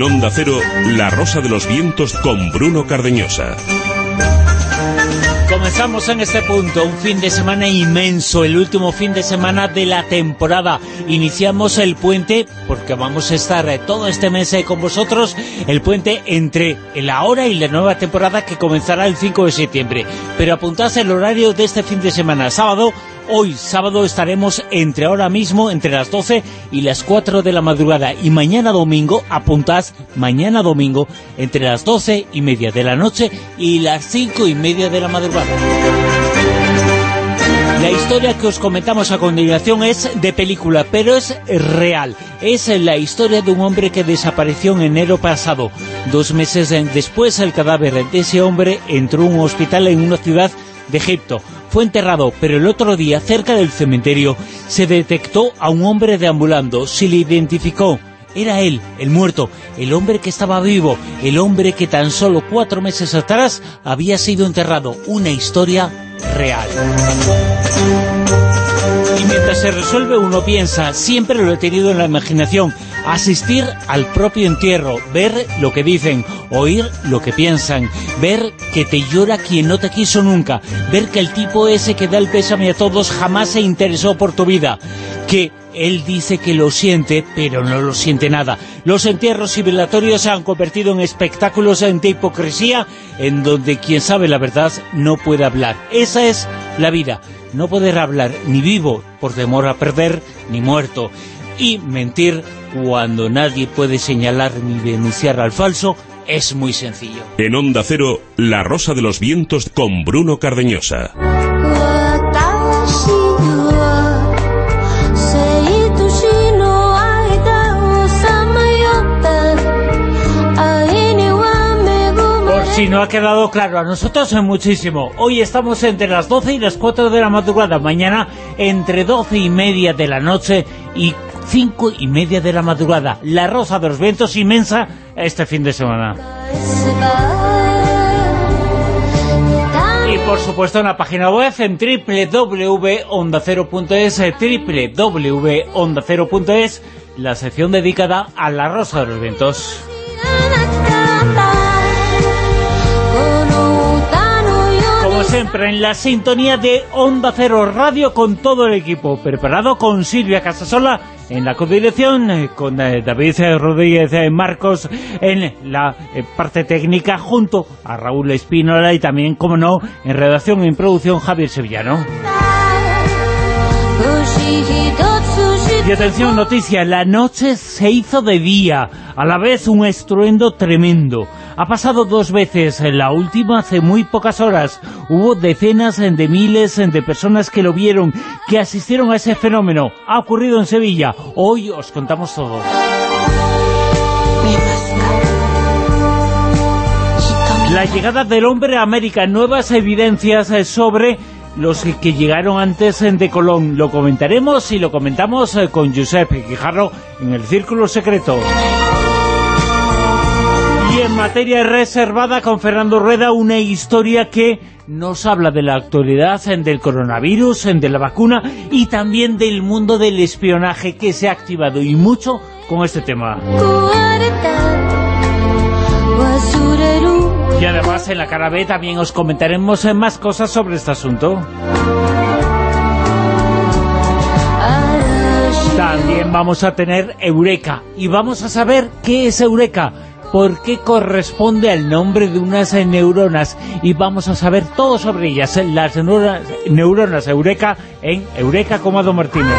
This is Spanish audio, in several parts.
En Onda Cero, La Rosa de los Vientos con Bruno Cardeñosa. Comenzamos en este punto, un fin de semana inmenso, el último fin de semana de la temporada. Iniciamos el puente, porque vamos a estar eh, todo este mes eh, con vosotros, el puente entre el ahora y la nueva temporada que comenzará el 5 de septiembre. Pero apuntad el horario de este fin de semana, sábado, Hoy, sábado, estaremos entre ahora mismo, entre las 12 y las 4 de la madrugada. Y mañana domingo, apuntad, mañana domingo, entre las 12 y media de la noche y las 5 y media de la madrugada. La historia que os comentamos a continuación es de película, pero es real. Es la historia de un hombre que desapareció en enero pasado. Dos meses después, el cadáver de ese hombre entró a un hospital en una ciudad de Egipto fue enterrado, pero el otro día, cerca del cementerio, se detectó a un hombre deambulando, se le identificó. Era él, el muerto, el hombre que estaba vivo, el hombre que tan solo cuatro meses atrás había sido enterrado. Una historia real. Y mientras se resuelve uno piensa, siempre lo he tenido en la imaginación, asistir al propio entierro, ver lo que dicen, oír lo que piensan, ver que te llora quien no te quiso nunca, ver que el tipo ese que da el pésame a todos jamás se interesó por tu vida, que él dice que lo siente, pero no lo siente nada. Los entierros civilizatorios se han convertido en espectáculos de hipocresía, en donde quien sabe la verdad no puede hablar. Esa es la vida. No poder hablar ni vivo por temor a perder, ni muerto. Y mentir cuando nadie puede señalar ni denunciar al falso es muy sencillo. En Onda Cero, La Rosa de los Vientos con Bruno Cardeñosa. Por si no ha quedado claro, a nosotros es muchísimo. Hoy estamos entre las 12 y las 4 de la madrugada. Mañana entre 12 y media de la noche y cinco y media de la madrugada. La Rosa de los Vientos inmensa este fin de semana. Y por supuesto en la página web en www.ondacero.es www.ondacero.es la sección dedicada a La Rosa de los Vientos. siempre en la sintonía de Onda Cero Radio con todo el equipo, preparado con Silvia Casasola en la codirección, eh, con eh, David Rodríguez eh, Marcos en la parte técnica, junto a Raúl Espínola y también, como no, en redacción y en producción Javier Sevillano. Y atención, noticia, la noche se hizo de día, a la vez un estruendo tremendo. Ha pasado dos veces, la última hace muy pocas horas. Hubo decenas de miles de personas que lo vieron, que asistieron a ese fenómeno. Ha ocurrido en Sevilla. Hoy os contamos todo. La llegada del hombre a América, nuevas evidencias sobre los que llegaron antes de Colón. Lo comentaremos y lo comentamos con Giuseppe Quijarro en el Círculo Secreto en materia reservada con Fernando Rueda, una historia que nos habla de la actualidad, del coronavirus, de la vacuna y también del mundo del espionaje que se ha activado y mucho con este tema. Y además en la cara B también os comentaremos más cosas sobre este asunto. También vamos a tener Eureka y vamos a saber qué es Eureka por qué corresponde al nombre de unas neuronas y vamos a saber todo sobre ellas, las neuronas, neuronas Eureka en Eureka Comado Martínez.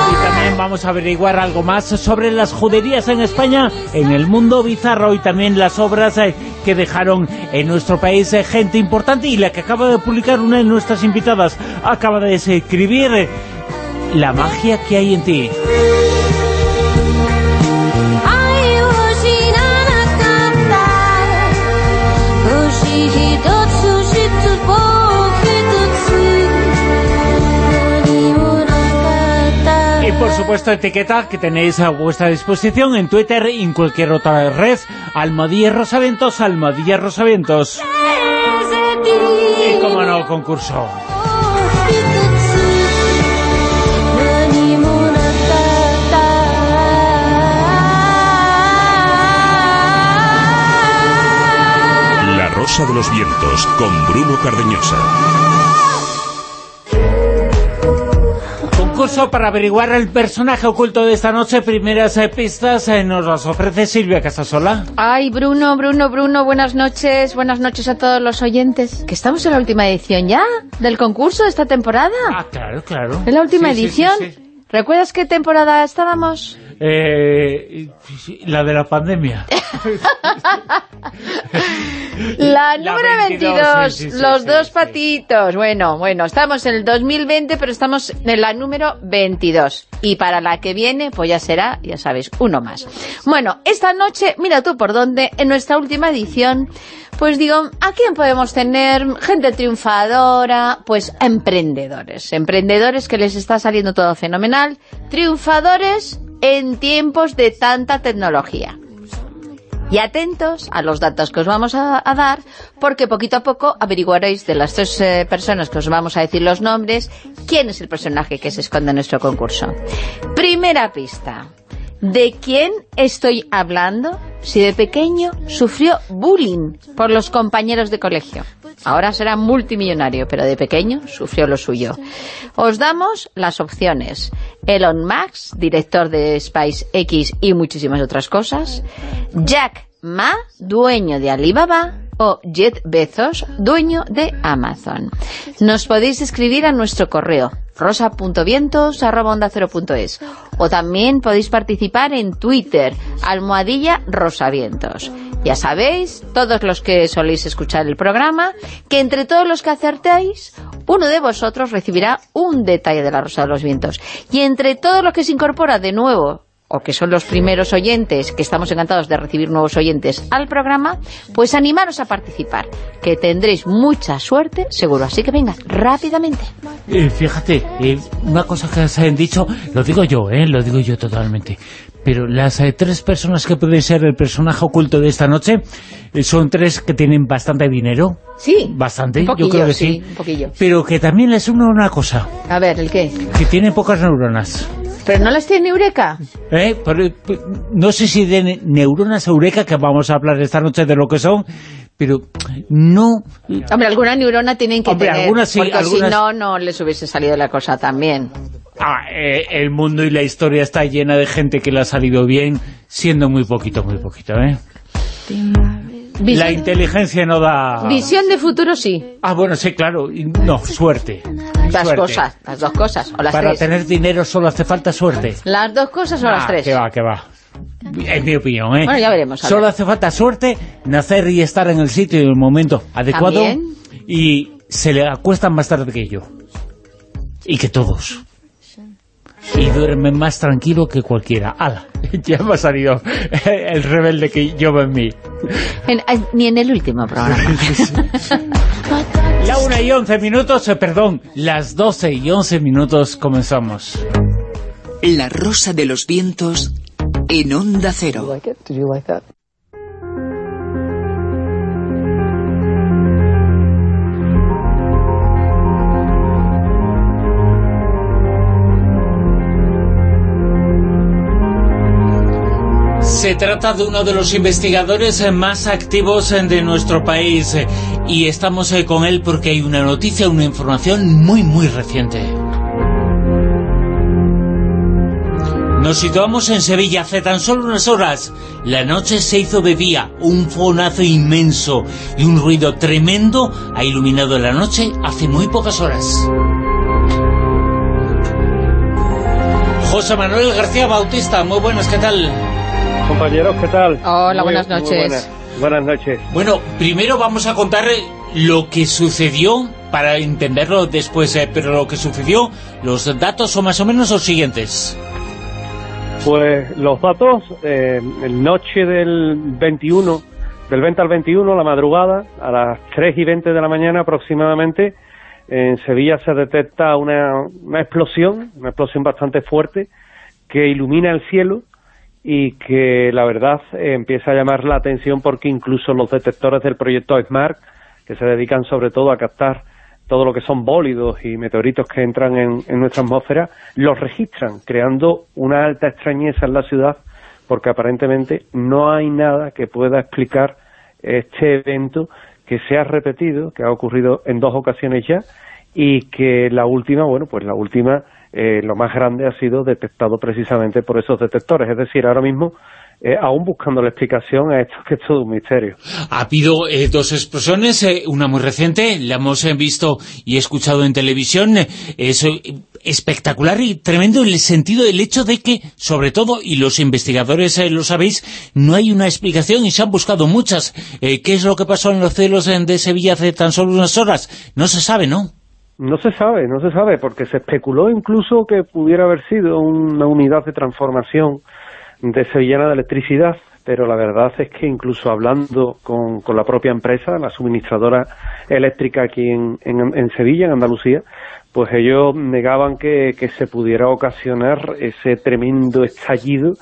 Y también vamos a averiguar algo más sobre las juderías en España, en el mundo bizarro y también las obras eh, que dejaron en nuestro país eh, gente importante y la que acaba de publicar una de nuestras invitadas acaba de escribir eh, La magia que hay en ti. por supuesto, etiqueta que tenéis a vuestra disposición en Twitter y en cualquier otra red. Almadilla Rosaventos, Almadilla Rosaventos. Y como no, concurso. La Rosa de los Vientos con Bruno Cardeñosa. Concurso para averiguar el personaje oculto de esta noche. Primeras eh, pistas eh, nos las ofrece Silvia Casasola. Ay, Bruno, Bruno, Bruno, buenas noches. Buenas noches a todos los oyentes. Que estamos en la última edición ya del concurso de esta temporada. Ah, claro, claro. En la última sí, edición. sí, sí. ¿Recuerdas qué temporada estábamos? Eh, la de la pandemia. La La número 22, 22, sí, sí, sí, los sí, dos patitos. Bueno, bueno, estamos en el 2020, pero estamos en la número 22. Y para la que viene, pues ya será, ya sabéis, uno más. Bueno, esta noche, mira tú por dónde, en nuestra última edición, pues digo, ¿a quién podemos tener? Gente triunfadora, pues emprendedores. Emprendedores que les está saliendo todo fenomenal. Triunfadores en tiempos de tanta tecnología. Y atentos a los datos que os vamos a, dar, porque poquito a poco averiguaréis de las tres eh, personas que os vamos a decir los nombres, quién es el personaje que se esconde en nuestro concurso. Primera pista. ¿De quién estoy hablando si de pequeño sufrió bullying por los compañeros de colegio? Ahora será multimillonario, pero de pequeño sufrió lo suyo. Os damos las opciones. Elon Musk, director de SpaceX y muchísimas otras cosas. Jack Ma, dueño de Alibaba. O Jeff Bezos, dueño de Amazon. Nos podéis escribir a nuestro correo rosa.vientos.es o también podéis participar en Twitter, almohadilla rosavientos. Ya sabéis, todos los que soléis escuchar el programa, que entre todos los que acertéis, uno de vosotros recibirá un detalle de la Rosa de los Vientos. Y entre todos los que se incorpora de nuevo o que son los primeros oyentes, que estamos encantados de recibir nuevos oyentes al programa, pues animaros a participar, que tendréis mucha suerte, seguro. Así que venga, rápidamente. Eh, fíjate, eh, una cosa que se han dicho, lo digo yo, eh, lo digo yo totalmente, pero las eh, tres personas que pueden ser el personaje oculto de esta noche eh, son tres que tienen bastante dinero, Sí, bastante, un yo creo que sí, un poquillo. pero que también les une una cosa, A ver, ¿el qué? que tienen pocas neuronas. ¿Pero no las tiene Eureka? ¿Eh? Pero, no sé si de ne- neuronas eureka, que vamos a hablar esta noche de lo que son, pero no... Hombre, alguna neurona tienen que Hombre, tener, algunas sí, porque algunas- si no, no les hubiese salido la cosa tan bien. Ah, eh, el mundo y la historia está llena de gente que le ha salido bien, siendo muy poquito, muy poquito, ¿eh? La inteligencia no da... visión de futuro sí, Ah, bueno, sí, claro. No, suerte. las Suerte. cosas, las dos cosas, o las Para tres. tener dinero solo hace falta suerte. Las dos cosas o las Ah, tres. Que va, que va. Es mi opinión, ¿eh? Bueno, ya veremos, Solo ver. hace falta suerte, nacer y estar en el sitio y en el momento adecuado. También. Y se le acuestan más tarde que yo. Y que todos. Y duermen más tranquilo que cualquiera. ¡Hala! Ya me ha salido el rebelde que llevo en mí. En- ni en el último programa. La una y once minutos, eh, perdón, las doce y once minutos comenzamos. La Rosa de los Vientos en Onda Cero. Se trata de uno de los investigadores eh, más activos eh, de nuestro país y estamos eh, con él porque hay una noticia, una información muy muy reciente. Nos situamos en Sevilla hace tan solo unas horas. La noche se hizo de día, un fonazo inmenso y un ruido tremendo ha iluminado la noche hace muy pocas horas. José Manuel García Bautista, muy buenas, ¿qué tal? Compañeros, ¿qué tal? Hola, Muy- buenas noches. buenas. Buenas noches. Bueno, primero vamos a contar lo que sucedió para entenderlo después, eh, pero lo que sucedió, los datos son más o menos los siguientes. Pues los datos, eh, en noche del 21, del 20 al 21, la madrugada, a las 3 y 20 de la mañana aproximadamente, en Sevilla se detecta una, una explosión, una explosión bastante fuerte, que ilumina el cielo y que la verdad empieza a llamar la atención porque incluso los detectores del proyecto SMART, que se dedican sobre todo a captar todo lo que son bólidos y meteoritos que entran en, en nuestra atmósfera, los registran, creando una alta extrañeza en la ciudad, porque aparentemente no hay nada que pueda explicar este evento que se ha repetido, que ha ocurrido en dos ocasiones ya, y que la última, bueno, pues la última, eh, lo más grande ha sido detectado precisamente por esos detectores. Es decir, ahora mismo eh, aún buscando la explicación a esto que es todo un misterio. Ha habido eh, dos explosiones, eh, una muy reciente, la hemos visto y escuchado en televisión, es espectacular y tremendo en el sentido del hecho de que, sobre todo, y los investigadores lo sabéis, no hay una explicación y se han buscado muchas. ¿Qué es lo que pasó en los cielos de Sevilla hace tan solo unas horas? No se sabe, ¿no? No se sabe, no se sabe, porque se especuló incluso que pudiera haber sido una unidad de transformación de Sevillana de Electricidad, pero la verdad es que incluso hablando con, con la propia empresa, la suministradora eléctrica aquí en, en, Sevilla, en Andalucía, pues ellos negaban que, que, se pudiera ocasionar ese tremendo estallido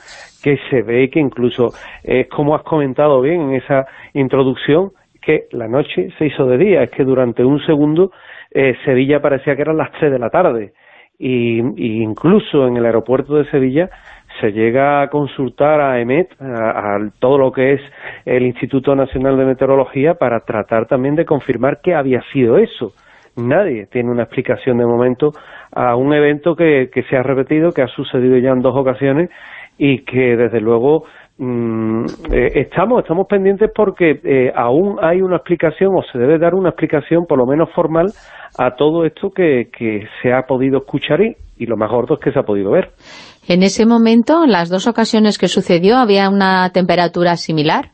que se ve que incluso es como has comentado bien en esa introducción, que la noche se hizo de día, es que durante un segundo eh, Sevilla parecía que eran las 3 de la tarde y, incluso en el aeropuerto de Sevilla se llega a consultar a EMET, a, todo lo que es el Instituto Nacional de Meteorología, para tratar también de confirmar qué había sido eso. Nadie tiene una explicación de momento a un evento que, que se ha repetido, que ha sucedido ya en dos ocasiones y que desde luego mm, eh, estamos estamos pendientes porque eh, aún hay una explicación o se debe dar una explicación por lo menos formal a todo esto que, que se ha podido escuchar y, y lo más gordo es que se ha podido ver. En ese momento, las dos ocasiones que sucedió, ¿había una temperatura similar?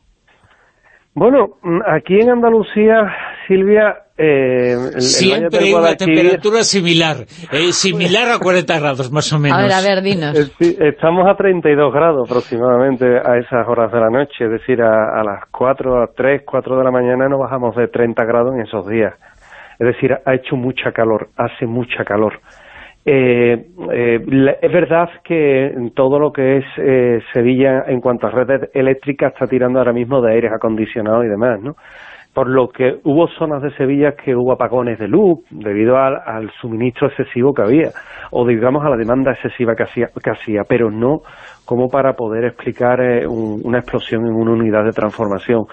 Bueno, mm, aquí en Andalucía, Silvia... Eh, Siempre hay una temperatura similar, eh, similar a 40 grados más o menos. A ver, a ver, dinos. Estamos a 32 grados aproximadamente a esas horas de la noche, es decir, a, a las 4, a 3, 4 de la mañana no bajamos de 30 grados en esos días. Es decir, ha hecho mucha calor, hace mucha calor. Eh, eh, es verdad que todo lo que es eh, Sevilla en cuanto a redes eléctricas está tirando ahora mismo de aires acondicionados y demás, ¿no? Por lo que hubo zonas de Sevilla que hubo apagones de luz debido al, suministro excesivo que había, o digamos a la demanda excesiva que hacía, que hacía pero no como para poder explicar eh, una explosión en una unidad de transformación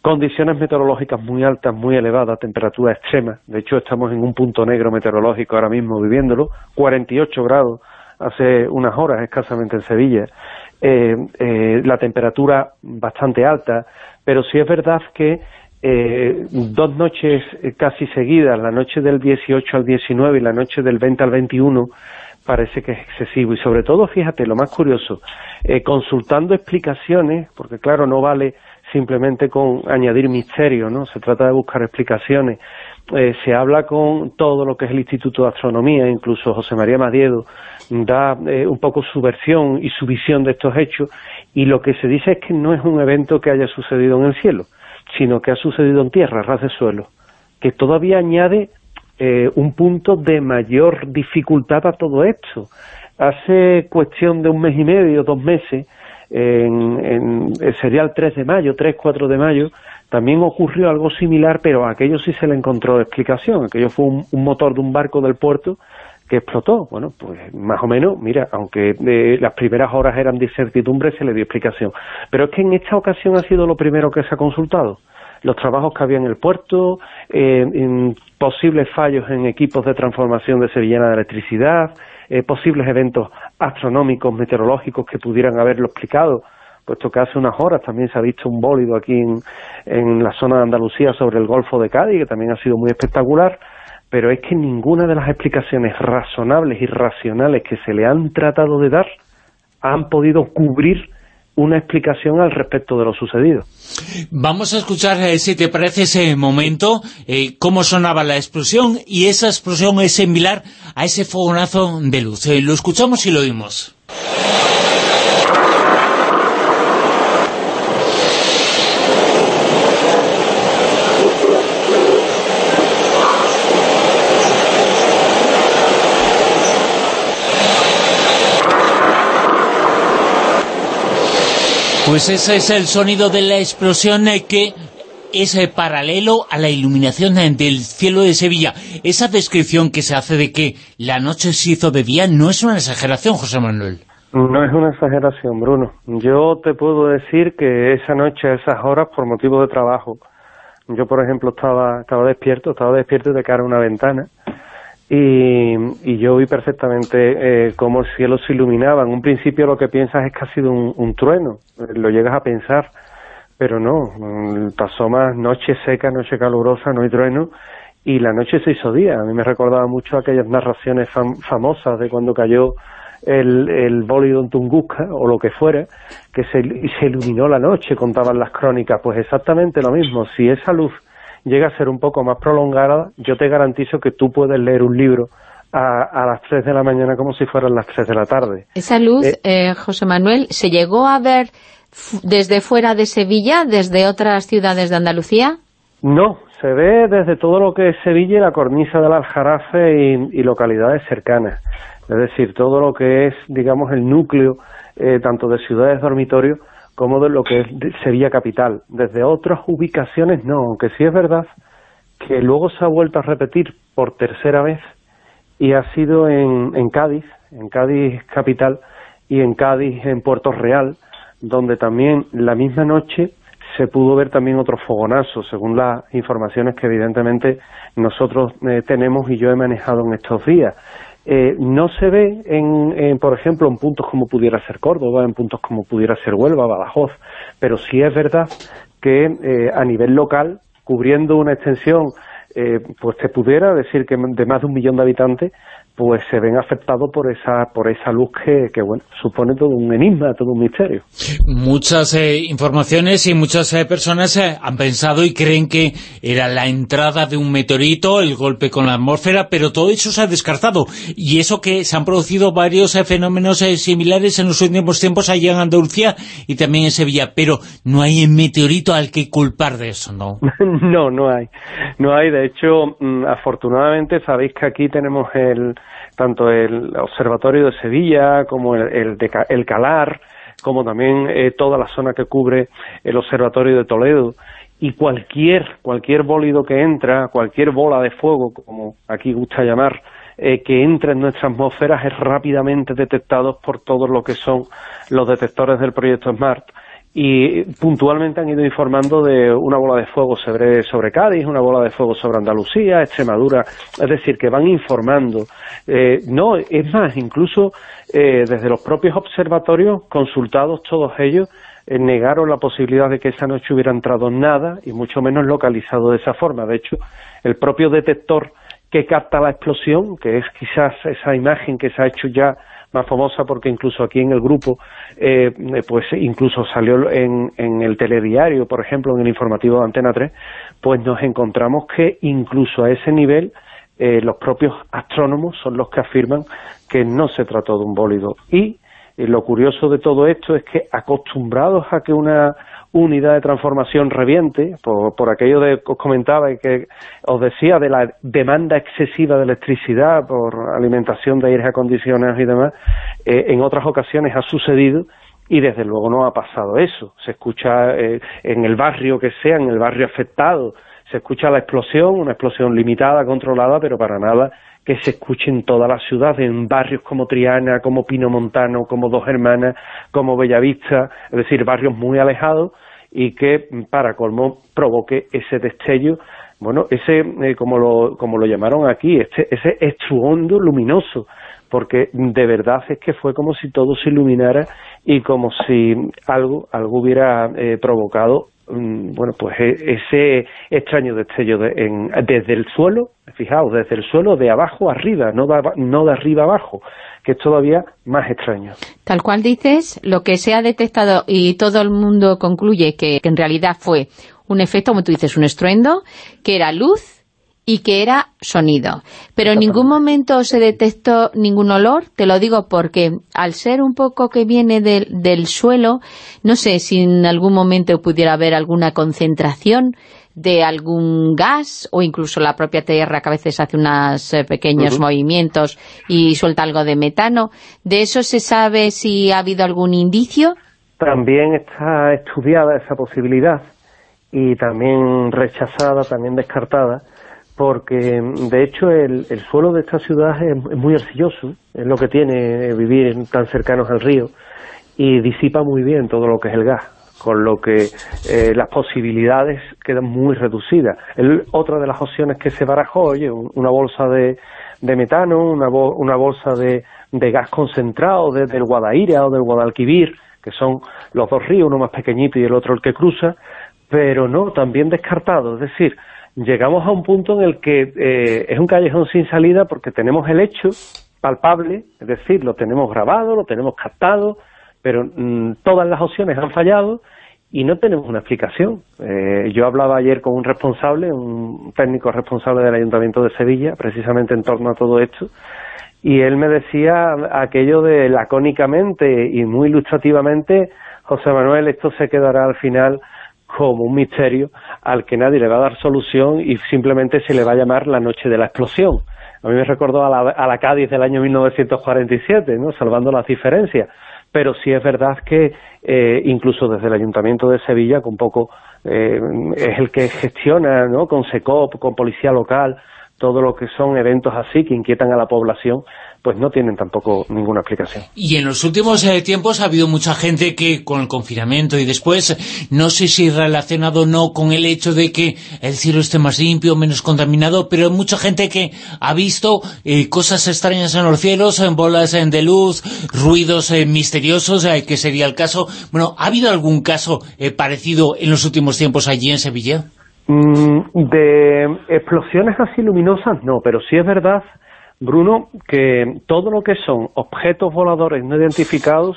condiciones meteorológicas muy altas, muy elevadas, temperatura extrema. De hecho, estamos en un punto negro meteorológico ahora mismo viviéndolo, 48 grados hace unas horas escasamente en Sevilla. Eh, eh, la temperatura bastante alta, pero sí es verdad que eh, dos noches casi seguidas, la noche del 18 al 19 y la noche del 20 al 21, parece que es excesivo. Y sobre todo, fíjate, lo más curioso, consultando explicaciones, porque claro, no vale simplemente con añadir misterio, ¿no? Se trata de buscar explicaciones. Eh, se habla con todo lo que es el Instituto de Astronomía, incluso José María Madiedo da eh, un poco su versión y su visión de estos hechos, y lo que se dice es que no es un evento que haya sucedido en el cielo, sino que ha sucedido en tierra, ras de suelo, que todavía añade eh, un punto de mayor dificultad a todo esto. Hace cuestión de un mes y medio, dos meses, en, el serial 3 de mayo, 3-4 de mayo, también ocurrió algo similar, pero a aquello sí se le encontró explicación. Aquello fue un, motor de un barco del puerto que explotó. Bueno, pues más o menos, mira, aunque eh, las primeras horas eran de incertidumbre, se le dio explicación. Pero es que en esta ocasión ha sido lo primero que se ha consultado. Los trabajos que había en el puerto, eh, posibles fallos en equipos de transformación de Sevillana de electricidad, eh, posibles eventos astronómicos, meteorológicos que pudieran haberlo explicado, puesto que hace unas horas también se ha visto un bólido aquí en, en la zona de Andalucía sobre el Golfo de Cádiz, que también ha sido muy espectacular, pero es que ninguna de las explicaciones razonables y racionales que se le han tratado de dar han podido cubrir una explicación al respecto de lo sucedido. Vamos a escuchar, eh, si te parece, ese momento, eh, cómo sonaba la explosión, y esa explosión es similar a ese fogonazo de luz. Eh, lo escuchamos y lo oímos. Pues ese es el sonido de la explosión eh, que es eh, paralelo a la iluminación eh, del cielo de Sevilla. Esa descripción que se hace de que la noche se hizo de día no es una exageración, José Manuel. No es una exageración, Bruno. Yo te puedo decir que esa noche, a esas horas, por motivo de trabajo, Yo, por ejemplo, estaba, estaba despierto, estaba despierto de cara a una ventana y, y yo vi perfectamente eh, cómo el cielo se iluminaba. En un principio lo que piensas es que ha sido un, trueno, lo llegas a pensar, pero no, mm, pasó más noche seca, noche calurosa, no hay trueno, y la noche se hizo día. A mí me recordaba mucho aquellas narraciones famosas de cuando cayó el, el bólido en Tunguska o lo que fuera, que se, se iluminó la noche, contaban las crónicas. Pues exactamente lo mismo, si esa luz llega a ser un poco más prolongada, yo te garantizo que tú puedes leer un libro a, a, las 3 de la mañana como si fueran las 3 de la tarde. Esa luz, eh, eh, José Manuel, ¿se llegó a ver desde fuera de Sevilla, desde otras ciudades de Andalucía? No, se ve desde todo lo que es Sevilla y la cornisa del Aljarafe y, y localidades cercanas. Es decir, todo lo que es, digamos, el núcleo eh, tanto de ciudades dormitorio como de lo que Sevilla capital. Desde otras ubicaciones no, aunque sí es verdad que luego se ha vuelto a repetir por tercera vez y ha sido en, en Cádiz, en Cádiz capital y en Cádiz en Puerto Real, donde también la misma noche se pudo ver también otro fogonazo, según las informaciones que evidentemente nosotros eh, tenemos y yo he manejado en estos días. Eh, no se ve, en, por ejemplo, en puntos como pudiera ser Córdoba, en puntos como pudiera ser Huelva, Badajoz, pero sí es verdad que eh, a nivel local, cubriendo una extensión, eh, pues te pudiera decir que de más de un millón de habitantes, pues se ven afectados por esa por esa luz que, bueno supone todo un enigma, todo un misterio. Muchas eh, informaciones y muchas eh, personas eh, han pensado y creen que era la entrada de un meteorito, el golpe con la atmósfera, pero todo eso se ha descartado. Y eso que se han producido varios fenómenos similares en los últimos tiempos allá en Andalucía y también en Sevilla, pero no hay un meteorito al que culpar de eso, ¿no? no, no hay. No hay, de hecho, mm, afortunadamente sabéis que aquí tenemos el tanto el Observatorio de Sevilla como el, de, el Calar, como también eh, toda la zona que cubre el Observatorio de Toledo, y cualquier, cualquier bólido que entra, cualquier bola de fuego, como aquí gusta llamar, eh, que entra en nuestra atmósfera es rápidamente detectado por todos lo que son los detectores del proyecto SMART y puntualmente han ido informando de una bola de fuego sobre, sobre Cádiz, una bola de fuego sobre Andalucía, Extremadura, es decir, que van informando. Eh, no, es más, incluso eh, desde los propios observatorios, consultados todos ellos, eh, negaron la posibilidad de que esa noche hubiera entrado nada y mucho menos localizado de esa forma. De hecho, el propio detector que capta la explosión, que es quizás esa imagen que se ha hecho ya más famosa porque incluso aquí en el grupo, eh, pues incluso salió en, en, el telediario, por ejemplo, en el informativo de Antena 3, pues nos encontramos que incluso a ese nivel eh, los propios astrónomos son los que afirman que no se trató de un bólido. Y eh, lo curioso de todo esto es que acostumbrados a que una unidad de transformación reviente, por, por aquello que os comentaba y que os decía de la demanda excesiva de electricidad por alimentación de aires acondicionados y demás, eh, en otras ocasiones ha sucedido y desde luego no ha pasado eso. Se escucha eh, en el barrio que sea, en el barrio afectado, se escucha la explosión, una explosión limitada, controlada, pero para nada que se escuche en toda la ciudad, en barrios como Triana, como Pino Montano, como Dos Hermanas, como Bellavista, es decir, barrios muy alejados y que para colmo provoque ese destello, bueno, ese, eh, como, lo, como lo llamaron aquí, este, ese estruondo luminoso, porque de verdad es que fue como si todo se iluminara y como si algo, algo hubiera eh, provocado bueno, pues e, ese extraño destello desde el suelo, fijaos, desde el suelo de abajo arriba, no de, no de arriba abajo, que es todavía más extraño. Tal cual dices, lo que se ha detectado y todo el mundo concluye que en realidad fue un efecto, como tú dices, un estruendo, que era luz y que era sonido. Pero en ningún momento se detectó ningún olor, te lo digo porque al ser un poco que viene del, suelo, no sé si en algún momento pudiera haber alguna concentración de algún gas o incluso la propia tierra que a veces hace unos eh, pequeños movimientos y suelta algo de metano. ¿De eso se sabe si ha habido algún indicio? También está estudiada esa posibilidad y también rechazada, también descartada porque de hecho el, suelo de esta ciudad es, muy arcilloso, es lo que tiene vivir tan cercanos al río y disipa muy bien todo lo que es el gas. con lo que eh, las posibilidades quedan muy reducidas. El, otra de las opciones que se barajó, oye, una bolsa de, de metano, una, una bolsa de, de gas concentrado desde el Guadaira o del Guadalquivir, que son los dos ríos, uno más pequeñito y el otro el que cruza, pero no, también descartado. Es decir, llegamos a un punto en el que eh, es un callejón sin salida porque tenemos el hecho palpable, es decir, lo tenemos grabado, lo tenemos captado, pero mm, todas las opciones han fallado y no tenemos una explicación. Eh, yo hablaba ayer con un responsable, un técnico responsable del Ayuntamiento de Sevilla, precisamente en torno a todo esto, y él me decía aquello de lacónicamente y muy ilustrativamente, José Manuel, esto se quedará al final como un misterio al que nadie le va a dar solución y simplemente se le va a llamar la noche de la explosión. A mí me recordó a la, a la Cádiz del año 1947, ¿no? salvando las diferencias. Pero sí es verdad que eh, incluso desde el Ayuntamiento de Sevilla, con poco eh, es el que gestiona, ¿no? con SECOP, con Policía Local, todo lo que son eventos así que inquietan a la población, pues no tienen tampoco ninguna explicación. Y en los últimos eh, tiempos ha habido mucha gente que con el confinamiento y después, no sé si relacionado o no con el hecho de que el cielo esté más limpio, menos contaminado, pero mucha gente que ha visto eh, cosas extrañas en los cielos, en bolas de luz, ruidos eh, misteriosos, que sería el caso. Bueno, ¿ha habido algún caso parecido en los últimos tiempos allí en Sevilla? Mm, de explosiones así luminosas no, pero sí es verdad Bruno, que todo lo que son objetos voladores no identificados,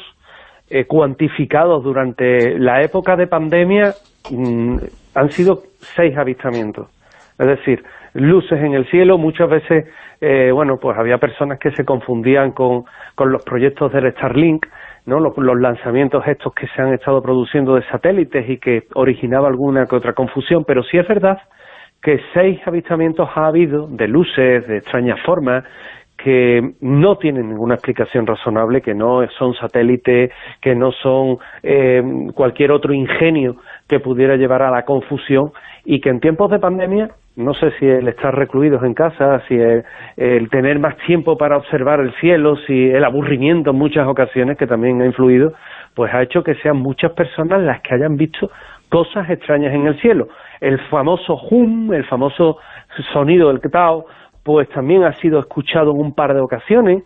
eh, cuantificados durante la época de pandemia, mm, han sido seis avistamientos. Es decir, luces en el cielo, muchas veces, eh, bueno, pues había personas que se confundían con, con los proyectos del Starlink, ¿no? Los, los, lanzamientos estos que se han estado produciendo de satélites y que originaba alguna que otra confusión, pero sí es verdad que seis avistamientos ha habido de luces de extrañas formas que no tienen ninguna explicación razonable, que no son satélites, que no son eh, cualquier otro ingenio que pudiera llevar a la confusión y que en tiempos de pandemia, no sé si el estar recluidos en casa, si el, tener más tiempo para observar el cielo, si el aburrimiento en muchas ocasiones, que también ha influido, pues ha hecho que sean muchas personas las que hayan visto cosas extrañas en el cielo. El famoso hum, el famoso sonido del Tao, pues también ha sido escuchado en un par de ocasiones,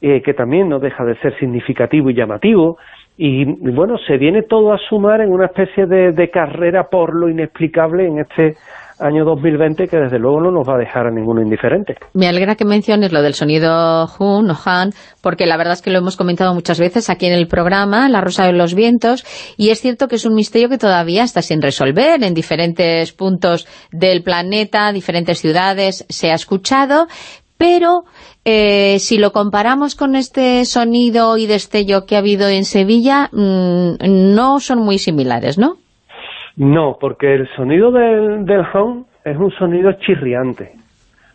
eh, que también no deja de ser significativo y llamativo, y bueno, se viene todo a sumar en una especie de carrera por lo inexplicable en este año 2020 que desde luego no nos va a dejar a ninguno indiferente. Me alegra que menciones lo del sonido Hun o Han, porque la verdad es que lo hemos comentado muchas veces aquí en el programa, La Rosa de los Vientos, y es cierto que es un misterio que todavía está sin resolver en diferentes puntos del planeta, diferentes ciudades, se ha escuchado, pero eh, si lo comparamos con este sonido y destello que ha habido en Sevilla, mmm, no son muy similares, ¿no? No, porque el sonido del, del es un sonido chirriante.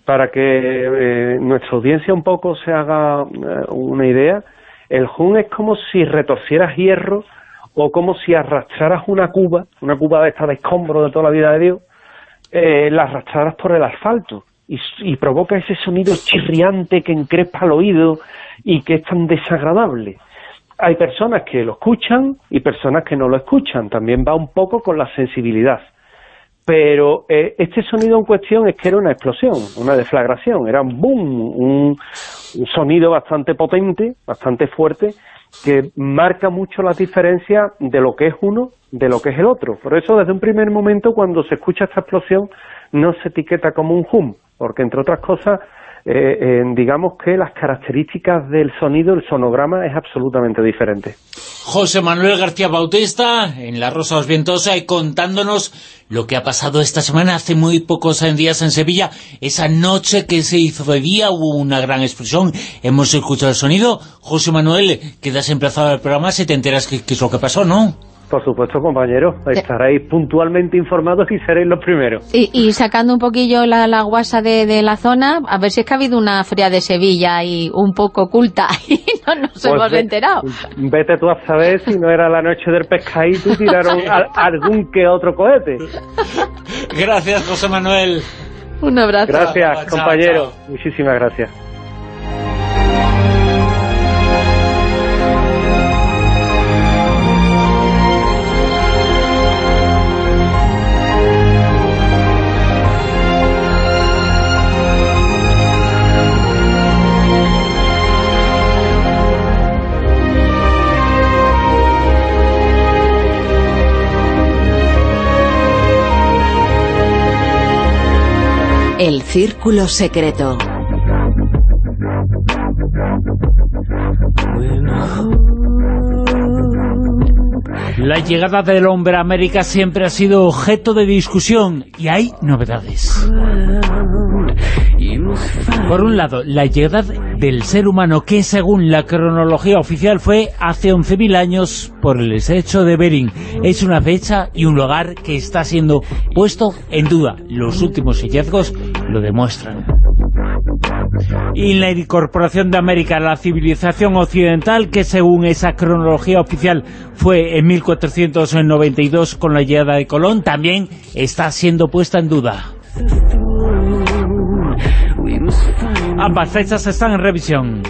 Para que eh, nuestra audiencia un poco se haga eh, una idea, el hum es como si retorcieras hierro o como si arrastraras una cuba, una cuba de esta de escombro de toda la vida de Dios, eh, la arrastraras por el asfalto y, y provoca ese sonido chirriante que encrespa el oído y que es tan desagradable hay personas que lo escuchan y personas que no lo escuchan. También va un poco con la sensibilidad. Pero eh, este sonido en cuestión es que era una explosión, una deflagración, era un boom, un, sonido bastante potente, bastante fuerte, que marca mucho la diferencia de lo que es uno de lo que es el otro. Por eso, desde un primer momento, cuando se escucha esta explosión, no se etiqueta como un hum, porque entre otras cosas eh, digamos que las características del sonido, el sonograma es absolutamente diferente. José Manuel García Bautista, en La Rosa Vientos, y contándonos lo que ha pasado esta semana, hace muy pocos días en Sevilla, esa noche que se hizo de día, hubo una gran explosión, hemos escuchado el sonido. José Manuel, quedas emplazado al programa si te enteras qué es lo que pasó, ¿no? Por supuesto, compañeros. Estaréis puntualmente informados y seréis los primeros. Y, sacando un poquillo la, la guasa de, la zona, a ver si es que ha habido una feria de Sevilla y un poco oculta y no nos pues hemos enterado. Vete tú a saber si no era la noche del pescadito y tiraron algún que otro cohete. Gracias, José Manuel. Un abrazo. Gracias, compañero. Muchísimas gracias. El Círculo Secreto. La llegada del hombre a América siempre ha sido objeto de discusión y hay novedades. Por un lado, la llegada del ser humano que según la cronología oficial fue hace 11.000 años por el estrecho de Bering. Es una fecha y un lugar que está siendo puesto en duda. Los últimos hallazgos lo demuestran. Y la incorporación de América a la civilización occidental, que según esa cronología oficial fue en 1492 con la llegada de Colón, también está siendo puesta en duda. Ambas fechas están en revisión.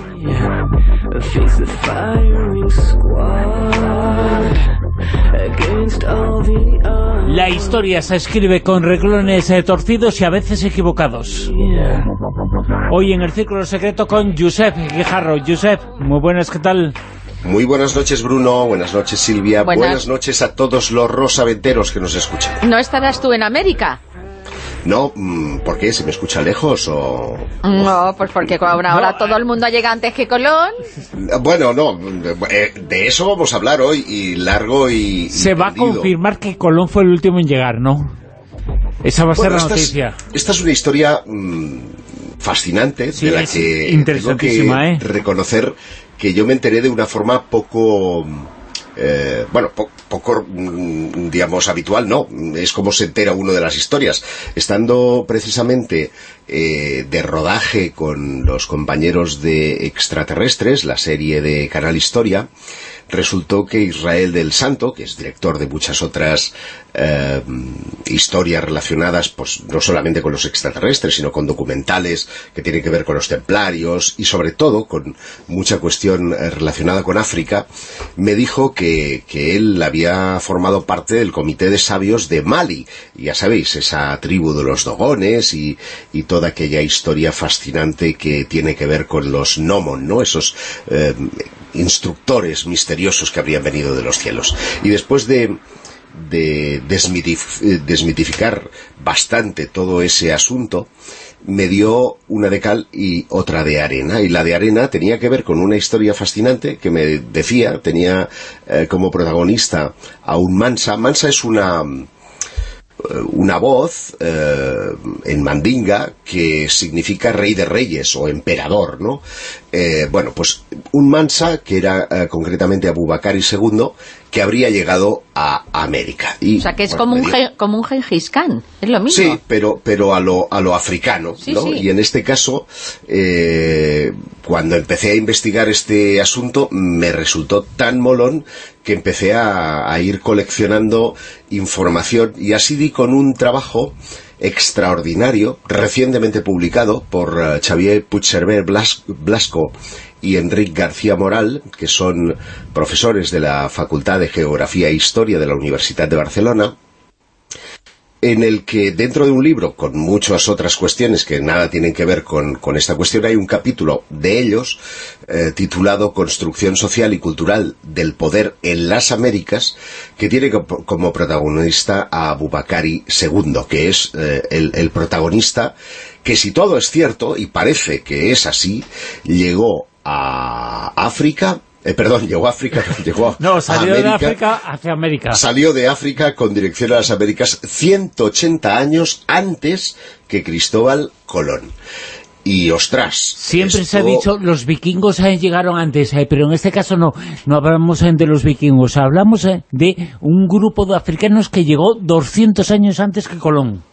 La historia se escribe con reglones eh, torcidos y a veces equivocados. Hoy en el Círculo Secreto con Josep Guijarro. Josep, muy buenas, ¿qué tal? Muy buenas noches, Bruno. Buenas noches, Silvia. Buenas. Buenas, noches a todos los rosaventeros que nos escuchan. ¿No estarás tú en América? No, mm, ¿por qué? ¿Se me escucha lejos o...? No, pues porque ahora, ahora todo el mundo llega antes que Colón. Bueno, no, eh, de eso vamos a hablar hoy, y largo y... y Se va a confirmar que Colón fue el último en llegar, ¿no? Esa va a ser la esta, noticia. Es, esta es una historia mm, fascinante, Sí, de la que tengo que interesantísima, ¿eh? reconocer que yo me enteré de una forma poco... eh, bueno, po- poco, mm, digamos, habitual, no. Es como se entera uno de las historias. Estando precisamente eh, de rodaje con los compañeros de Extraterrestres, la serie de Canal Historia, resultó que Israel del Santo, que es director de muchas otras eh, historias relacionadas, pues no solamente con los extraterrestres, sino con documentales que tienen que ver con los templarios y sobre todo con mucha cuestión eh, relacionada con África, me dijo que, que él había formado parte del comité de sabios de Mali, ya sabéis, esa tribu de los dogones y, y toda aquella historia fascinante que tiene que ver con los gnomon, ¿no? Esos eh, instructores misteriosos que habrían venido de los cielos. Y después de, de eh, desmitificar bastante todo ese asunto, me dio una de cal y otra de arena. Y la de arena tenía que ver con una historia fascinante que me decía, tenía eh, como protagonista a un Mansa. Mansa es una una voz eh, en mandinga que significa rey de reyes o emperador, ¿no? Eh, bueno, pues un Mansa que era eh, concretamente Abubakar II que habría llegado a América. Y, O sea, que es bueno, como un, como un Gengis Khan. Es lo mismo. Sí, pero, pero a, lo, a lo africano, Sí, ¿no? sí. Y en este caso, eh, cuando empecé a investigar este asunto, me resultó tan molón que empecé a, ir coleccionando información y así di con un trabajo extraordinario, recientemente publicado por eh, Xavier Puigcerver Blas- Blasco y Enric García Moral, que son profesores de la Facultad de Geografía e Historia de la Universidad de Barcelona, en el que dentro de un libro, con muchas otras cuestiones que nada tienen que ver con, con esta cuestión, hay un capítulo de ellos eh, titulado Construcción Social y Cultural del Poder en las Américas, que tiene co- como protagonista a Bubakari II, que es eh, el protagonista que si todo es cierto, y parece que es así, llegó a África, eh, perdón, llegó a África, llegó No, salió de América, África hacia América. Salió de África con dirección a las Américas 180 años antes que Cristóbal Colón. Y ostras. Siempre se ha dicho, los vikingos eh, llegaron antes, eh, pero en este caso no, no hablamos de los vikingos, hablamos de un grupo de africanos que llegó 200 años antes que Colón.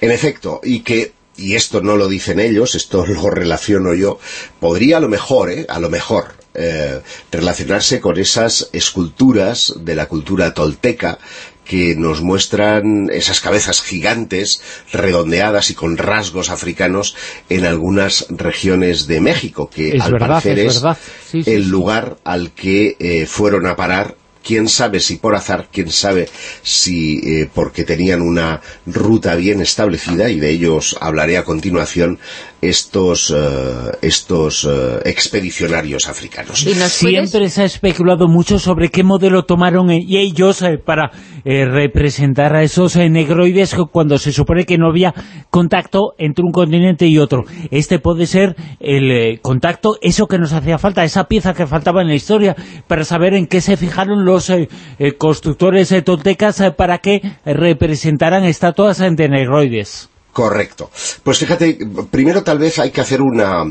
En efecto, y que, y esto no lo dicen ellos, esto lo relaciono yo, podría a lo mejor, ¿eh? a lo mejor, eh, relacionarse con esas esculturas de la cultura tolteca que nos muestran esas cabezas gigantes, redondeadas y con rasgos africanos en algunas regiones de México, que Es al verdad, parecer es es verdad. Sí, sí, el sí. lugar al que eh, fueron a parar quién sabe si por azar, quién sabe si eh, porque tenían una ruta bien establecida, y de ellos hablaré a continuación, estos, eh, estos eh, expedicionarios africanos. Siempre se ha especulado mucho sobre qué modelo tomaron ellos para representar a esos negroides cuando se supone que no había contacto entre un continente y otro. Este puede ser el contacto, eso que nos hacía falta, esa pieza que faltaba en la historia, para saber en qué se fijaron los constructores toltecas para que representaran estatuas de negroides. Correcto. Pues fíjate, primero tal vez hay que hacer una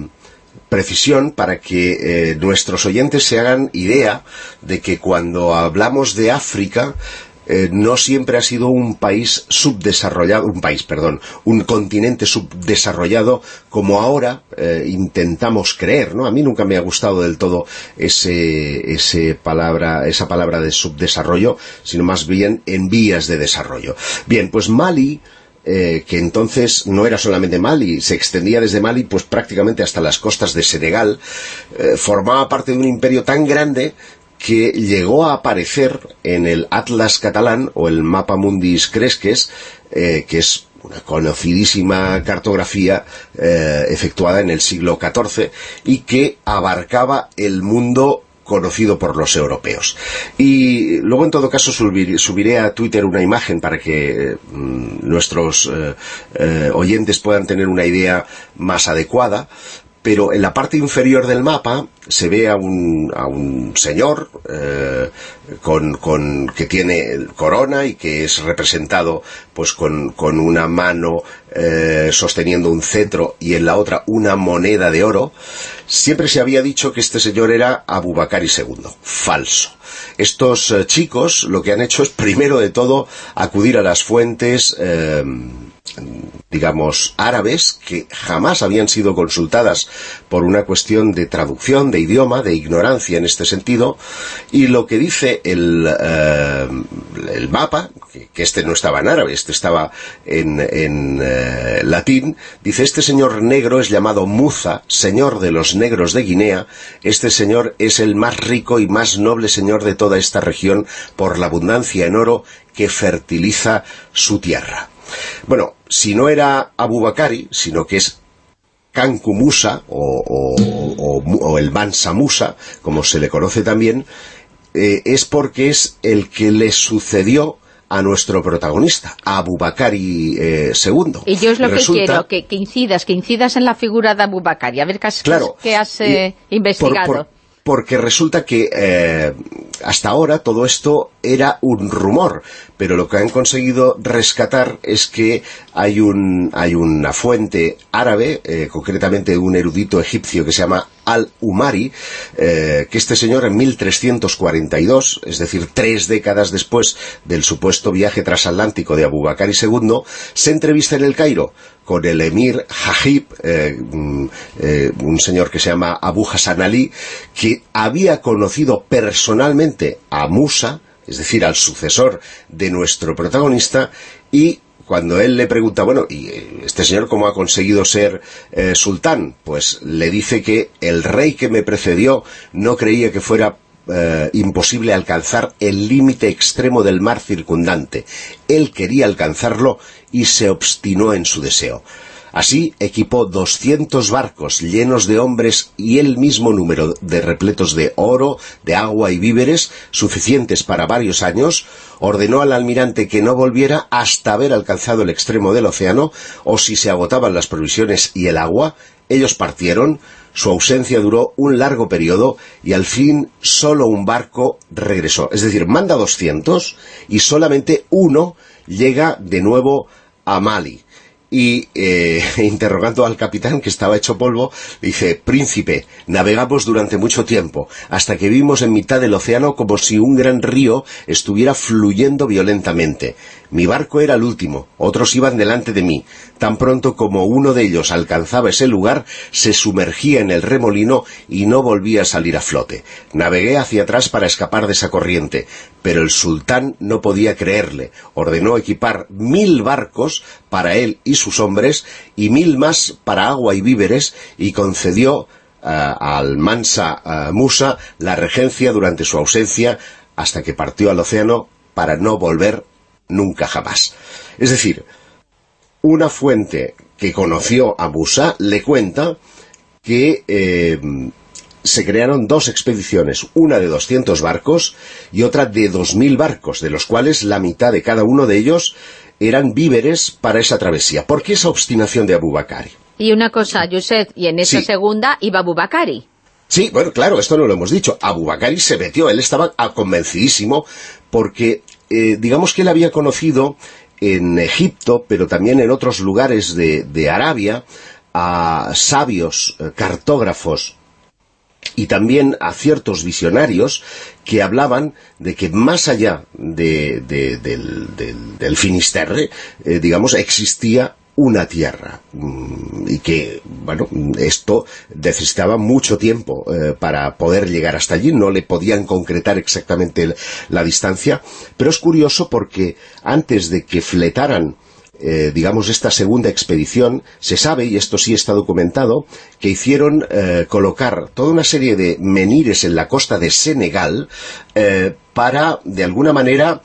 precisión para que eh, nuestros oyentes se hagan idea de que cuando hablamos de África eh, no siempre ha sido un país subdesarrollado, un país, perdón, un continente subdesarrollado como ahora eh, intentamos creer, ¿no? A mí nunca me ha gustado del todo ese, palabra, esa palabra de subdesarrollo, sino más bien en vías de desarrollo. Bien, pues Mali eh, que entonces no era solamente Mali, se extendía desde Mali pues prácticamente hasta las costas de Senegal, formaba parte de un imperio tan grande que llegó a aparecer en el Atlas catalán o el Mapa Mundis Cresques, eh, que es una conocidísima cartografía efectuada en el siglo XIV y que abarcaba el mundo conocido por los europeos. Y luego, en todo caso, subiré a Twitter una imagen para que mm, nuestros eh, eh, oyentes puedan tener una idea más adecuada pero en la parte inferior del mapa se ve a un, a un señor eh, con, con, que tiene corona y que es representado pues con, con una mano eh, sosteniendo un cetro y en la otra una moneda de oro. Siempre se había dicho que este señor era Abubakar II. Falso. Estos eh, chicos lo que han hecho es primero de todo acudir a las fuentes digamos, árabes que jamás habían sido consultadas por una cuestión de traducción, de idioma, de ignorancia en este sentido, y lo que dice el, eh, el mapa, que, este no estaba en árabe, este estaba en, en eh, latín, dice, este señor negro es llamado Muza, señor de los negros de Guinea, este señor es el más rico y más noble señor de toda esta región por la abundancia en oro que fertiliza su tierra. Bueno, si no era Abu Bakari, sino que es Kanku Musa, o, el Mansa Musa, como se le conoce también, eh, es porque es el que le sucedió a nuestro protagonista, a Abu Bakari eh, II. Y yo es lo que quiero, que, incidas, que incidas en la figura de Abu Bakari, a ver qué has, qué has eh, investigado. Porque resulta que hasta ahora todo esto era un rumor, pero lo que han conseguido rescatar es que hay, un, hay una fuente árabe, eh, concretamente un erudito egipcio que se llama Al-Umari, eh, que este señor en 1342, es decir, tres décadas después del supuesto viaje transatlántico de Abu Bakr II, se entrevista en el Cairo con el emir Hajib, eh, mm, un señor que se llama Abu Hassan Ali, que había conocido personalmente a Musa, es decir, al sucesor de nuestro protagonista, y cuando él le pregunta, bueno, ¿y eh, este señor cómo ha conseguido ser eh, sultán? Pues le dice que el rey que me precedió no creía que fuera eh, imposible alcanzar el límite extremo del mar circundante. Él quería alcanzarlo y se obstinó en su deseo. Así equipó 200 barcos llenos de hombres y el mismo número de repletos de oro, de agua y víveres, suficientes para varios años, ordenó al almirante que no volviera hasta haber alcanzado el extremo del océano, o si se agotaban las provisiones y el agua, ellos partieron, su ausencia duró un largo periodo y al fin solo un barco regresó. Es decir, manda 200 y solamente uno llega de nuevo a Mali y eh, interrogando al capitán que estaba hecho polvo, dice, príncipe, navegamos durante mucho tiempo, hasta que vimos en mitad del océano como si un gran río estuviera fluyendo violentamente. Mi barco era el último, otros iban delante de mí. Tan pronto como uno de ellos alcanzaba ese lugar, se sumergía en el remolino y no volvía a salir a flote. Navegué hacia atrás para escapar de esa corriente, pero el sultán no podía creerle. Ordenó equipar mil barcos para él y sus hombres y mil más para agua y víveres y concedió eh, al Mansa eh, Musa la regencia durante su ausencia hasta que partió al océano para no volver nunca jamás. Es decir, una fuente que conoció a Musa le cuenta que eh, se crearon dos expediciones, una de 200 barcos y otra de 2.000 barcos, de los cuales la mitad de cada uno de ellos eran víveres para esa travesía. ¿Por qué esa obstinación de Abu Bakari? Y una cosa, Josep, y en esa Sí. segunda iba Abu Bakari. Sí, bueno, claro, esto no lo hemos dicho. Abu Bakari se metió, él estaba convencidísimo porque, eh, digamos que él había conocido en Egipto, pero también en otros lugares de, Arabia, a sabios, eh, cartógrafos, y también a ciertos visionarios que hablaban de que más allá de- de- del, del- del Finisterre, eh, digamos, existía una tierra. Mm, y que, bueno, esto necesitaba mucho tiempo eh, para poder llegar hasta allí, no le podían concretar exactamente el- la distancia, pero es curioso porque antes de que fletaran eh, digamos, esta segunda expedición, se sabe, y esto sí está documentado, que hicieron eh, colocar toda una serie de menires en la costa de Senegal para, de alguna manera,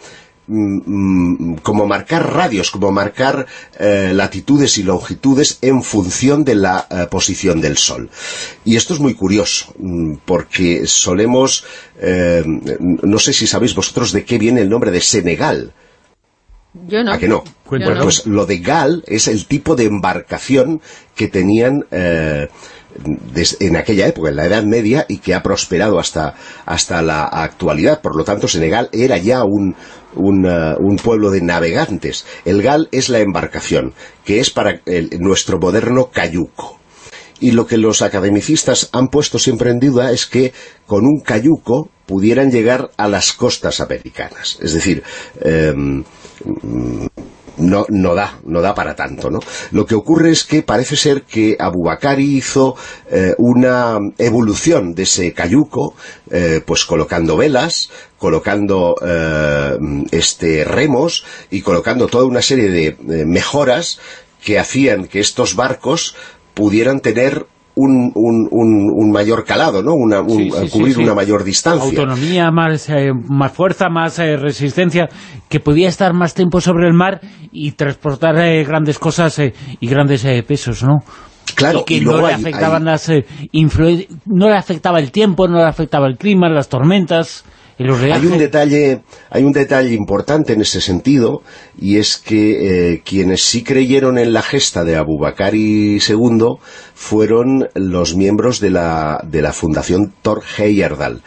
como marcar radios, como marcar eh, latitudes y longitudes en función de la eh, posición del Sol. Y esto es muy curioso, mm, porque solemos, eh, no sé si sabéis vosotros de qué viene el nombre de Senegal. Yo no. ¿A que no? Bueno, pues lo de gal es el tipo de embarcación que tenían eh, en aquella época, en la Edad Media, y que ha prosperado hasta, hasta la actualidad. Por lo tanto, Senegal era ya un, un, eh, un pueblo de navegantes. El gal es la embarcación, que es para nuestro moderno cayuco. Y lo que los academicistas han puesto siempre en duda es que con un cayuco pudieran llegar a las costas americanas. Es decir, em, no, no da, no da para tanto, ¿no? Lo que ocurre es que parece ser que Abu Bakari hizo eh, una evolución de ese cayuco, eh, pues colocando velas, colocando eh, este remos y colocando toda una serie de mejoras que hacían que estos barcos pudieran tener un, un, un, un mayor calado, ¿no? Una, un- Sí, cubrir sí. una mayor distancia. Autonomía, más, eh, más fuerza, más eh, resistencia, que podía estar más tiempo sobre el mar y transportar eh, grandes cosas eh, y grandes eh, pesos, ¿no? Claro, y que y no le hay- afectaban hay- las eh, influen- no le afectaba el tiempo, no le afectaba el clima, las tormentas, Hay un detalle, hay un detalle importante en ese sentido, y es que eh, quienes sí creyeron en la gesta de Abu Bakari II fueron los miembros de la, de la Fundación Thor Heyerdahl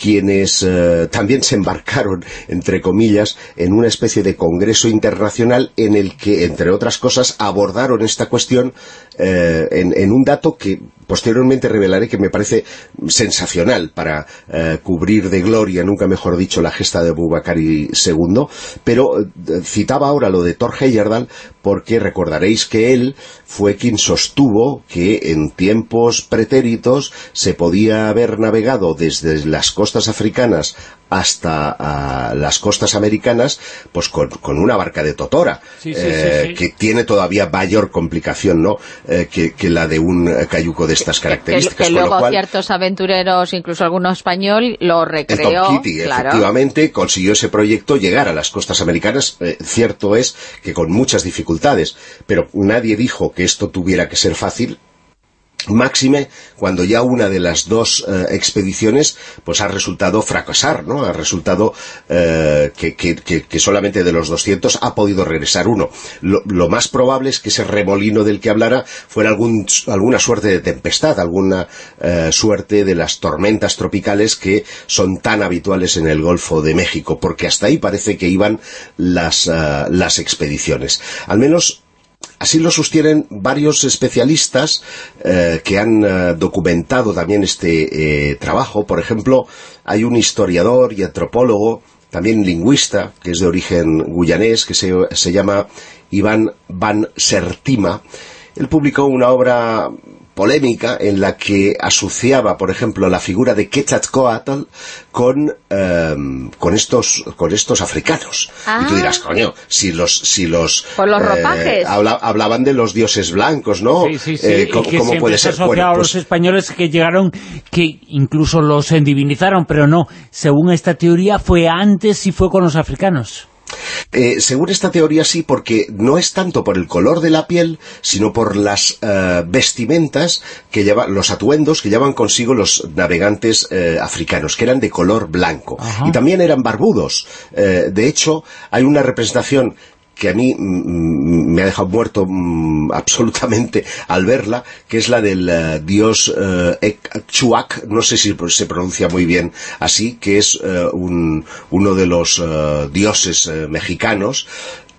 quienes eh, también se embarcaron, entre comillas, en una especie de congreso internacional en el que, entre otras cosas, abordaron esta cuestión eh, en, un dato que posteriormente revelaré que me parece sensacional para eh, cubrir de gloria, nunca mejor dicho, la gesta de Abu Bakari II, pero citaba ahora lo de Thor Heyerdahl porque recordaréis que él fue quien sostuvo que en tiempos pretéritos se podía haber navegado desde las costas africanas hasta ah, las costas americanas pues con, con una barca de totora Sí, sí, eh, sí, sí. que tiene todavía mayor complicación ¿no? Eh, que, que la de un cayuco de estas Que, características que con luego lo cual ciertos aventureros, incluso alguno español, lo el recreó. Tom Kitty, claro. efectivamente, consiguió ese proyecto llegar a las costas americanas. Eh, cierto es que con muchas dificultades, pero nadie dijo que esto tuviera que ser fácil. Máxime cuando ya una de las dos eh, expediciones pues ha resultado fracasar, ¿no? Ha resultado eh, que, que- que- solamente de los 200 ha podido regresar uno. Lo, lo más probable es que ese remolino del que hablara fuera algún, alguna suerte de tempestad, alguna eh, suerte de las tormentas tropicales que son tan habituales en el Golfo de México, porque hasta ahí parece que iban las, eh, las expediciones. Al menos Así lo sostienen varios especialistas eh, que han eh, documentado también este eh, trabajo. Por ejemplo, hay un historiador y antropólogo, también lingüista, que es de origen guyanés, que se, se llama Iván Van Sertima. Él publicó una obra polémica en la que asociaba, por ejemplo, la figura de Quetzalcoatl con, em, con, estos, con estos africanos. Y tú Ah. dirás, coño, si los... Si los, Por los ropajes. habla- hablaban de los dioses blancos, ¿no? Sí, sí, sí, Eh, y ¿cómo, que cómo siempre puede se ser? Bueno, a pues- los españoles que llegaron, que incluso los endivinizaron, pero no, según esta teoría fue antes y fue con los africanos. Eh, según esta teoría sí, porque no es tanto por el color de la piel, sino por las eh, vestimentas que llevan, los atuendos que llevan consigo los navegantes eh, africanos, que eran de color blanco. Ajá. Y también eran barbudos. Eh, de hecho, hay una representación que a mí me ha dejado muerto absolutamente al verla, que es la del eh, dios eh, Ekchuak, no sé si se pronuncia muy bien así, que es eh, un- uno de los dioses mexicanos,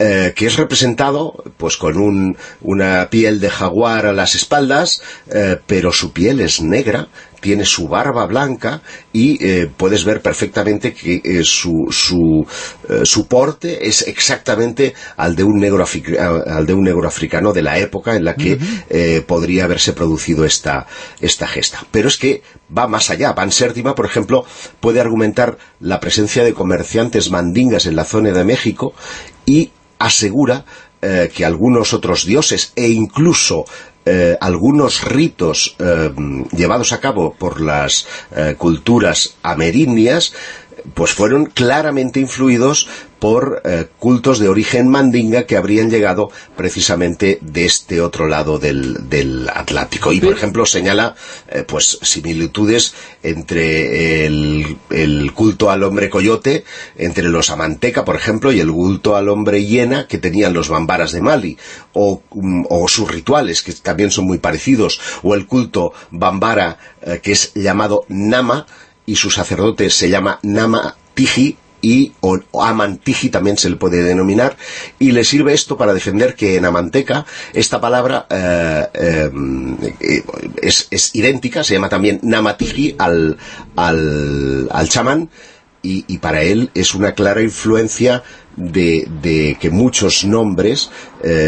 eh, que es representado pues con un- una piel de jaguar a las espaldas, eh, pero su piel es negra, tiene su barba blanca y eh, puedes ver perfectamente que eh, su, su, eh, su porte es exactamente al de un negro al de un negro africano de la época en la que podría haberse producido esta, esta gesta. Pero es que va más allá. Van Sértima, por ejemplo, puede argumentar la presencia de comerciantes mandingas en la zona de México y asegura eh, que algunos otros dioses e incluso eh, algunos ritos eh, llevados a cabo por las culturas amerindias pues fueron claramente influidos por eh, cultos de origen mandinga que habrían llegado precisamente de este otro lado del, del Atlántico. Y, por ejemplo, señala eh, pues similitudes entre el, el culto al hombre coyote, entre los amanteca, por ejemplo, y el culto al hombre hiena que tenían los bambaras de Mali, o, mm, o sus rituales, que también son muy parecidos, o el culto bambara, eh, que es llamado Nama, y su sacerdote se llama Nama Tiji y o, Amantiji también se le puede denominar y le sirve esto para defender que en Amanteca esta palabra eh, eh, eh, es, es idéntica, se llama también Namatiji al, al, al chamán y, para él es una clara influencia de, de que muchos nombres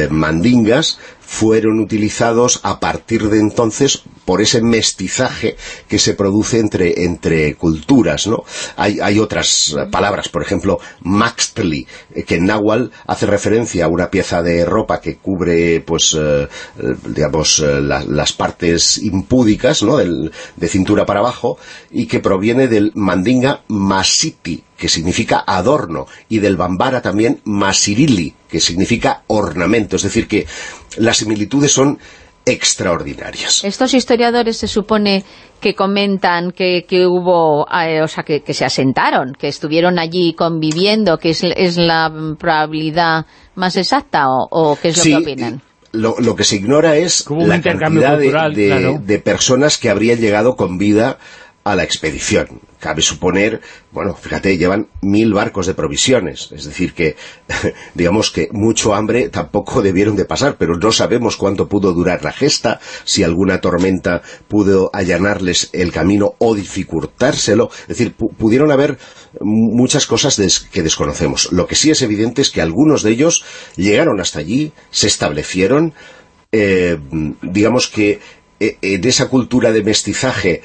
mandingas fueron utilizados a partir de entonces por ese mestizaje que se produce entre, entre culturas, ¿no? Hay, hay otras palabras, por ejemplo, maxtli, eh, que en náhuatl hace referencia a una pieza de ropa que cubre, pues, eh, eh, digamos, la- las partes impúdicas, ¿no? Del- de cintura para abajo, y que proviene del mandinga masiti, que significa adorno, y del bambara también masirili, que significa ornamento. Es decir, que las similitudes son extraordinarias. Estos historiadores se supone que comentan que, que hubo, eh, o sea, que, que se asentaron, que estuvieron allí conviviendo, que es, es la probabilidad más exacta, o, o qué es lo Sí, que opinan. Lo, lo que se ignora es la intercambio cantidad de, cultural, de- claro. de personas que habrían llegado con vida a la expedición. Cabe suponer, bueno, fíjate, llevan mil barcos de provisiones, es decir que, digamos que mucho hambre tampoco debieron de pasar, pero no sabemos cuánto pudo durar la gesta, si alguna tormenta pudo allanarles el camino o dificultárselo, es decir, pu- pudieron haber muchas cosas que desconocemos. Lo que sí es evidente es que algunos de ellos llegaron hasta allí, se establecieron, eh, digamos que eh, en esa cultura de mestizaje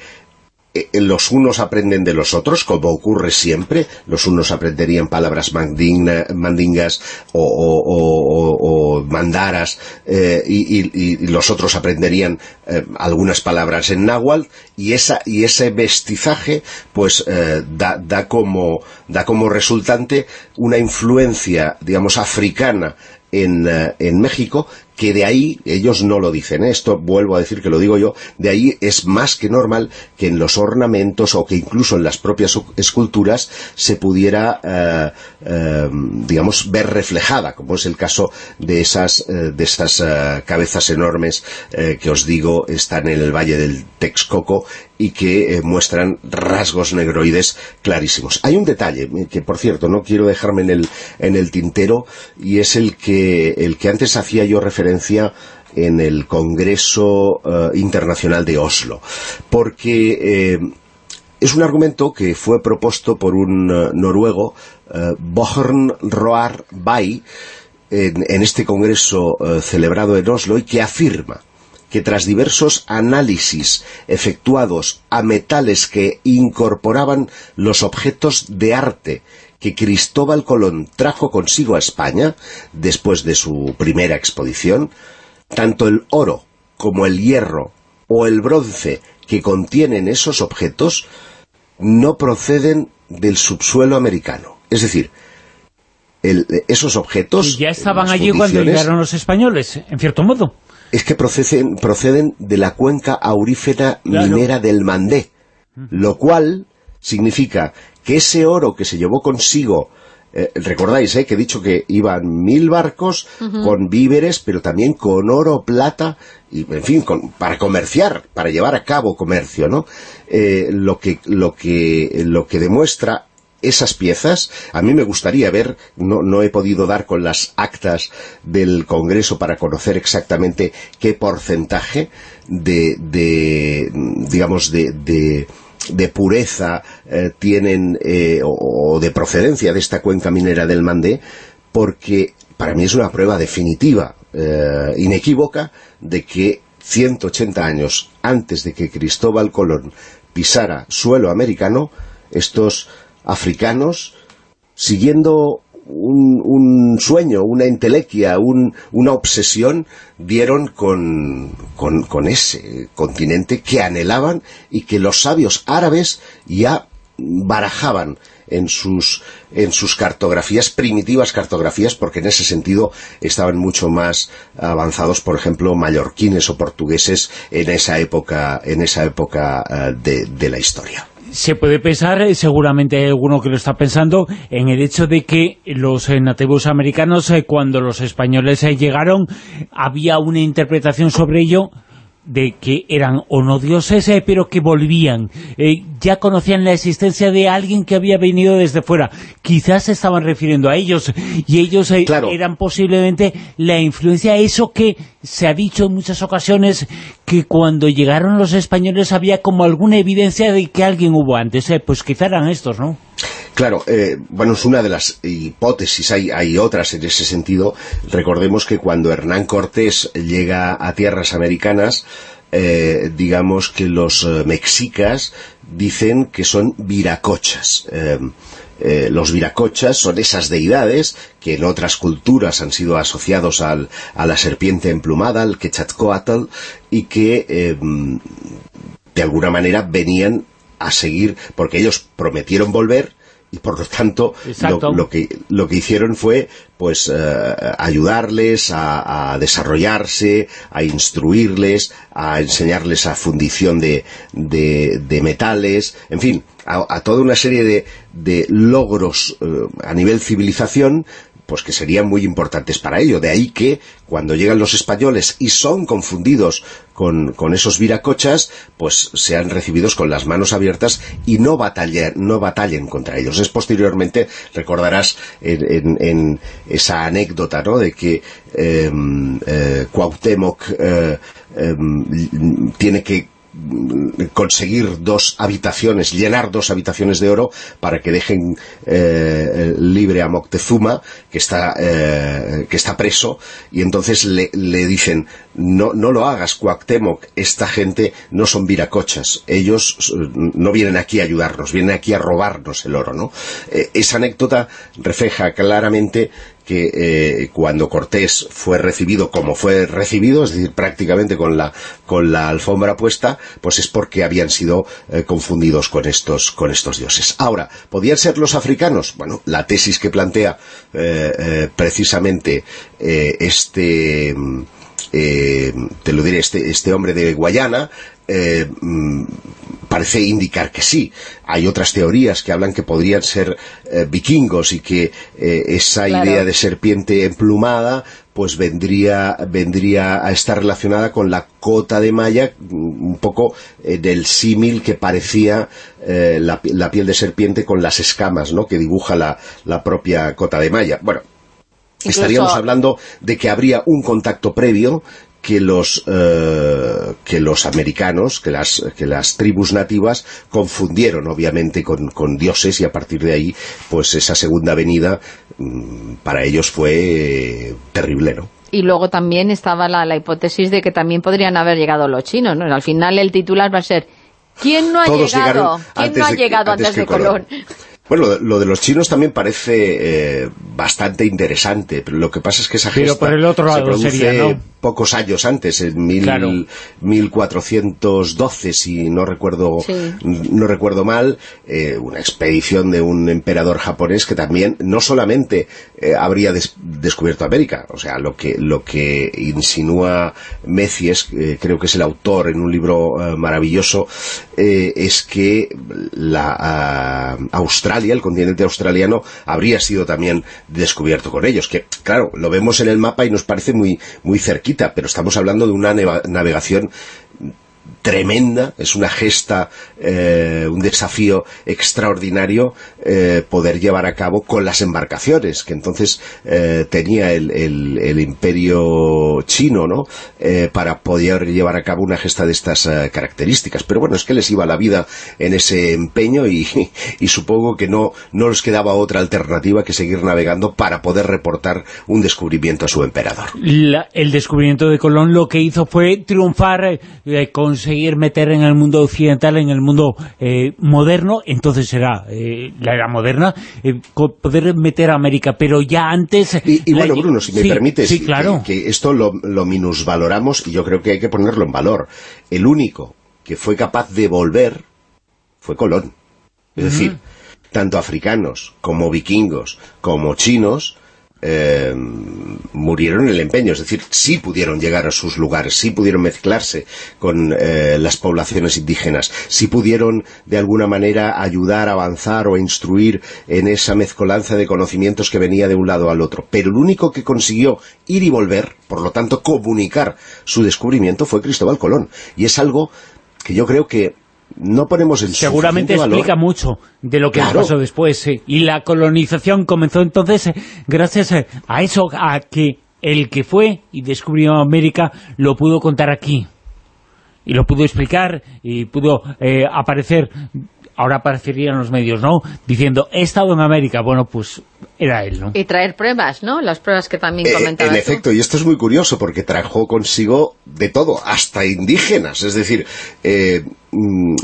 los unos aprenden de los otros, como ocurre siempre. Los unos aprenderían palabras mandingas o, mandaras eh, y, los otros aprenderían eh, algunas palabras en náhuatl y, esa, y ese mestizaje pues eh, da, da, como, da como resultante una influencia, digamos, africana en, eh, en México, que de ahí, ellos no lo dicen, esto vuelvo a decir que lo digo yo, de ahí es más que normal que en los ornamentos o que incluso en las propias esculturas se pudiera, eh, eh, digamos, ver reflejada, como es el caso de esas, eh, de estas eh, cabezas enormes que os digo están en el Valle del Texcoco y que eh, muestran rasgos negroides clarísimos. Hay un detalle eh, que, por cierto, no quiero dejarme en el, en el tintero y es el que, el que antes hacía yo referencia en el Congreso eh, Internacional de Oslo. Porque es un argumento que fue propuesto por un noruego, eh, Bjørn Roar Bay, en, este congreso celebrado en Oslo y que afirma que tras diversos análisis efectuados a metales que incorporaban los objetos de arte que Cristóbal Colón trajo consigo a España después de su primera exposición, tanto el oro como el hierro o el bronce que contienen esos objetos no proceden del subsuelo americano. Es decir, esos objetos... Y ya estaban allí cuando llegaron los españoles, en cierto modo. Es que proceden, proceden de la cuenca aurífera minera del Mandé, lo cual significa que ese oro que se llevó consigo eh, recordáis eh, que he dicho que iban mil barcos con víveres, pero también con oro, plata, y en fin, para comerciar, para llevar a cabo comercio, ¿no? Eh, lo, que, lo, que, lo que demuestra esas piezas, a mí me gustaría ver, no, no he podido dar con las actas del Congreso para conocer exactamente qué porcentaje de, de digamos, de, de pureza eh, tienen eh, o, de procedencia de esta cuenca minera del Mandé, porque para mí es una prueba definitiva, eh, inequívoca, de que 180 años antes de que Cristóbal Colón pisara suelo americano, estos africanos, siguiendo un, sueño, una entelequia, una obsesión, dieron con, con, ese continente que anhelaban y que los sabios árabes ya barajaban en sus, en sus cartografías, primitivas cartografías, porque en ese sentido estaban mucho más avanzados, por ejemplo, mallorquines o portugueses en esa época, en esa época eh, de la historia se puede pensar, eh, seguramente hay alguno que lo está pensando, en el hecho de que los eh, nativos americanos, eh, cuando los españoles llegaron, había una interpretación sobre ello de que eran o no dioses, eh, pero que volvían. Eh, ya conocían la existencia de alguien que había venido desde fuera. Quizás se estaban refiriendo a ellos, y ellos eh, eran posiblemente la influencia, eso que se ha dicho en muchas ocasiones, que cuando llegaron los españoles había como alguna evidencia de que alguien hubo antes. pues quizá eran estos, ¿no? Claro, eh, bueno, es una de las hipótesis, hay, hay otras en ese sentido. Recordemos que cuando Hernán Cortés llega a tierras americanas, eh, digamos que los eh, mexicas dicen que son viracochas. los viracochas son esas deidades que en otras culturas han sido asociados al, a la serpiente emplumada, al Quetzalcoatl, y que de alguna manera venían a seguir, porque ellos prometieron volver, por lo tanto lo, que lo que hicieron fue pues eh, ayudarles a, desarrollarse, a instruirles, a enseñarles a fundición de, de, metales, en fin, a, toda una serie de, de logros eh, a nivel civilización pues que serían muy importantes para ello. De ahí que cuando llegan los españoles y son confundidos con, esos viracochas, pues sean recibidos con las manos abiertas y no batallen, no batallen contra ellos. Es posteriormente, recordarás en, esa anécdota, ¿no?, de que em, eh, Cuauhtémoc eh, em, tiene que conseguir dos habitaciones, llenar dos habitaciones de oro para que dejen eh, libre a Moctezuma, que está, eh, que está preso, y entonces le, le, dicen, no, no lo hagas, Cuauhtémoc, esta gente no son viracochas, ellos no vienen aquí a ayudarnos, vienen aquí a robarnos el oro, ¿no? Eh, esa anécdota refleja claramente que eh, cuando Cortés fue recibido como fue recibido, es decir, prácticamente con la, con la alfombra puesta, pues es porque habían sido eh, confundidos con estos, con estos dioses. Ahora, ¿podían ser los africanos? Bueno, la tesis que plantea eh, precisamente este... te lo diré, este, este hombre de Guayana, mm, parece indicar que sí. Hay otras teorías que hablan que podrían ser eh, vikingos y que eh, esa idea de serpiente emplumada pues vendría, vendría a estar relacionada con la cota de malla, un poco eh, del símil que parecía la, piel de serpiente con las escamas ¿no? que dibuja la, la propia cota de malla. Bueno, Estaríamos hablando de que habría un contacto previo que los, eh, que los americanos, que las, que las tribus nativas confundieron obviamente con, con, dioses y a partir de ahí pues esa segunda venida mm, para ellos fue terrible, ¿no? Y luego también estaba la, la hipótesis de que también podrían haber llegado los chinos, ¿no? Al final el titular va a ser ¿Quién no ha Todos llegado? ¿Quién antes no ha de- llegado antes de Colón? Bueno, lo, de los chinos también parece eh, bastante interesante, pero lo que pasa es que esa Pero gesta por el otro se lado produce sería, ¿no? Pocos años antes, en mil, Claro. 1412, si no recuerdo Sí. no recuerdo mal, eh, una expedición de un emperador japonés que también no solamente eh, habría des- descubierto América, o sea, lo que lo que insinúa Mecies, eh, creo que es el autor en un libro eh, maravilloso, eh, es que la ah, Australia, el continente australiano, habría sido también descubierto con ellos, que claro, lo vemos en el mapa y nos parece muy muy cerquita, pero estamos hablando de una navegación tremenda, es una gesta, eh, un desafío extraordinario eh, poder llevar a cabo con las embarcaciones que entonces eh, tenía el, el- imperio chino, ¿no? Para poder llevar a cabo una gesta de estas características. Pero bueno, es que les iba la vida en ese empeño y, supongo que no, no les quedaba otra alternativa que seguir navegando para poder reportar un descubrimiento a su emperador. El descubrimiento de Colón lo que hizo fue triunfar, eh, conseguir meter en el mundo occidental, en el mundo eh, moderno, entonces será eh, la era moderna, eh, poder meter a América, pero ya antes... Y, y la- bueno, Bruno, si me sí, permites, Sí, que- claro. que, esto lo, lo minusvaloramos y yo creo que hay que ponerlo en valor. El único que fue capaz de volver fue Colón. Es decir, tanto africanos como vikingos como chinos eh, murieron en el empeño, es decir, sí pudieron llegar a sus lugares, sí pudieron mezclarse con eh, las poblaciones indígenas, sí pudieron de alguna manera ayudar avanzar o instruir en esa mezcolanza de conocimientos que venía de un lado al otro. Pero el único que consiguió ir y volver, por lo tanto comunicar su descubrimiento, fue Cristóbal Colón. Y es algo que yo creo que no ponemos el Seguramente valor. explica mucho de lo que Claro. pasó después. Y la colonización comenzó entonces eh, gracias eh, a eso, a que el que fue y descubrió América lo pudo contar aquí. Y lo pudo explicar y pudo eh, aparecer, ahora aparecería en los medios, ¿no? Diciendo, he estado en América. Bueno, pues era él, ¿no? Y traer pruebas, ¿no? Las pruebas que también Eh, comentabas en tú. efecto, y esto es muy curioso porque trajo consigo de todo, hasta indígenas, es decir, eh, mm,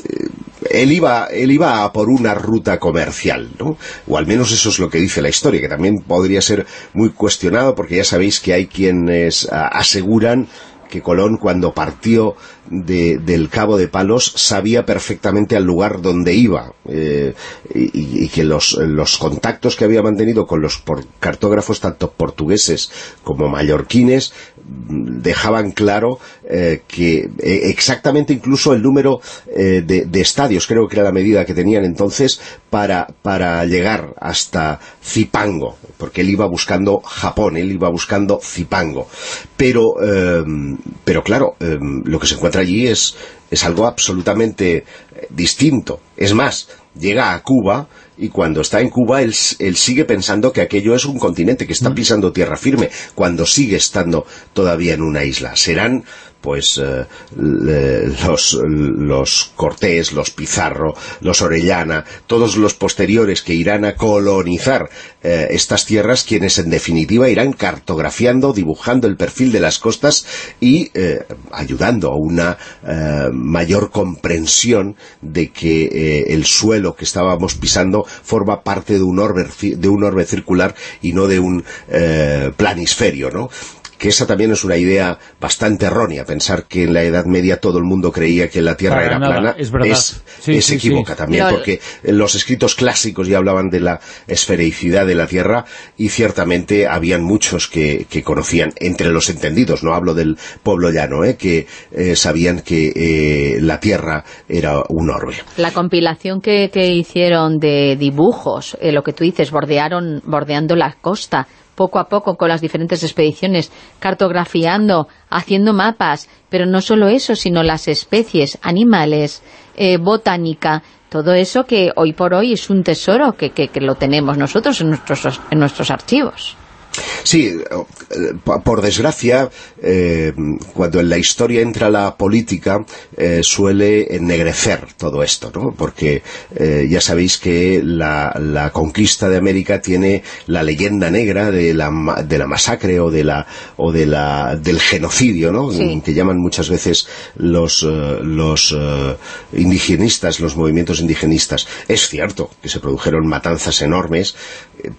él iba, él iba a por una ruta comercial, ¿no? O al menos eso es lo que dice la historia, que también podría ser muy cuestionado porque ya sabéis que hay quienes ah, aseguran que Colón cuando partió de- del Cabo de Palos sabía perfectamente al lugar donde iba eh, y, que los, los contactos que había mantenido con los cartógrafos tanto portugueses como mallorquines dejaban claro eh, que eh, exactamente incluso el número de, de estadios creo que era la medida que tenían entonces para, para llegar hasta Zipango porque él iba buscando Japón, él iba buscando Zipango pero eh, pero claro, eh, lo que se encuentra allí es, es algo absolutamente eh, distinto. Es más, llega a Cuba y cuando está en Cuba él, él sigue pensando que aquello es un continente, que está pisando tierra firme, cuando sigue estando todavía en una isla. Serán pues eh, los, los Cortés, los Pizarro, los Orellana, todos los posteriores que irán a colonizar eh, estas tierras, quienes en definitiva irán cartografiando, dibujando el perfil de las costas y eh, ayudando a una mayor comprensión de que el suelo que estábamos pisando forma parte de un orbe, de un orbe circular y no de un planisferio, ¿no? Que esa también es una idea bastante errónea, pensar que en la Edad Media todo el mundo creía que la Tierra Para era nada, plana, es verdad. Sí, es sí, equivoca sí. también, porque los escritos clásicos ya hablaban de la esfericidad de la Tierra y ciertamente habían muchos que, que conocían, entre los entendidos, no hablo del pueblo llano, ¿eh? que eh, sabían que eh, la Tierra era un orbe. La compilación que, que hicieron de dibujos, eh, lo que tú dices, bordearon, bordeando la costa, poco a poco con las diferentes expediciones, cartografiando, haciendo mapas, pero no solo eso, sino las especies, animales, eh, botánica, todo eso que hoy por hoy es un tesoro que, que, que lo tenemos nosotros en nuestros, en nuestros archivos. Sí, eh, por desgracia, eh, cuando en la historia entra la política, eh, suele ennegrecer todo esto, ¿no? Porque ya sabéis que la, conquista de América tiene la leyenda negra de la, de la masacre o de la o de la del genocidio, ¿no? Que llaman muchas veces los los indigenistas, los movimientos indigenistas. Es cierto que se produjeron matanzas enormes,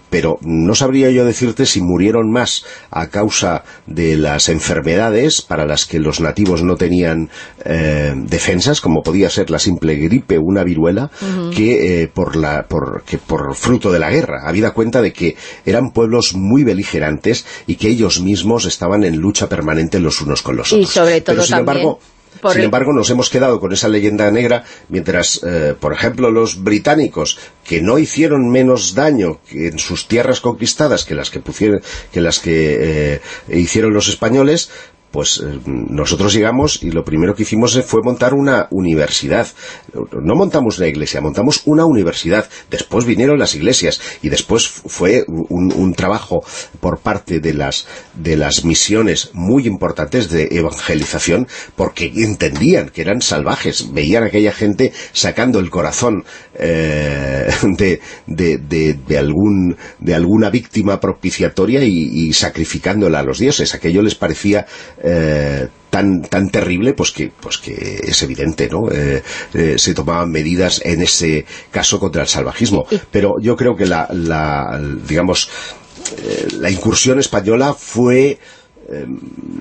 pero no sabría yo decirte si murieron más a causa de las enfermedades para las que los nativos no tenían eh, defensas, como podía ser la simple gripe o una viruela, que, eh, por la, por, que por fruto de la guerra. Habida cuenta de que eran pueblos muy beligerantes y que ellos mismos estaban en lucha permanente los unos con los otros. Y sobre todo sin embargo, sin embargo, nos hemos quedado con esa leyenda negra, mientras, eh, por ejemplo, los británicos, que no hicieron menos daño en sus tierras conquistadas que las que, que, las que eh, hicieron los españoles, pues eh, nosotros llegamos y lo primero que hicimos fue montar una universidad. No montamos una iglesia, montamos una universidad. Después vinieron las iglesias y después fue un, trabajo por parte de las, de las misiones muy importantes de evangelización porque entendían que eran salvajes, veían a aquella gente sacando el corazón eh, de, de, algún, de alguna víctima propiciatoria y, y sacrificándola a los dioses. Aquello les parecía eh, tan tan terrible pues que pues que es evidente no eh, eh, se tomaban medidas en ese caso contra el salvajismo. Pero yo creo que la, la digamos la incursión española fue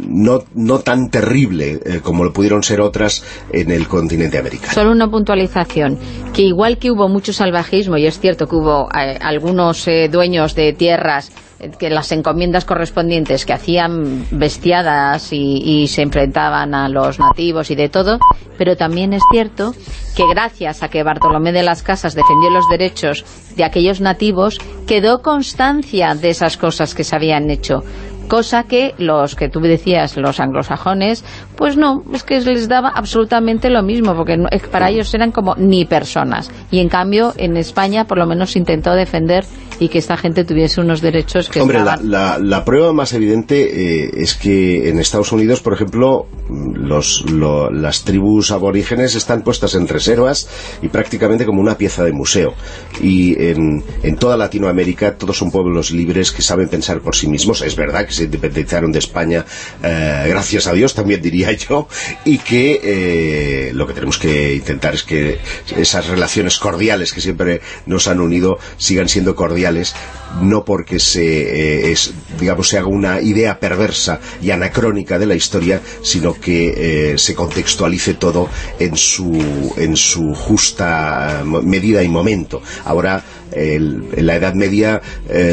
no, no tan terrible como lo pudieron ser otras en el continente americano. Solo una puntualización, que igual que hubo mucho salvajismo, y es cierto que hubo algunos dueños de tierras que las encomiendas correspondientes que hacían bestiadas y, se enfrentaban a los nativos y de todo, pero también es cierto que gracias a que Bartolomé de las Casas defendió los derechos de aquellos nativos, quedó constancia de esas cosas que se habían hecho cosa que los que tú decías, los anglosajones, pues no, es que les daba absolutamente lo mismo, porque para ellos eran como ni personas. Y en cambio, en España por lo menos intentó defender y que esta gente tuviese unos derechos que Hombre, la, prueba más evidente eh, es que en Estados Unidos, por ejemplo, los, las tribus aborígenes están puestas en reservas y prácticamente como una pieza de museo. Y en, en toda Latinoamérica todos son pueblos libres que saben pensar por sí mismos. Es verdad que se independizaron de España, eh, gracias a Dios también diría yo, y que eh, lo que tenemos que intentar es que esas relaciones cordiales que siempre nos han unido sigan siendo cordiales no porque se, eh, digamos, se haga una idea perversa y anacrónica de la historia, sino que eh, se contextualice todo en su, en su justa medida y momento. Ahora, en la Edad Media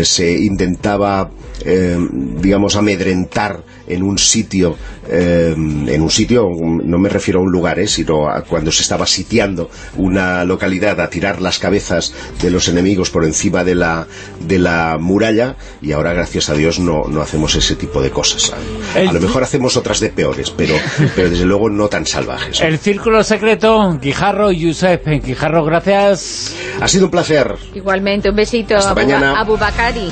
se intentaba digamos, amedrentar en un sitio, eh, en un sitio, no me refiero a un lugar, eh, sino a cuando se estaba sitiando una localidad a tirar las cabezas de los enemigos por encima de la, de la muralla y ahora, gracias a Dios, no, no hacemos ese tipo de cosas. A, lo mejor hacemos otras de peores, pero, pero desde luego no tan salvajes. El Círculo Secreto, Guijarro, Yusef, Guijarro, gracias. Ha sido un placer. Igualmente, un besito Hasta mañana. a Bubacari.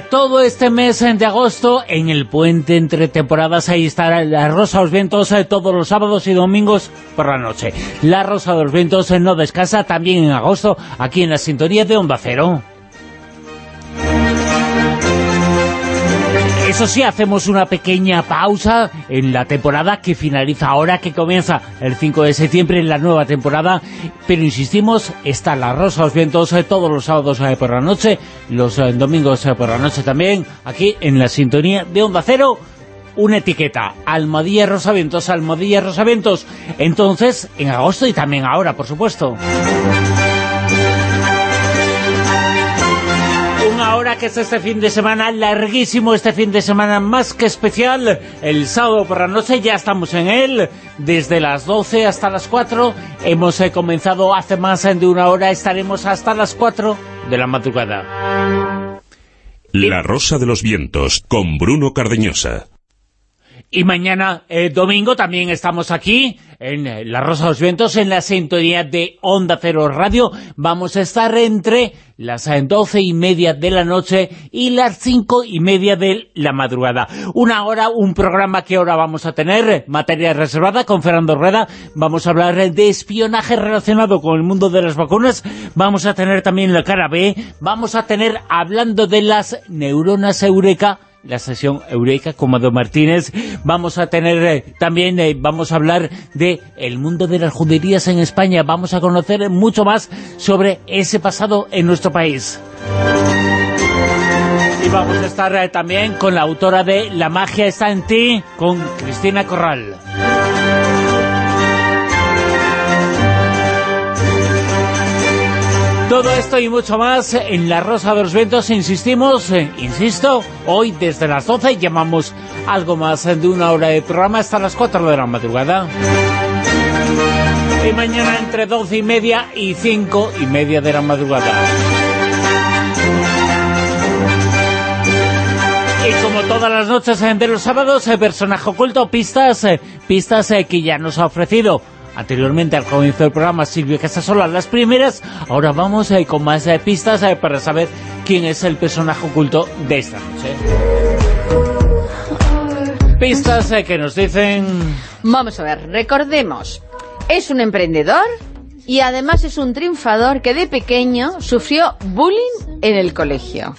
Todo este mes de agosto, en el puente entre temporadas, ahí estará la Rosa de los Vientos eh, todos los sábados y domingos por la noche. La Rosa de los Vientos eh, no descansa también en agosto, aquí en la sintonía de Onda Cero. Eso sí, hacemos una pequeña pausa en la temporada que finaliza ahora, que comienza el 5 de septiembre en la nueva temporada, pero insistimos, está La Rosa los Vientos eh, todos los sábados eh, por la noche, los eh, domingos por la noche también, aquí en la sintonía de Onda Cero, una etiqueta, Almadía Rosavientos, Almadía Rosavientos, entonces en agosto y también ahora, por supuesto. Una hora que es este fin de semana, larguísimo este fin de semana, más que especial, el sábado por la noche, ya estamos en él, desde las 12 hasta las 4, hemos eh, comenzado hace más de una hora, estaremos hasta las 4 de la madrugada. La Rosa de los Vientos, con Bruno Cardeñosa. Y mañana, eh, domingo, también estamos aquí, en eh, La Rosa de los Vientos, en la sintonía de Onda Cero Radio. Vamos a estar entre las eh, doce y media de la noche y las cinco y media de la madrugada. Una hora, un programa que ahora vamos a tener, materia reservada con Fernando Rueda. Vamos a hablar de espionaje relacionado con el mundo de las vacunas. Vamos a tener también la cara B. Vamos a tener, hablando de las neuronas eureka, la sesión Eureka con Martínez. Vamos a tener eh, también, eh, vamos a hablar de el mundo de las juderías en España. Vamos a conocer mucho más sobre ese pasado en nuestro país. Y vamos a estar eh, también con la autora de La magia está en ti, con Cristina Corral. Todo esto y mucho más en La Rosa de los Vientos, insistimos, eh, insisto, hoy desde las 12 llamamos algo más de una hora de programa hasta las 4 de la madrugada. Y mañana entre 12 y media y 5 y media de la madrugada. Y como todas las noches eh, de los sábados, el personaje oculto, pistas, eh, pistas que ya nos ha ofrecido anteriormente al comienzo del programa Silvia Casasola las primeras, ahora vamos eh, con más eh, pistas eh, para saber quién es el personaje oculto de esta noche. Pistas que nos dicen... Vamos a ver, recordemos, es un emprendedor y además es un triunfador que de pequeño sufrió bullying en el colegio.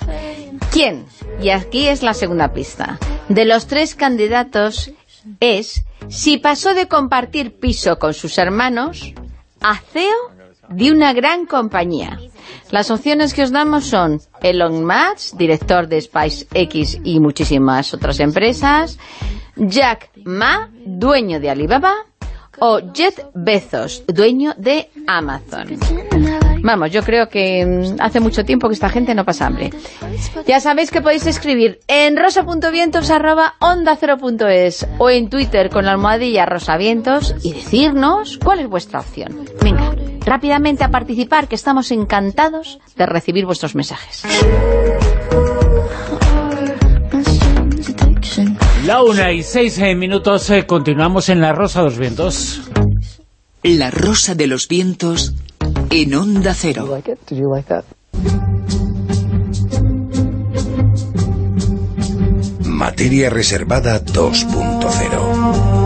¿Quién? Y aquí es la segunda pista. De los tres candidatos es si pasó de compartir piso con sus hermanos a CEO de una gran compañía. Las opciones que os damos son Elon Musk, director de SpaceX y muchísimas otras empresas, Jack Ma, dueño de Alibaba, o Jeff Bezos, dueño de Amazon. Vamos, yo creo que mm, hace mucho tiempo que esta gente no pasa hambre. Ya sabéis que podéis escribir en rosa.vientos onda o en Twitter con la almohadilla rosavientos y decirnos cuál es vuestra opción. Venga, rápidamente a participar que estamos encantados de recibir vuestros mensajes. La una y seis eh, minutos, eh, continuamos en La Rosa de los Vientos. La Rosa de los Vientos en Onda Cero. Materia reservada 2.0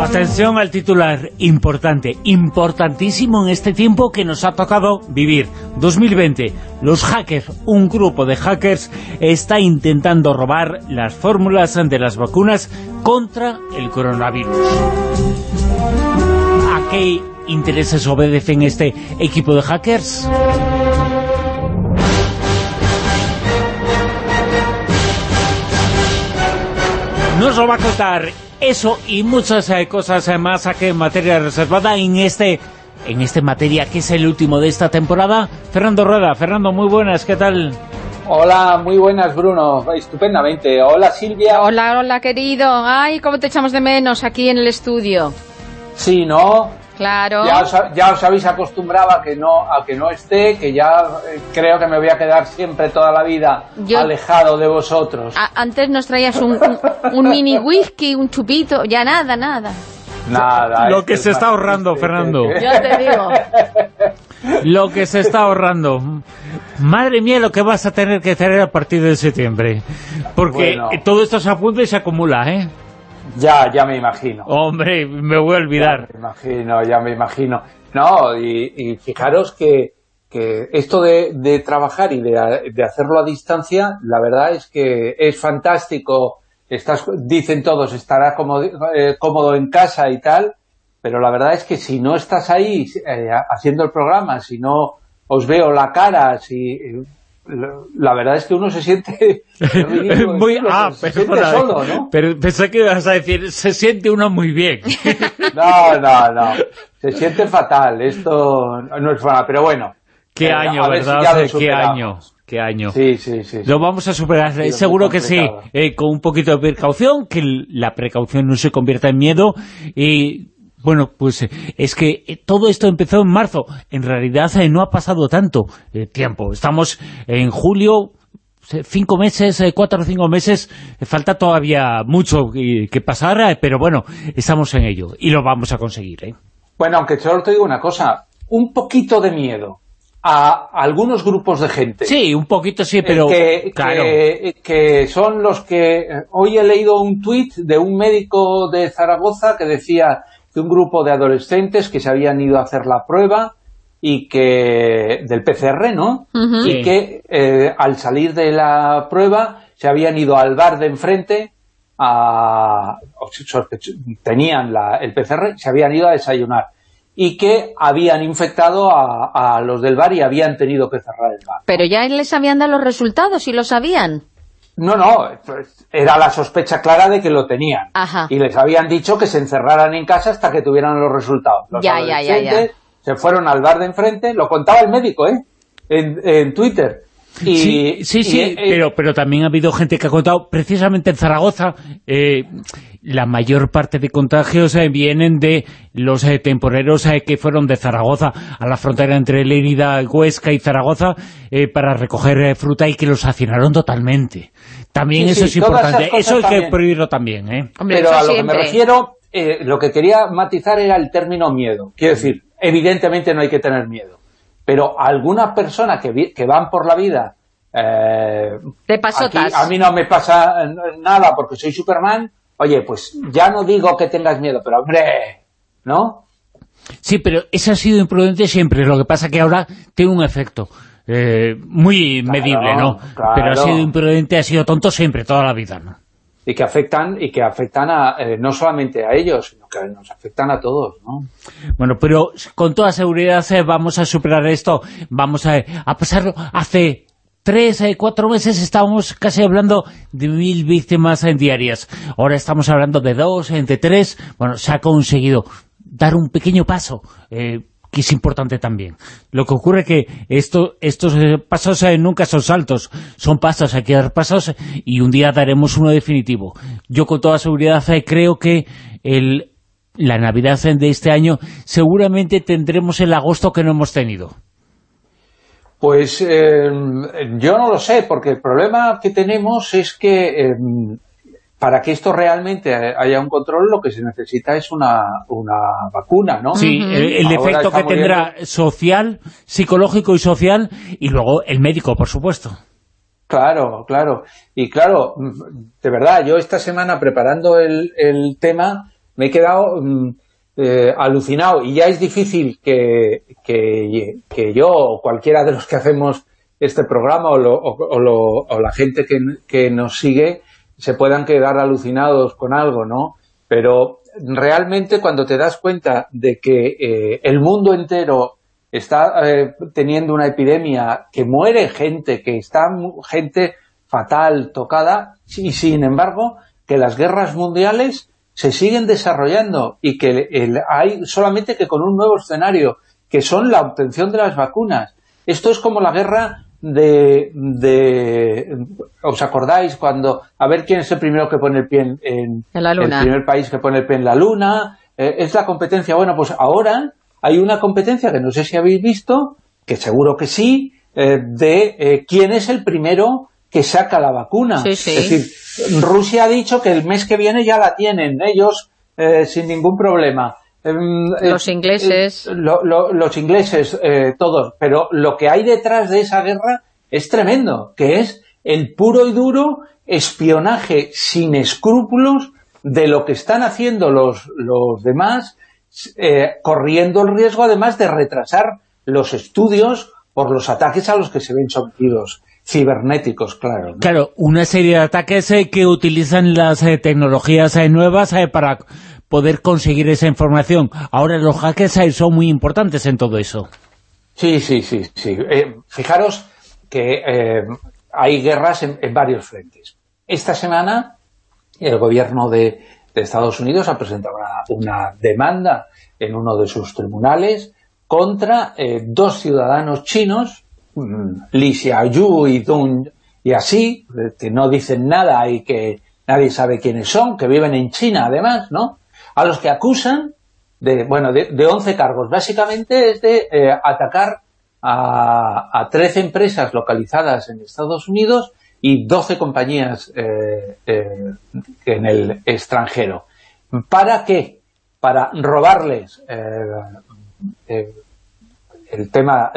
Atención al titular, importante, importantísimo en este tiempo que nos ha tocado vivir. 2020, los hackers, un grupo de hackers, está intentando robar las fórmulas de las vacunas contra el coronavirus. ¿A qué intereses obedecen este equipo de hackers? Nos lo va a contar eso y muchas eh, cosas eh, más aquí en materia reservada en este en este materia que es el último de esta temporada. Fernando Rueda. Fernando, muy buenas, ¿qué tal? Hola, muy buenas, Bruno. Estupendamente. Hola, Silvia. Hola, hola, querido. Ay, cómo te echamos de menos aquí en el estudio. Sí, ¿no? Claro. Ya os, habéis acostumbrado a que no a que no esté, que ya eh, creo que me voy a quedar siempre toda la vida alejado de vosotros. antes nos traías un, mini whisky, un chupito, ya nada, nada. Nada. Lo que se está ahorrando, Fernando. Ya te digo. Lo que se está ahorrando. Madre mía, lo que vas a tener que hacer a partir de septiembre. Porque todo esto se apunta y se acumula, ¿eh? Ya, ya me imagino. Hombre, me voy a olvidar. Ya me imagino, ya me imagino. No, y, fijaros que que esto de, trabajar y de, hacerlo a distancia, la verdad es que es fantástico, estás, dicen todos, estará eh, cómodo, en casa y tal, pero la verdad es que si no estás ahí eh, haciendo el programa, si no os veo la cara, si la verdad es que uno se siente muy ah, se siente solo, ¿no? Pero pensé que ibas a decir, se siente uno muy bien. no, no, no, se siente fatal, esto no es fatal, pero bueno. Qué año, ¿verdad? qué año. Qué año. Sí, sí, sí. Lo vamos a superar, seguro que sí, eh, con un poquito de precaución, que la precaución no se convierta en miedo y bueno, pues eh, es que eh, todo esto empezó en marzo. En realidad eh, no ha pasado tanto tiempo. Estamos en julio, cinco meses, cuatro o cinco meses, falta todavía mucho que pasar, pero bueno, estamos en ello y lo vamos a conseguir. Bueno, aunque solo te digo una cosa, un poquito de miedo a algunos grupos de gente. Sí, un poquito sí, pero que, claro. que, son los que... Hoy he leído un tuit de un médico de Zaragoza que decía un grupo de adolescentes que se habían ido a hacer la prueba y que del PCR, ¿no? Y que eh, al salir de la prueba se habían ido al bar de enfrente a, tenían el PCR, se habían ido a desayunar y que habían infectado a, los del bar y habían tenido que cerrar el bar. Pero ya les habían dado los resultados y lo sabían. No, no, era la sospecha clara de que lo tenían. Y les habían dicho que se encerraran en casa hasta que tuvieran los resultados. Los ya, ya, ya, se fueron al bar de enfrente, lo contaba el médico, ¿eh? En, Twitter. sí, sí, sí eh, pero, pero también ha habido gente que ha contado, precisamente en Zaragoza, eh, la mayor parte de contagios eh, vienen de los eh, temporeros eh, que fueron de Zaragoza a la frontera entre Lérida, Huesca y Zaragoza para recoger fruta y que los hacinaron totalmente. También eso es importante. Eso hay que prohibirlo también. ¿eh? Pero a lo que me refiero, lo que quería matizar era el término miedo. Quiero decir, evidentemente no hay que tener miedo. Pero algunas personas que, que van por la vida... Eh, de pasotas. a mí no me pasa nada porque soy Superman oye, pues ya no digo que tengas miedo, pero hombre, ¿no? Sí, pero eso ha sido imprudente siempre, lo que pasa que ahora tiene un efecto eh, muy medible, ¿no? Pero ha sido imprudente, ha sido tonto siempre, toda la vida, ¿no? Y que afectan, y que afectan a, eh, no solamente a ellos, sino que nos afectan a todos, ¿no? Bueno, pero con toda seguridad eh, vamos a superar esto, vamos a, a pasarlo hace tres, eh, cuatro meses estábamos casi hablando de mil víctimas en diarias. Ahora estamos hablando de dos, entre tres. Bueno, se ha conseguido dar un pequeño paso, eh, que es importante también. Lo que ocurre es que esto, estos eh, pasos nunca son saltos, son pasos, hay que dar pasos y un día daremos uno definitivo. Yo con toda seguridad creo que el, la Navidad de este año seguramente tendremos el agosto que no hemos tenido. Pues eh, yo no lo sé, porque el problema que tenemos es que eh, para que esto realmente haya un control lo que se necesita es una, una vacuna, ¿no? Sí, el, efecto que tendrá social, psicológico y social, y luego el médico, por supuesto. Claro, claro. Y claro, de verdad, yo esta semana preparando el, el tema me he quedado... Mm, eh, alucinado y ya es difícil que, que, yo o cualquiera de los que hacemos este programa o, o, la gente que, nos sigue se puedan quedar alucinados con algo, ¿no? Pero realmente cuando te das cuenta de que eh, el mundo entero está eh, teniendo una epidemia, que muere gente, que está gente fatal, tocada, y sin embargo que las guerras mundiales se siguen desarrollando y que hay solamente que con un nuevo escenario, que son la obtención de las vacunas. Esto es como la guerra de, ¿os acordáis? cuando A ver quién es el primero que pone el pie en, la luna. el primer país que pone el pie en la luna. Eh, es la competencia. Bueno, pues ahora hay una competencia que no sé si habéis visto, que seguro que sí, eh, de eh, quién es el primero que saca la vacuna. Es decir, Rusia ha dicho que el mes que viene ya la tienen ellos eh, sin ningún problema. Em, eh, los ingleses. Eh, los ingleses, todos. Pero lo que hay detrás de esa guerra es tremendo, que es el puro y duro espionaje sin escrúpulos de lo que están haciendo los, los demás, corriendo el riesgo además de retrasar los estudios por los ataques a los que se ven sometidos cibernéticos, claro. Claro, una serie de ataques eh, que utilizan las eh, tecnologías eh, nuevas para poder conseguir esa información. Ahora los hackers son muy importantes en todo eso. Sí, sí, sí. sí. fijaros que hay guerras en, varios frentes. Esta semana el gobierno de, Estados Unidos ha presentado una, demanda en uno de sus tribunales contra dos ciudadanos chinos Li Xiaoyu y Dun y así, que no dicen nada y que nadie sabe quiénes son, que viven en China además, ¿no? A los que acusan de, bueno, de, de 11 cargos. Básicamente es de eh, atacar a, a 13 empresas localizadas en Estados Unidos y 12 compañías eh, eh, en el extranjero. ¿Para qué? Para robarles el tema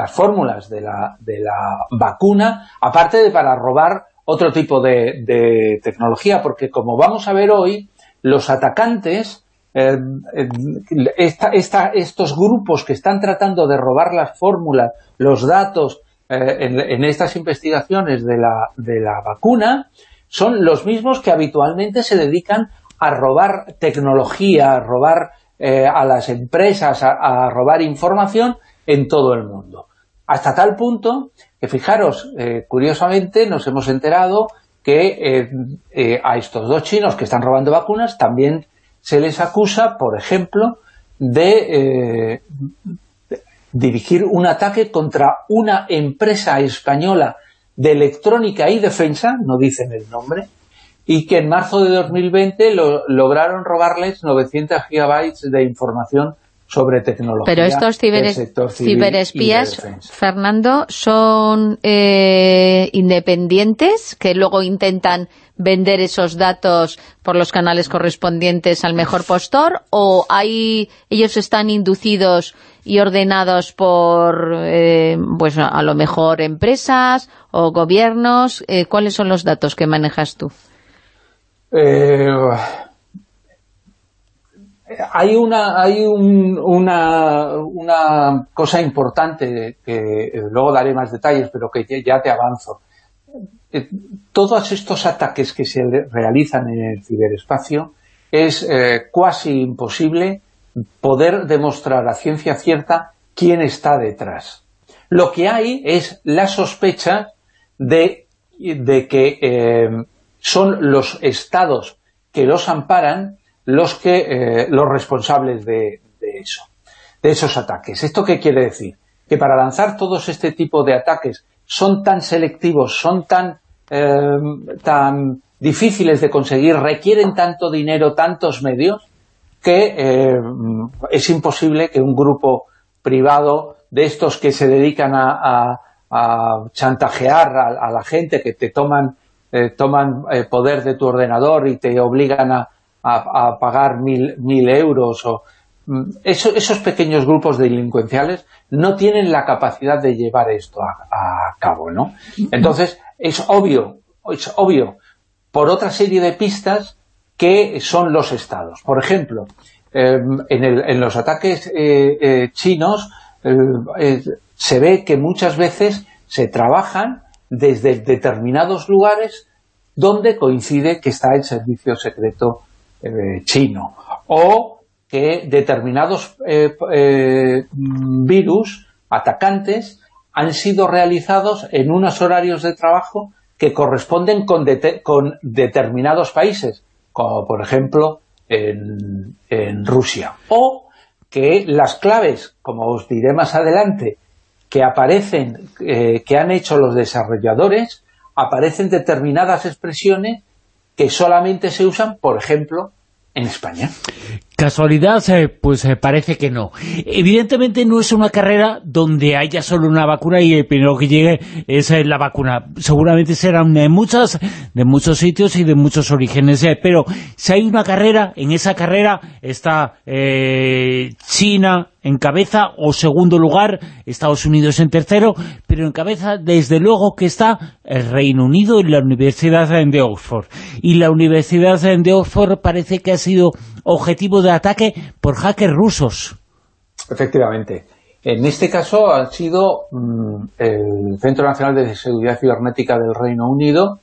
las fórmulas de la, de la vacuna, aparte de para robar otro tipo de, tecnología, porque como vamos a ver hoy, los atacantes, eh, estos grupos que están tratando de robar las fórmulas, los datos eh, en, estas investigaciones de la, de la vacuna, son los mismos que habitualmente se dedican a robar tecnología, a robar eh, a las empresas, a robar información en todo el mundo. Hasta tal punto que, fijaros, eh, curiosamente nos hemos enterado que eh, eh, a estos dos chinos que están robando vacunas también se les acusa, por ejemplo, de dirigir un ataque contra una empresa española de electrónica y defensa, no dicen el nombre, y que en marzo de 2020 lograron robarles 900 gigabytes de información sobre tecnología Pero estos ciberespías, Fernando, son eh, independientes que luego intentan vender esos datos por los canales correspondientes al mejor postor o hay ellos están inducidos y ordenados por eh, pues a lo mejor empresas o gobiernos eh, ¿cuáles son los datos que manejas tú? Eh, hay una hay una, una cosa importante que eh, luego daré más detalles, pero que ya te avanzo. Eh, todos estos ataques que se realizan en el ciberespacio es eh, casi imposible poder demostrar a ciencia cierta quién está detrás. Lo que hay es la sospecha de, de que son los estados que los amparan los que eh, los responsables de, eso, de esos ataques. ¿Esto qué quiere decir? Que para lanzar todos este tipo de ataques son tan selectivos, son tan, em, difíciles de conseguir, requieren tanto dinero, tantos medios, que em, es imposible que un grupo privado de estos que se dedican a, chantajear a, la gente, que te toman, eh, toman eh, poder de tu ordenador y te obligan a, a, pagar mil, mil euros o mm, esos pequeños grupos delincuenciales no tienen la capacidad de llevar esto a, cabo, ¿no? Entonces, es obvio, es obvio, por otra serie de pistas que son los estados. Por ejemplo, em, en, los ataques eh, eh, chinos eh, se ve que muchas veces se trabajan desde determinados lugares donde coincide que está el servicio secreto eh, chino, o que determinados eh, eh, virus atacantes han sido realizados en unos horarios de trabajo que corresponden con, con determinados países, como por ejemplo en, Rusia. O que las claves, como os diré más adelante, que aparecen, que han hecho los desarrolladores, aparecen determinadas expresiones que solamente se usan, por ejemplo, en España. ¿Casualidad? Eh, pues eh, parece que no. Evidentemente no es una carrera donde haya solo una vacuna y el primero que llegue es eh, la vacuna. Seguramente serán muchas, de muchos sitios y de muchos orígenes. pero si hay una carrera, en esa carrera está China, en cabeza o segundo lugar, Estados Unidos en tercero, pero en cabeza desde luego que está el Reino Unido y la Universidad de Oxford. Y la Universidad de Oxford parece que ha sido objetivo de ataque por hackers rusos. Efectivamente. En este caso ha sido mm, el Centro Nacional de Seguridad Cibernética del Reino Unido.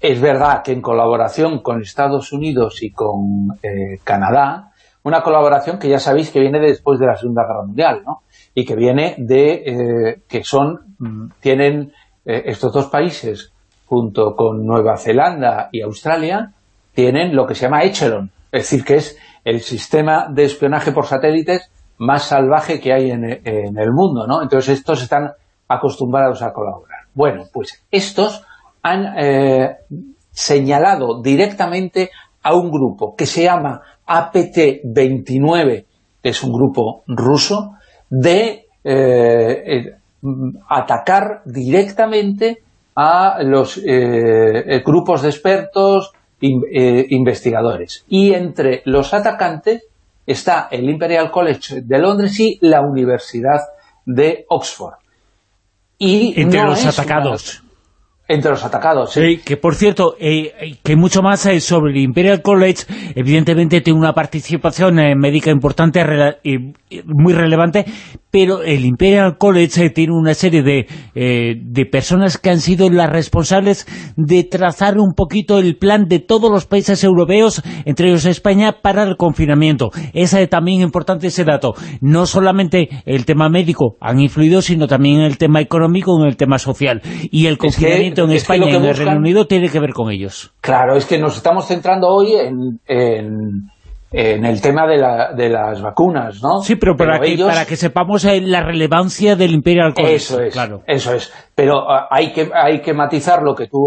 Es verdad que en colaboración con Estados Unidos y con eh, Canadá, una colaboración que ya sabéis que viene después de la Segunda Guerra Mundial, ¿no? Y que viene de eh, que son, mm, tienen eh, estos dos países, junto con Nueva Zelanda y Australia, tienen lo que se llama Echelon, es decir, que es el sistema de espionaje por satélites más salvaje que hay en, el mundo, ¿no? Entonces estos están acostumbrados a colaborar. Bueno, pues estos han eh, señalado directamente a un grupo que se llama APT-29, que es un grupo ruso, de eh, eh, atacar directamente a los grupos de expertos, investigadores. Y entre los atacantes está el Imperial College de Londres y la Universidad de Oxford. Y entre los atacados. Entre los atacados, sí. que por cierto, eh, que mucho más eh, sobre el Imperial College, evidentemente tiene una participación eh, médica importante, muy relevante, pero el Imperial College tiene una serie de, de personas que han sido las responsables de trazar un poquito el plan de todos los países europeos, entre ellos España, para el confinamiento. Es también importante ese dato. No solamente el tema médico han influido, sino también el tema económico y el tema social. Y el confinamiento en España y en el Reino Unido tiene que ver con ellos. Claro, es que nos estamos centrando hoy en, el tema de, las vacunas, ¿no? Sí, pero para, que, para que sepamos eh, la relevancia del Imperial College. Eso es, claro. eso es. Pero ah, hay que, hay que matizar lo que tú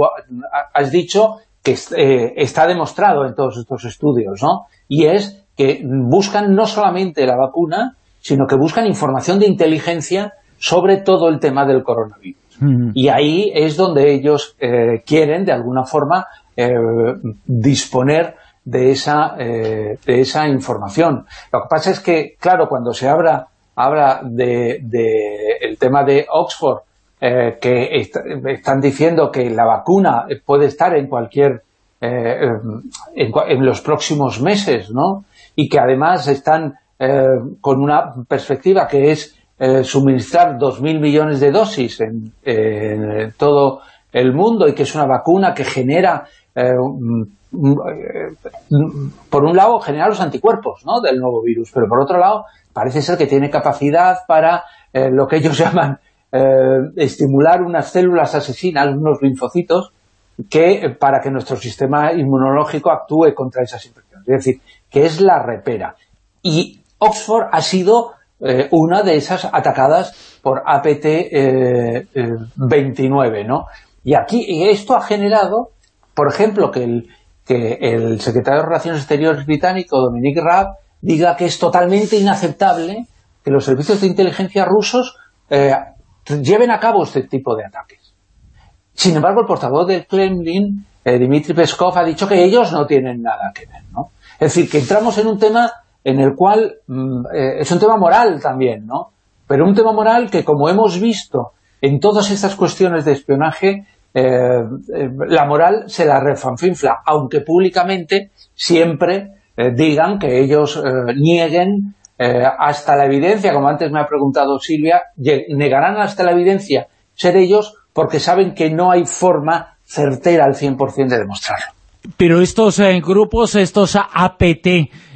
has dicho, que eh, está demostrado en todos estos estudios, ¿no? Y es que buscan no solamente la vacuna, sino que buscan información de inteligencia sobre todo el tema del coronavirus. Y ahí es donde ellos eh, quieren, de alguna forma, eh, disponer de esa, eh, de esa información. Lo que pasa es que, claro, cuando se habla, habla de, el tema de Oxford, que están diciendo que la vacuna puede estar en cualquier en, los próximos meses, ¿no? Y que además están con una perspectiva que es eh, suministrar 2.000 millones de dosis en, todo el mundo y que es una vacuna que genera, eh, por un lado, genera los anticuerpos del nuevo virus, pero por otro lado, parece ser que tiene capacidad para eh, lo que ellos llaman estimular unas células asesinas, unos linfocitos, que para que nuestro sistema inmunológico actúe contra esas infecciones. Es decir, que es la repera. Y Oxford ha sido eh, una de esas atacadas por APT-29, eh, eh, ¿no? Y aquí esto ha generado, por ejemplo, que el, que el secretario de Relaciones Exteriores británico, Dominic Raab, diga que es totalmente inaceptable que los servicios de inteligencia rusos lleven a cabo este tipo de ataques. Sin embargo, el portavoz del Kremlin, Dmitry Peskov, ha dicho que ellos no tienen nada que ver, ¿no? Es decir, que entramos en un tema en el cual mm, eh, es un tema moral también, ¿no? Pero un tema moral que, como hemos visto en todas estas cuestiones de espionaje, eh, eh, la moral se la refanfinfla, aunque públicamente siempre digan que ellos nieguen hasta la evidencia, como antes me ha preguntado Silvia, negarán hasta la evidencia ser ellos porque saben que no hay forma certera al 100% de demostrarlo. Pero estos grupos, estos APT,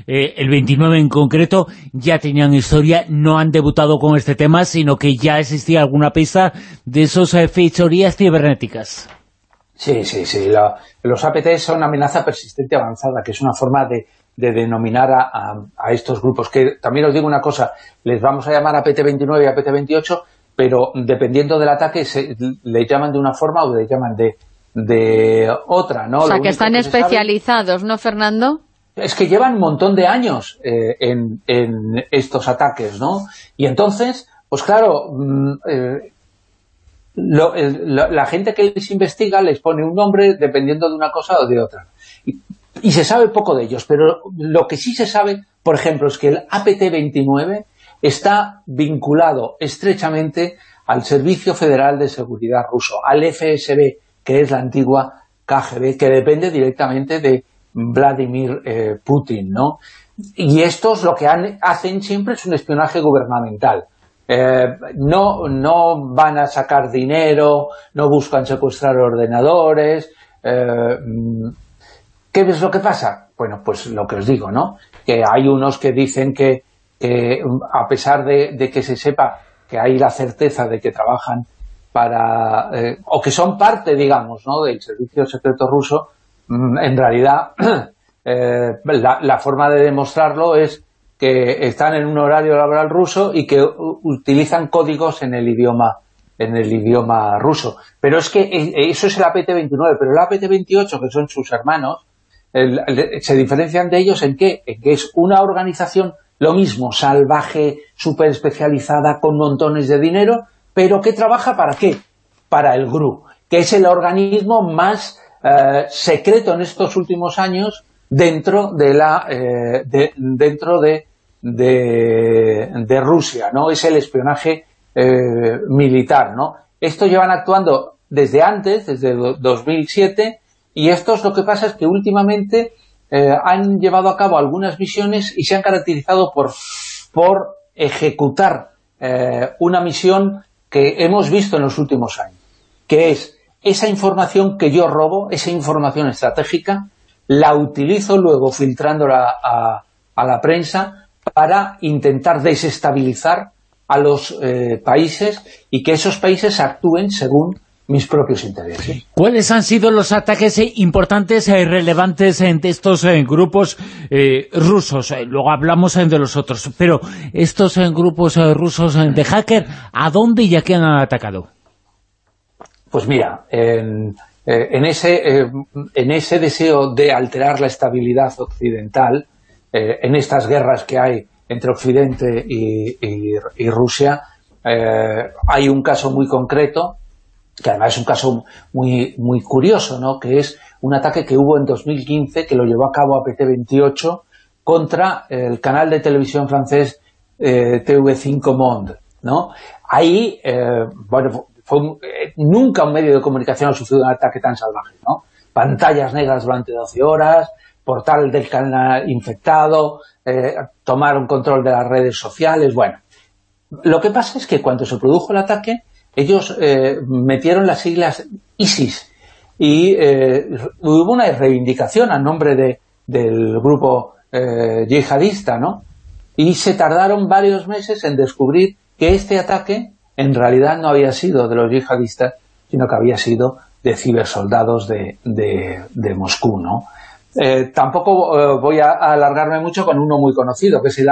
eh, el 29 en concreto, ya tenían historia, no han debutado con este tema, sino que ya existía alguna pista de esas eh, fechorías cibernéticas. Sí, sí, sí. los APT son una amenaza persistente avanzada, que es una forma de, denominar a, estos grupos. Que también os digo una cosa, les vamos a llamar APT-29 y APT-28, pero dependiendo del ataque se, le llaman de una forma o le llaman de, de otra, ¿no? O sea, que están especializados, ¿no, Fernando? Es que llevan un montón de años eh, en, estos ataques, ¿no? Y entonces, pues claro, mm, eh, la gente que les investiga les pone un nombre dependiendo de una cosa o de otra. Y, se sabe poco de ellos, pero lo que sí se sabe, por ejemplo, es que el APT-29 está vinculado estrechamente al Servicio Federal de Seguridad ruso, al FSB, que es la antigua KGB, que depende directamente de Vladimir eh, Putin, ¿no? Y estos lo que hacen siempre es un espionaje gubernamental. eh, no, no van a sacar dinero, no buscan secuestrar ordenadores. Eh, mm, ¿Qué es lo que pasa? Bueno, pues lo que os digo, ¿no? Que hay unos que dicen que, a pesar de, que se sepa que hay la certeza de que trabajan para... O que son parte, digamos, ¿no? del servicio secreto ruso, mm, en realidad la, la forma de demostrarlo es que están en un horario laboral ruso y que utilizan códigos en el idioma en el idioma ruso. Pero es que eh, eso es el APT-29, pero el APT-28, que son sus hermanos, se diferencian de ellos en qué? En que es una organización, lo mismo, salvaje, súper especializada, con montones de dinero, pero que trabaja para qué? Para el GRU, que es el organismo más eh, secreto en estos últimos años dentro de la eh, dentro de, de, Rusia, ¿no? Es el espionaje eh, militar, ¿no? Esto llevan actuando desde antes, desde 2007, y esto es lo que pasa es que últimamente han llevado a cabo algunas misiones y se han caracterizado por, por ejecutar una misión que hemos visto en los últimos años, que es esa información que yo robo, esa información estratégica, la utilizo luego filtrándola a, la prensa para intentar desestabilizar a los eh, países y que esos países actúen según mis propios intereses. ¿Cuáles han sido los ataques importantes y relevantes de estos grupos eh, rusos? Eh, luego hablamos de los otros, pero estos grupos rusos de hacker, ¿a dónde y a quién han atacado? Pues mira, en, en, ese, en ese deseo de alterar la estabilidad occidental, eh, en estas guerras que hay entre Occidente y, Rusia, eh, hay un caso muy concreto, que además es un caso muy, curioso, ¿no? que es un ataque que hubo en 2015, que lo llevó a cabo APT-28, contra el canal de televisión francés eh, TV5 Monde. ¿no? Ahí, bueno, nunca un medio de comunicación ha sufrido un ataque tan salvaje, ¿no? Pantallas negras durante 12 horas, portal del canal infectado, eh, tomaron control de las redes sociales, bueno. Lo que pasa es que cuando se produjo el ataque, ellos eh, metieron las siglas ISIS y eh, hubo una reivindicación a nombre de, del grupo yihadista, ¿no? Y se tardaron varios meses en descubrir que este ataque en realidad no había sido de los yihadistas, sino que había sido de cibersoldados de, de, Moscú, ¿no? Eh, tampoco eh, voy a, alargarme mucho con uno muy conocido, que es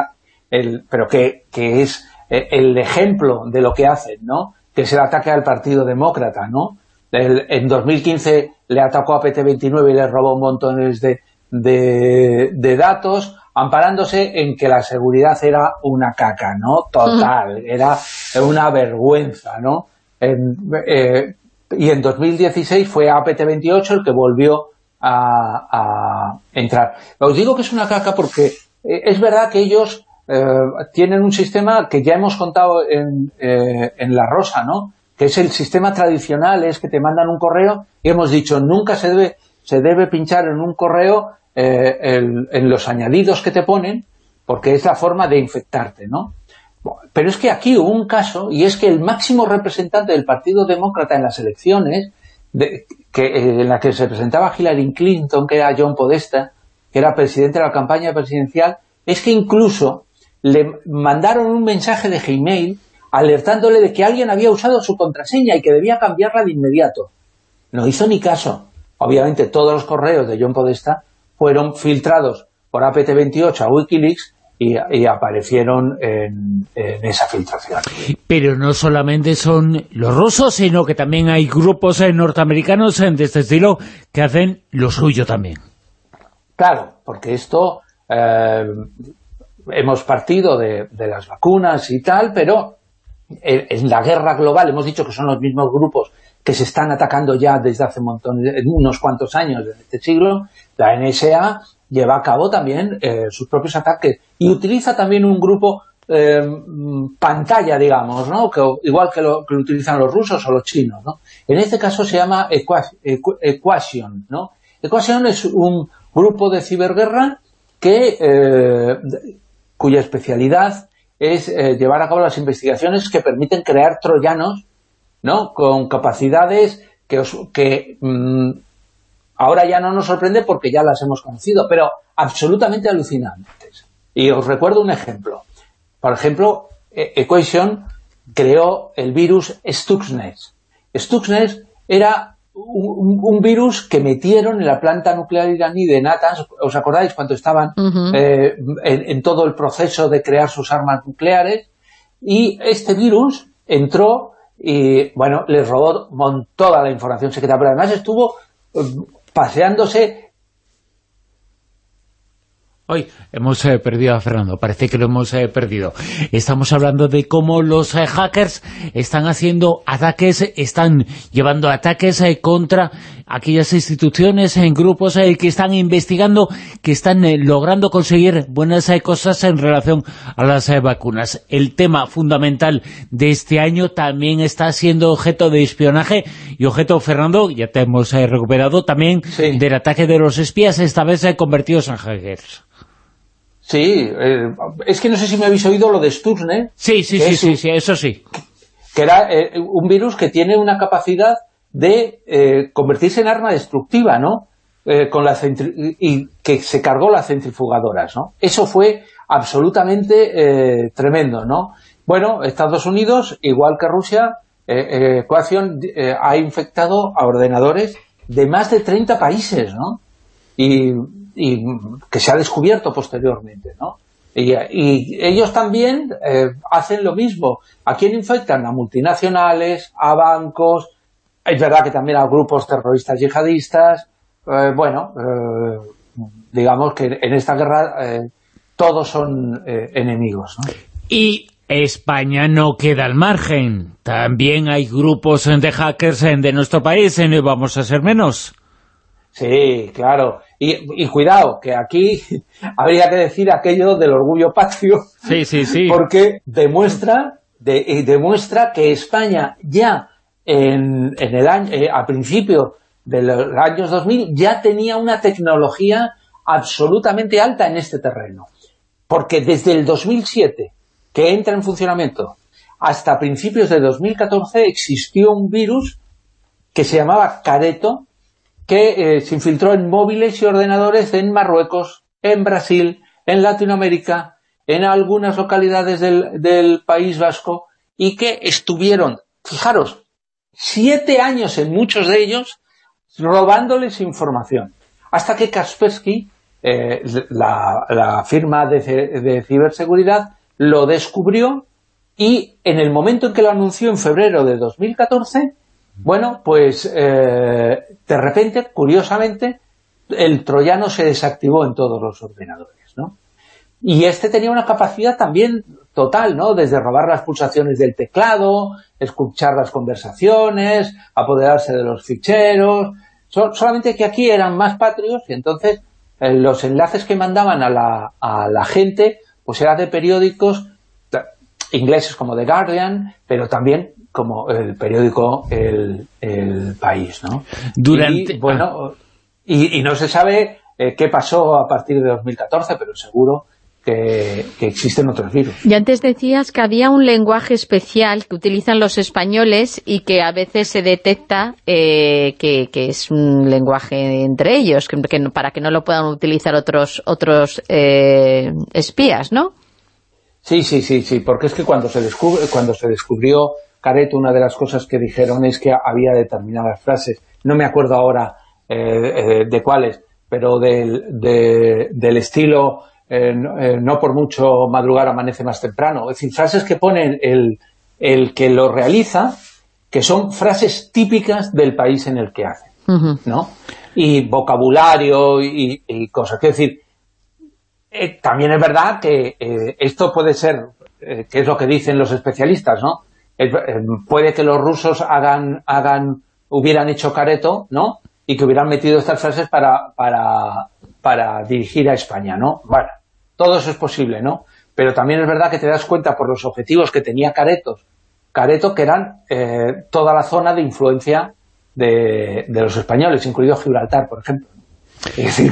el, pero que, es eh, el ejemplo de lo que hacen, ¿no? que es el ataque al Partido Demócrata, ¿no? en 2015 le atacó a PT29 y le robó montones de, de, datos, amparándose en que la seguridad era una caca, ¿no? Total, era una vergüenza, ¿no? y en 2016 fue APT28 el que volvió a, entrar. Os digo que es una caca porque eh, es verdad que ellos eh, tienen un sistema que ya hemos contado en, eh, en La Rosa, ¿no? que es el sistema tradicional, es que te mandan un correo y hemos dicho, nunca se debe, se debe pinchar en un correo en los añadidos que te ponen, porque es la forma de infectarte, ¿no? Pero es que aquí hubo un caso, y es que el máximo representante del Partido Demócrata en las elecciones que, eh, en la que se presentaba Hillary Clinton, que era John Podesta, que era presidente de la campaña presidencial, es que incluso le mandaron un mensaje de Gmail alertándole de que alguien había usado su contraseña y que debía cambiarla de inmediato. No hizo ni caso. Obviamente todos los correos de John Podesta fueron filtrados por APT28 a Wikileaks y, aparecieron en, esa filtración. Pero no solamente son los rusos, sino que también hay grupos eh, norteamericanos eh, de este estilo que hacen lo suyo también. Claro, porque esto... Eh, hemos partido de, las vacunas y tal, pero en, la guerra global hemos dicho que son los mismos grupos que se están atacando ya desde hace un montón, unos cuantos años de este siglo, la NSA lleva a cabo también eh, sus propios ataques y utiliza también un grupo eh, pantalla, digamos, ¿no? Que, igual que lo, que utilizan los rusos o los chinos, ¿no? En este caso se llama Equation, ¿no? Equation es un grupo de ciberguerra que, eh, cuya especialidad es llevar a cabo las investigaciones que permiten crear troyanos, ¿no?, con capacidades que, que mm, ahora ya no nos sorprende porque ya las hemos conocido, pero absolutamente alucinantes. Y os recuerdo un ejemplo. Por ejemplo, e-, Equation creó el virus Stuxnet. Stuxnet era un, virus que metieron en la planta nuclear iraní de Natanz, ¿os acordáis cuando estaban eh, en, todo el proceso de crear sus armas nucleares? Y este virus entró y, bueno, les robó toda la información secreta, pero además estuvo eh, paseándose Hoy hemos eh, perdido a Fernando, parece que lo hemos eh, perdido. Estamos hablando de cómo los eh, hackers están haciendo ataques, están llevando ataques contra aquellas instituciones, en grupos que están investigando, que están logrando conseguir buenas cosas en relación a las vacunas. El tema fundamental de este año también está siendo objeto de espionaje y objeto, Fernando, ya te hemos recuperado también del ataque de los espías, esta vez convertidos en hackers. Sí, eh, es que no sé si me habéis oído lo de Stuxnet. Sí, sí, sí, sí, eso sí. Que era eh, un virus que tiene una capacidad de eh, convertirse en arma destructiva, ¿no? con la y que se cargó las centrifugadoras, ¿no? Eso fue absolutamente tremendo, ¿no? Bueno, Estados Unidos, igual que Rusia, Ecuación ha infectado a ordenadores de más de 30 países, ¿no? Y que se ha descubierto posteriormente, ¿no? Y, ellos también eh, hacen lo mismo. ¿A quién infectan? A multinacionales, a bancos, es verdad que también a grupos terroristas yihadistas, eh, bueno, eh, digamos que en esta guerra todos son enemigos, ¿no? Y España no queda al margen. También hay grupos de hackers de nuestro país, no vamos a ser menos. Sí, claro. Y, cuidado, que aquí habría que decir aquello del orgullo patrio, sí, sí, sí. porque demuestra, de, demuestra que España ya en, en el año, eh, a principio de los años 2000 ya tenía una tecnología absolutamente alta en este terreno. Porque desde el 2007, que entra en funcionamiento, hasta principios de 2014 existió un virus que se llamaba Careto, que eh, se infiltró en móviles y ordenadores en Marruecos, en Brasil, en Latinoamérica, en algunas localidades del, País Vasco, y que estuvieron, fijaros, siete años en muchos de ellos, robándoles información. Hasta que Kaspersky, eh, la, firma de, de ciberseguridad, lo descubrió y en el momento en que lo anunció en febrero de 2014, bueno, pues eh, de repente, curiosamente, el troyano se desactivó en todos los ordenadores, ¿no? Y este tenía una capacidad también total, ¿no? Desde robar las pulsaciones del teclado, escuchar las conversaciones, apoderarse de los ficheros... solamente que aquí eran más patrios y entonces eh, los enlaces que mandaban a la, a la gente pues eran de periódicos ingleses como The Guardian, pero también como el periódico El, País, ¿no? Durante... Y, bueno, y, no se sabe eh, qué pasó a partir de 2014, pero seguro que, existen otros virus. Y antes decías que había un lenguaje especial que utilizan los españoles y que a veces se detecta eh, que, es un lenguaje entre ellos, que, para que no lo puedan utilizar otros otros eh, espías, ¿no? Sí, sí, sí, sí, porque es que cuando se descubre, cuando se descubrió Careto, una de las cosas que dijeron es que había determinadas frases, no me acuerdo ahora eh, eh, de cuáles, pero del, del estilo eh, no, por mucho madrugar amanece más temprano. Es decir, frases que ponen el, el que lo realiza, que son frases típicas del país en el que hace, ¿no? Y vocabulario y, cosas. Es decir, también es verdad que esto puede ser, que es lo que dicen los especialistas, ¿no? Eh, puede que los rusos hagan, hagan, hubieran hecho careto, ¿no? Y que hubieran metido estas frases para, para, para dirigir a España, ¿no? Bueno, todo eso es posible, ¿no? Pero también es verdad que te das cuenta por los objetivos que tenía Caretos, Careto que eran eh, toda la zona de influencia de, los españoles, incluido Gibraltar, por ejemplo. Es decir,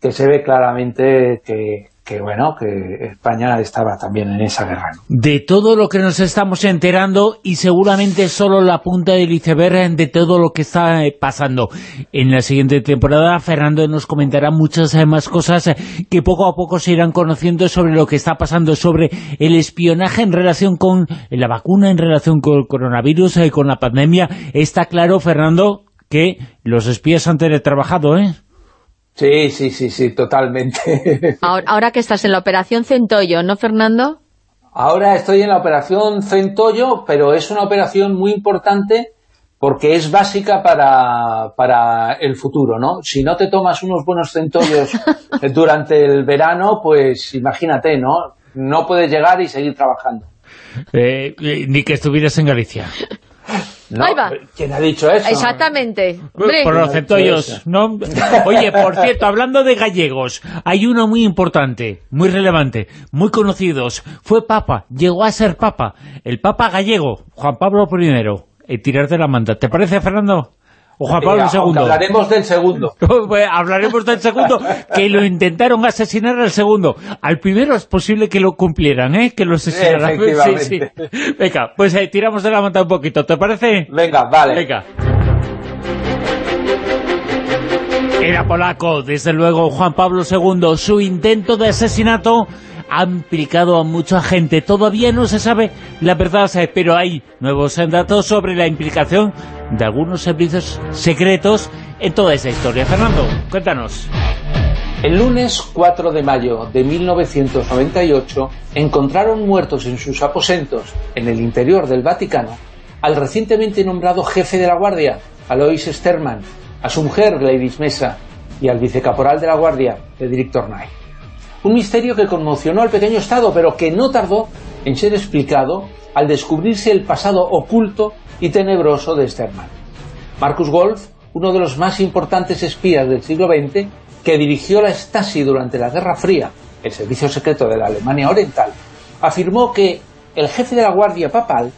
que se ve claramente que, que, bueno, que España estaba también en esa guerra. De todo lo que nos estamos enterando y seguramente solo la punta del iceberg de todo lo que está eh, pasando. En la siguiente temporada Fernando nos comentará muchas eh, más cosas eh, que poco a poco se irán conociendo sobre lo que está pasando, sobre el espionaje en relación con la vacuna, en relación con el coronavirus, y con la pandemia. Está claro, Fernando, que los espías han teletrabajado, ¿eh? Sí, sí, sí, sí, totalmente. Ahora, que estás en la Operación Centollo, ¿no, Fernando? Ahora estoy en la Operación Centollo, pero es una operación muy importante porque es básica para, para el futuro, ¿no? Si no te tomas unos buenos centollos durante el verano, pues imagínate, ¿no? No puedes llegar y seguir trabajando. Eh, eh, ni que estuvieras en Galicia. ¿Quién ha dicho eso? Exactamente. Por los centollos, ¿no? Oye, por cierto, hablando de gallegos, hay uno muy importante, muy relevante, muy conocidos. Fue papa, llegó a ser papa. El papa gallego, Juan Pablo I. El tirar de la manta. ¿Te parece, Fernando? O Juan Pablo II. Hablaremos del segundo. Pues hablaremos del segundo, que lo intentaron asesinar al segundo. Al primero es posible que lo cumplieran, ¿eh? Que lo asesinaran. Sí, sí. Venga, pues eh, tiramos de la manta un poquito, ¿te parece? Venga, vale. Venga. Era polaco, desde luego, Juan Pablo II. Su intento de asesinato ha implicado a mucha gente. Todavía no se sabe la verdad, eh, pero hay nuevos datos sobre la implicación de algunos servicios secretos en toda esa historia. Fernando, cuéntanos. El lunes 4 de mayo de 1998 encontraron muertos en sus aposentos en el interior del Vaticano al recientemente nombrado jefe de la Guardia, Alois Sterman, a su mujer, Gladys Mesa, y al vicecaporal de la Guardia, Edric Tornay. Un misterio que conmocionó al pequeño Estado, pero que no tardó en ser explicado al descubrirse el pasado oculto y tenebroso de Sterman. Marcus Wolf, uno de los más importantes espías del siglo XX, que dirigió la Stasi durante la Guerra Fría, el servicio secreto de la Alemania Oriental, afirmó que el jefe de la Guardia Papal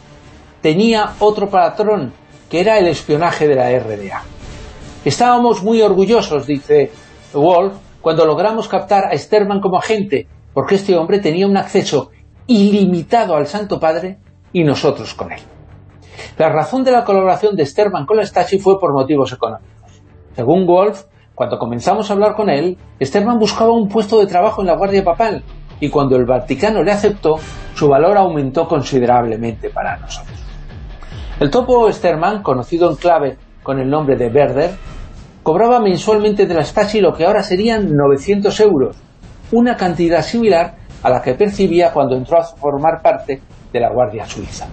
tenía otro patrón, que era el espionaje de la RDA. Estábamos muy orgullosos, dice Wolf, cuando logramos captar a Sterman como agente, porque este hombre tenía un acceso ilimitado al Santo Padre y nosotros con él. La razón de la colaboración de Sterman con la Stasi fue por motivos económicos. Según Wolf, cuando comenzamos a hablar con él, Sterman buscaba un puesto de trabajo en la Guardia Papal y cuando el Vaticano le aceptó, su valor aumentó considerablemente para nosotros. El topo Sterman, conocido en clave con el nombre de Werder, cobraba mensualmente de la Stasi lo que ahora serían 900 euros, una cantidad similar a la que percibía cuando entró a formar parte de la Guardia Suiza.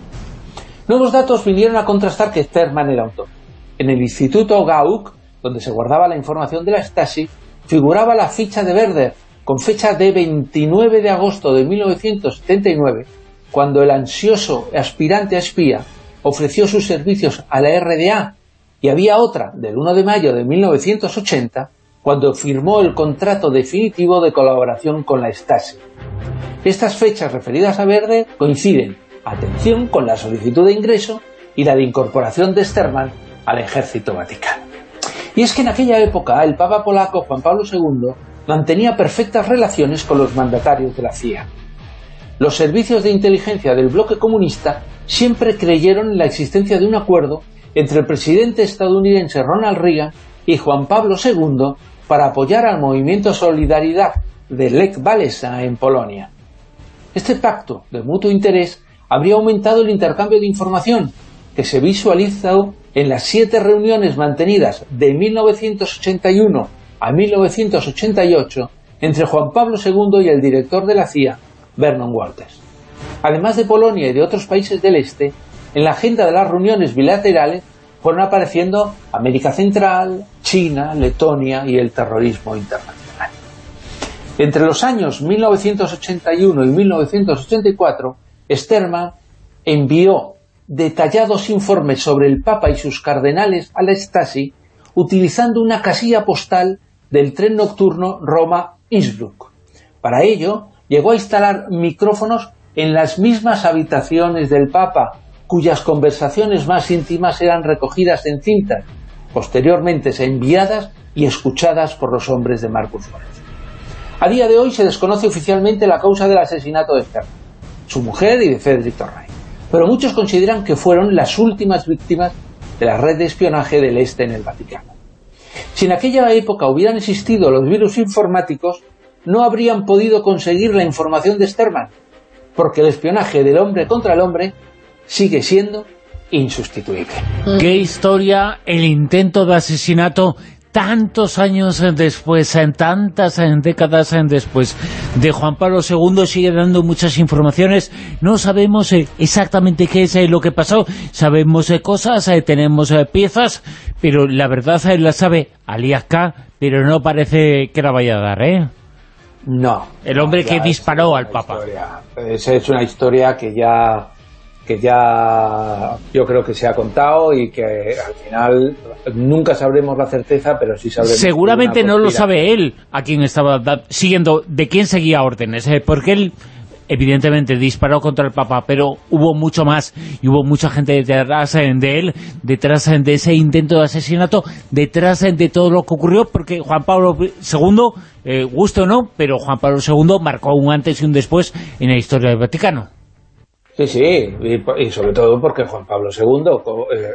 Nuevos datos vinieron a contrastar que Sterman era autor. En el Instituto Gauck, donde se guardaba la información de la Stasi, figuraba la ficha de Werder, con fecha de 29 de agosto de 1979, cuando el ansioso aspirante a espía ofreció sus servicios a la RDA, y había otra del 1 de mayo de 1980, cuando firmó el contrato definitivo de colaboración con la Stasi. Estas fechas referidas a Werder coinciden atención con la solicitud de ingreso y la de incorporación de Sterman al ejército vaticano. Y es que en aquella época el Papa polaco Juan Pablo II mantenía perfectas relaciones con los mandatarios de la CIA. Los servicios de inteligencia del bloque comunista siempre creyeron en la existencia de un acuerdo entre el presidente estadounidense Ronald Reagan y Juan Pablo II para apoyar al movimiento Solidaridad de Lech Walesa en Polonia. Este pacto de mutuo interés habría aumentado el intercambio de información, que se visualizó en las siete reuniones mantenidas de 1981 a 1988 entre Juan Pablo II y el director de la CIA, Vernon Walters. Además de Polonia y de otros países del este, en la agenda de las reuniones bilaterales fueron apareciendo América Central, China, Letonia y el terrorismo internacional. Entre los años 1981 y 1984, Sterman envió detallados informes sobre el Papa y sus cardenales a la Stasi utilizando una casilla postal del tren nocturno Roma-Innsbruck. Para ello, llegó a instalar micrófonos en las mismas habitaciones del Papa, cuyas conversaciones más íntimas eran recogidas en cintas, posteriormente enviadas y escuchadas por los hombres de Marcus Wolf. A día de hoy se desconoce oficialmente la causa del asesinato de Stern, su mujer y de Frederick Torray, pero muchos consideran que fueron las últimas víctimas de la red de espionaje del Este en el Vaticano. Si en aquella época hubieran existido los virus informáticos, no habrían podido conseguir la información de Sterman, porque el espionaje del hombre contra el hombre sigue siendo insustituible. ¿Qué historia el intento de asesinato tantos años después, en tantas décadas después de Juan Pablo II, sigue dando muchas informaciones. No sabemos eh, exactamente qué es eh, lo que pasó, sabemos eh, cosas, tenemos piezas, pero la verdad la sabe Alias K, pero no parece que la vaya a dar, ¿eh? No. El hombre que disparó al Papa. Esa es una historia que ya que ya yo creo que se ha contado y que al final nunca sabremos la certeza, pero sí sabremos... Seguramente no lo sabe él, a quien estaba siguiendo, de quién seguía órdenes, ¿eh? porque él evidentemente disparó contra el Papa, pero hubo mucho más y hubo mucha gente detrás eh, de él, detrás eh, de ese intento de asesinato, detrás de todo lo que ocurrió, porque Juan Pablo II, eh, gusto o no, pero Juan Pablo II marcó un antes y un después en la historia del Vaticano. Sí, sí, y, sobre todo porque Juan Pablo II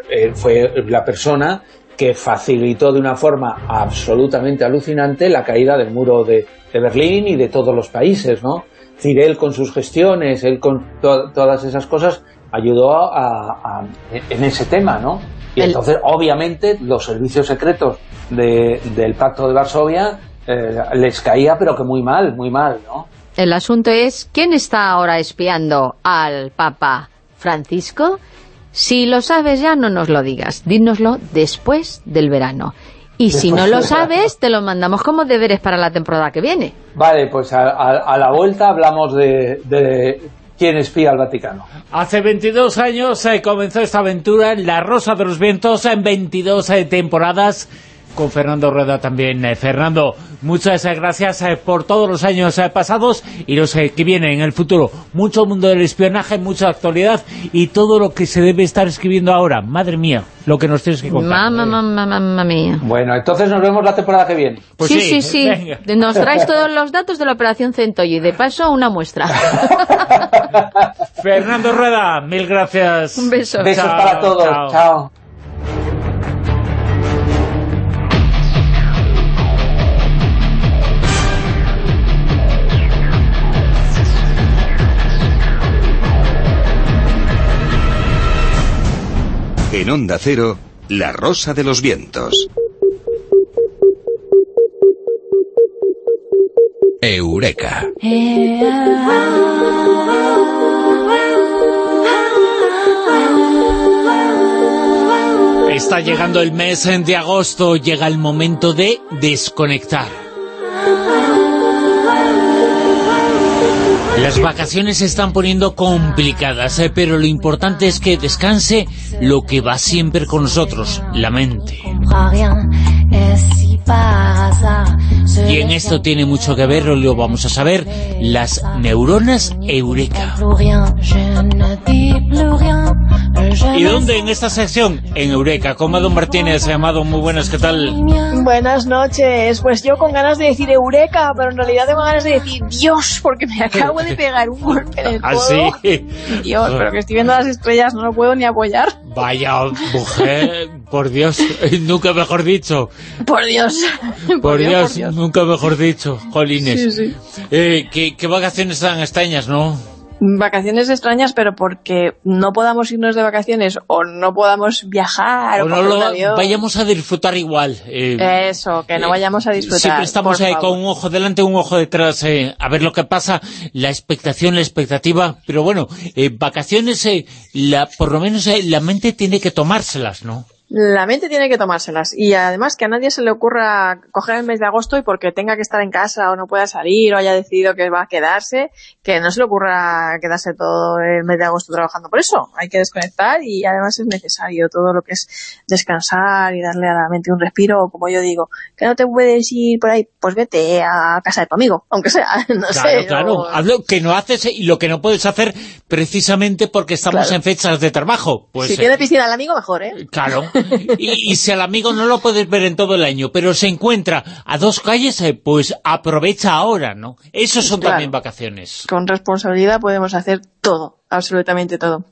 eh, fue la persona que facilitó de una forma absolutamente alucinante la caída del muro de, Berlín y de todos los países, ¿no? Es decir, él con sus gestiones, él con todas esas cosas, ayudó a, en ese tema, ¿no? Y entonces, obviamente, los servicios secretos del Pacto de Varsovia eh, les caía, pero que muy mal, muy mal, ¿no? El asunto es, ¿quién está ahora espiando al Papa Francisco? Si lo sabes ya, no nos lo digas. Dínoslo después del verano. Y si no lo sabes, te lo mandamos como deberes para la temporada que viene. Vale, pues a, la vuelta hablamos de, quién espía al Vaticano. Hace 22 años se comenzó esta aventura en La Rosa de los Vientos, en 22 eh, temporadas con Fernando Rueda también. Eh, Fernando, muchas eh, gracias eh, por todos los años pasados y los que vienen en el futuro. Mucho mundo del espionaje, mucha actualidad y todo lo que se debe estar escribiendo ahora. Madre mía, lo que nos tienes que contar. Mamá, mamá, mamá mía. Bueno, entonces nos vemos la temporada que viene. Pues sí, sí, sí. Nos traes todos los datos de la Operación Centollo y de paso una muestra. Fernando Rueda, mil gracias. Un beso. Besos para todos. chao. En Onda Cero, La Rosa de los Vientos. Eureka. Está llegando el mes de agosto, llega el momento de desconectar. Las vacaciones se están poniendo complicadas, eh, pero lo importante es que descanse lo que va siempre con nosotros, la mente. Y en esto tiene mucho que ver, lo vamos a saber, las neuronas eureka. ¿Y dónde en esta sección? En Eureka, con Amado Martínez. Amado, muy buenas, ¿qué tal? Buenas noches. Pues yo con ganas de decir Eureka, pero en realidad tengo ganas de decir Dios, porque me acabo de pegar un golpe en el ¿Ah, codo. ¿Ah, sí? Dios, pero que estoy viendo las estrellas, no lo puedo ni apoyar. Vaya mujer, por Dios, nunca mejor dicho. Por Dios. Por, Dios, nunca mejor dicho, jolines. Sí, sí. Eh, ¿qué, ¿Qué vacaciones tan extrañas, no? vacaciones extrañas, pero porque no podamos irnos de vacaciones o no podamos viajar o, no lo vayamos a disfrutar igual. Eh, Eso, que no eh, vayamos a disfrutar. Siempre estamos ahí con un ojo delante, un ojo detrás, eh, a ver lo que pasa, la expectación, la expectativa, pero bueno, vacaciones, la, por lo menos la mente tiene que tomárselas, ¿no? La mente tiene que tomárselas y además que a nadie se le ocurra coger el mes de agosto y porque tenga que estar en casa o no pueda salir o haya decidido que va a quedarse, que no se le ocurra quedarse todo el mes de agosto trabajando. Por eso hay que desconectar y además es necesario todo lo que es descansar y darle a la mente un respiro, como yo digo, que no te puedes ir por ahí, pues vete a casa de tu amigo, aunque sea, no sé. Claro, haz lo que no haces y lo que no puedes hacer precisamente porque estamos en fechas de trabajo. Pues, si tiene piscina el amigo, mejor, ¿eh? Claro. y, y si al amigo no lo puedes ver en todo el año, pero se encuentra a dos calles, eh, pues aprovecha ahora, ¿no? Eso son Claro. también vacaciones. Con responsabilidad podemos hacer todo, absolutamente todo.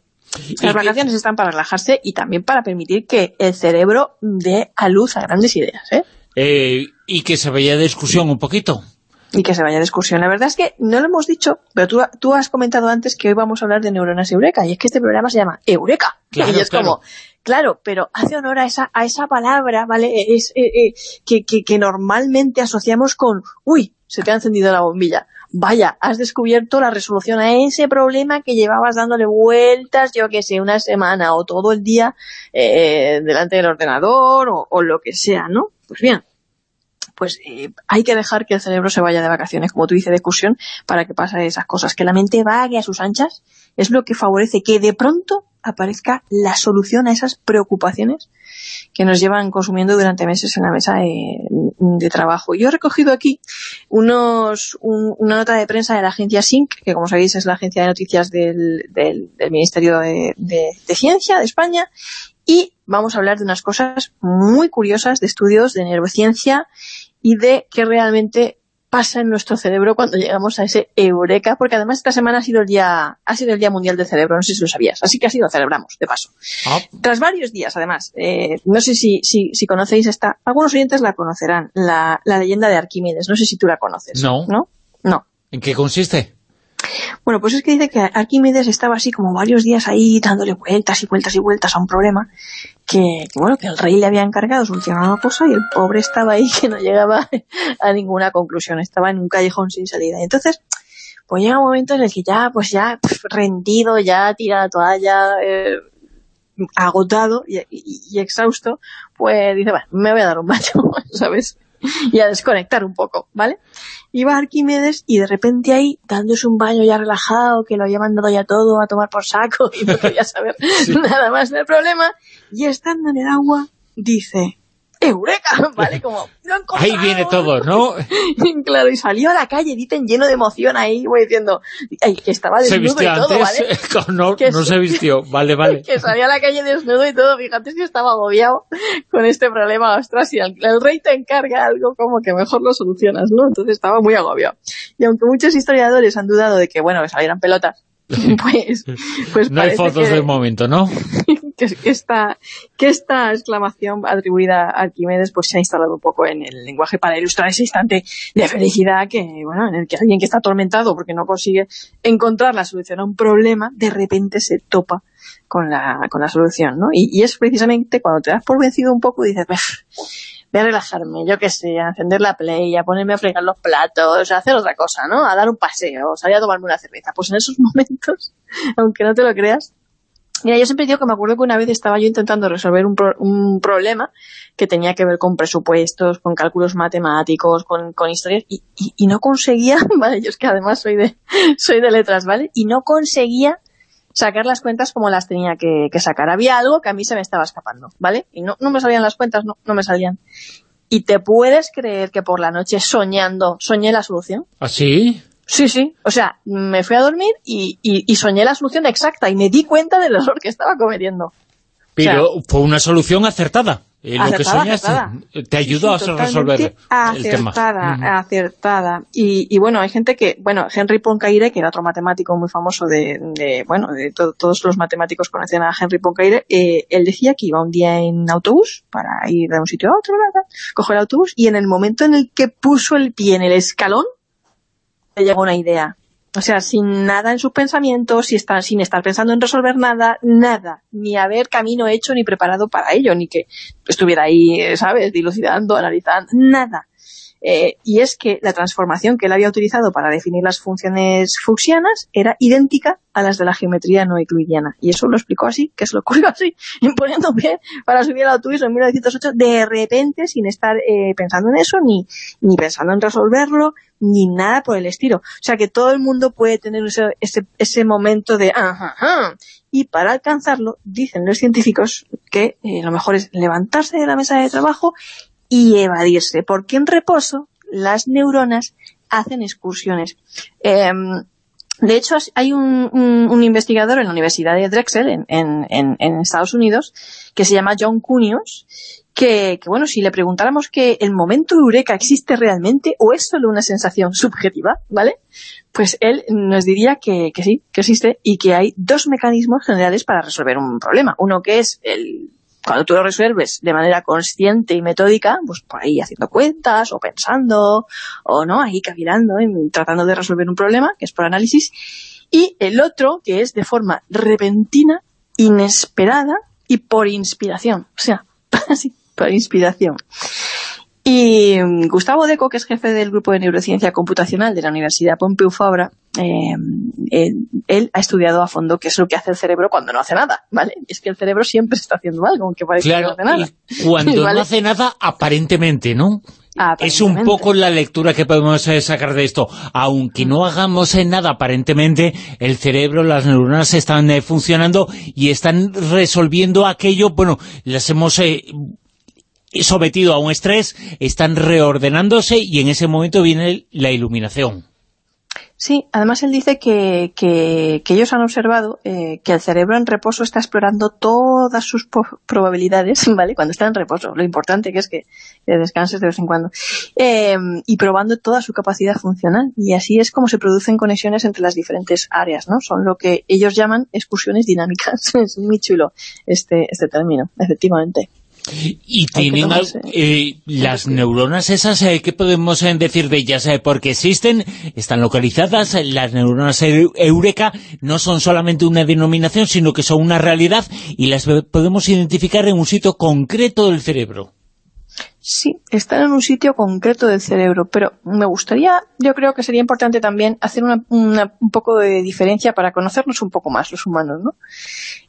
Las vacaciones están para relajarse y también para permitir que el cerebro dé a luz a grandes ideas, ¿eh? Eh, y que se vaya de excursión un poquito. Y que se vaya de excursión. La verdad es que no lo hemos dicho, pero tú, tú has comentado antes que hoy vamos a hablar de neuronas Eureka, y es que este programa se llama Eureka. Claro, y es claro. como, claro, pero hace honor a esa, a esa palabra, ¿vale? Es, eh, eh, que, que, que normalmente asociamos con, uy, se te ha encendido la bombilla. Vaya, has descubierto la resolución a ese problema que llevabas dándole vueltas, yo que sé, una semana o todo el día eh, delante del ordenador o, o lo que sea, ¿no? Pues bien, pues eh, hay que dejar que el cerebro se vaya de vacaciones, como tú dices, de excursión, para que pasen esas cosas. Que la mente vague a sus anchas es lo que favorece que de pronto aparezca la solución a esas preocupaciones que nos llevan consumiendo durante meses en la mesa de, de trabajo. Yo he recogido aquí unos, un- una nota de prensa de la agencia SINC, que como sabéis es la agencia de noticias del, del- Ministerio de, de- Ciencia de España, y vamos a hablar de unas cosas muy curiosas de estudios de neurociencia y de qué realmente pasa en nuestro cerebro cuando llegamos a ese eureka, porque además esta semana ha sido el día, ha sido el Día Mundial del Cerebro, no sé si lo sabías, así que así lo celebramos, de paso. Ah, Tras varios días, además, eh, no sé si, si, si conocéis esta, algunos oyentes la conocerán, la, la leyenda de Arquímedes, no sé si tú la conoces. No. ¿No? No. ¿En qué consiste? Bueno, pues es que dice que Arquímedes estaba así como varios días ahí dándole vueltas y vueltas y vueltas a un problema que, que, bueno, que el rey le había encargado solucionar una cosa y el pobre estaba ahí que no llegaba a ninguna conclusión, estaba en un callejón sin salida. Y entonces, pues llega un momento en el que ya, pues ya pf, rendido, ya tira la toalla, eh, agotado y, y- y exhausto, pues dice, bueno, me voy a dar un baño, ¿sabes? Y a desconectar un poco, ¿vale? Iba Arquímedes y de repente ahí, dándose un baño ya relajado, que lo había mandado ya todo a tomar por saco y no quería saber nada más del problema, y estando en el agua, dice, ¡Eureka! ¿Vale? Como, lo he Ahí encontrado. viene todo, ¿no? claro, y salió a la calle, dicen, lleno de emoción ahí, güey, diciendo, ay, que estaba Se desnudo vistió y todo, antes. ¿vale? no, Que no se vistió. Vale, vale. que salía a la calle desnudo y todo, fíjate que estaba agobiado con este problema, ostras, y el, el rey te encarga algo como que mejor lo solucionas, ¿no? Entonces estaba muy agobiado. Y aunque muchos historiadores han dudado de que, bueno, que salieran pelotas, pues, pues No hay fotos que, del momento, ¿no? Que, esta, que esta exclamación atribuida a Arquímedes pues se ha instalado un poco en el lenguaje para ilustrar ese instante de felicidad que, bueno, en el que alguien que está atormentado porque no consigue encontrar la solución a un problema, de repente se topa con la, con la solución, ¿no? Y, es precisamente cuando te das por vencido un poco y dices, "Bef, voy a relajarme, yo qué sé, a encender la play, a ponerme a fregar los platos, a hacer otra cosa, ¿no? A dar un paseo, salir a tomarme una cerveza. Pues en esos momentos, aunque no te lo creas, Mira, yo siempre digo que me acuerdo que una vez estaba yo intentando resolver un, pro- un problema que tenía que ver con presupuestos, con cálculos matemáticos, con, con historias, y, y- y no conseguía, vale, yo es que además soy de, soy de letras, ¿vale? Y no conseguía sacar las cuentas como las tenía que, sacar. Había algo que a mí se me estaba escapando, ¿vale? Y no, no me salían las cuentas, no, no me salían. ¿Y te puedes creer que por la noche soñando, soñé la solución? ¿Así? Sí, sí. O sea, me fui a dormir y, y- y soñé la solución exacta y me di cuenta del error que estaba cometiendo. Pero fue una solución acertada. Eh, lo que Acertada, soñaste acertada. te ayudó Sí, sí, a resolver el tema. acertada, acertada. Y, y bueno, hay gente que, bueno, Henry Poincaré, que era otro matemático muy famoso de, de bueno, de to- todos los matemáticos conocían a Henry Poincaré, eh, él decía que iba un día en autobús para ir de un sitio a otro, ¿verdad? cogió el autobús y en el momento en el que puso el pie en el escalón, le llegó una idea. O sea, sin nada en sus pensamientos, estar, sin estar pensando en resolver nada, nada. Ni haber camino hecho ni preparado para ello, ni que estuviera ahí, eh, ¿sabes?, dilucidando, analizando, nada. Eh, y es que la transformación que él había utilizado para definir las funciones fucsianas era idéntica a las de la geometría no euclidiana. Y eso lo explicó así, que se lo ocurrió así, poniendo un pie para subir al autobús en 1908, de repente, sin estar eh, pensando en eso, ni, ni pensando en resolverlo, ni nada por el estilo. O sea que todo el mundo puede tener ese, ese, ese momento de ajá, ajá. Y para alcanzarlo, dicen los científicos que eh, lo mejor es levantarse de la mesa de trabajo y evadirse, porque en reposo las neuronas hacen excursiones. Em, De hecho, hay un, investigador en la Universidad de Drexel, en, en, en Estados Unidos, que se llama John Cunios, que, bueno, si le preguntáramos que el momento eureka existe realmente o es solo una sensación subjetiva, ¿vale? Pues él nos diría que sí, que existe y que hay dos mecanismos generales para resolver un problema. Uno que es el cuando tú lo resuelves de manera consciente y metódica, pues por ahí haciendo cuentas o pensando, o no, ahí cavilando, tratando de resolver un problema, que es por análisis, y el otro, que es de forma repentina, inesperada y por inspiración, o sea, así, por inspiración. Y mm, Gustavo Deco, que es jefe del Grupo de Neurociencia Computacional de la Universidad Pompeu Fabra, eh, él, ha estudiado a fondo qué es lo que hace el cerebro cuando no hace nada, ¿vale? Es que el cerebro siempre está haciendo algo, aunque parece que no hace nada. cuando no hace nada, aparentemente, ¿no? Es un poco la lectura que podemos eh, sacar de esto. Aunque no hagamos nada aparentemente, el cerebro, las neuronas están eh, funcionando y están resolviendo aquello, bueno, las hemos sometido a un estrés, están reordenándose y en ese momento viene la iluminación. Sí, además él dice que, que, ellos han observado eh, que el cerebro en reposo está explorando todas sus probabilidades, ¿vale? Cuando está en reposo, lo importante que es que, descanses de vez en cuando, eh, y probando toda su capacidad funcional. Y así es como se producen conexiones entre las diferentes áreas, ¿no? Son lo que ellos llaman excursiones dinámicas. es muy chulo este, este término, efectivamente. Y tienen eh, las neuronas esas, eh, ¿qué podemos eh, decir de ellas? porque existen, están localizadas, las neuronas Eureka no son solamente una denominación, sino que son una realidad y las podemos identificar en un sitio concreto del cerebro. Sí, están en un sitio concreto del cerebro, pero me gustaría, yo creo que sería importante también hacer una, un poco de diferencia para conocernos un poco más los humanos, ¿no?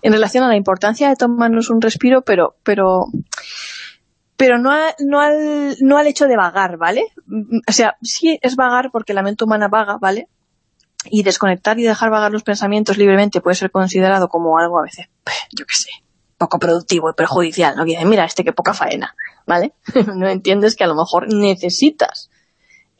En relación a la importancia de tomarnos un respiro, pero pero pero no, no, al, no al hecho de vagar, ¿vale? O sea, sí es vagar porque la mente humana vaga, ¿vale? Y desconectar y dejar vagar los pensamientos libremente puede ser considerado como algo a veces, yo qué sé, poco productivo y perjudicial, ¿no? Que mira, este que poca faena, ¿vale? no entiendes que a lo mejor necesitas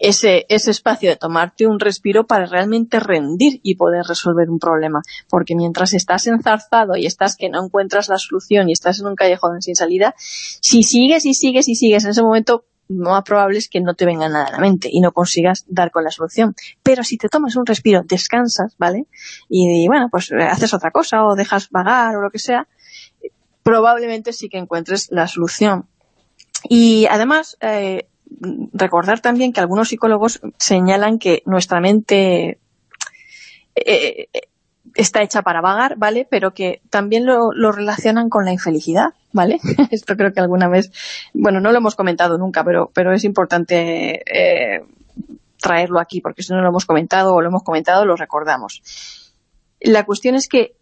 ese, ese espacio de tomarte un respiro para realmente rendir y poder resolver un problema. Porque mientras estás enzarzado y estás que no encuentras la solución y estás en un callejón sin salida, si sigues y sigues y sigues en ese momento, lo más probable es que no te venga nada a la mente y no consigas dar con la solución. Pero si te tomas un respiro, descansas, ¿vale? Y, bueno, pues haces otra cosa o dejas vagar o lo que sea, probablemente sí que encuentres la solución. Y además, eh, recordar también que algunos psicólogos señalan que nuestra mente eh, está hecha para vagar, ¿vale? Pero que también lo, relacionan con la infelicidad, ¿vale? Esto creo que alguna vez, bueno, no lo hemos comentado nunca, pero, pero es importante eh, traerlo aquí, porque si no lo hemos comentado o lo hemos comentado, lo recordamos. La cuestión es que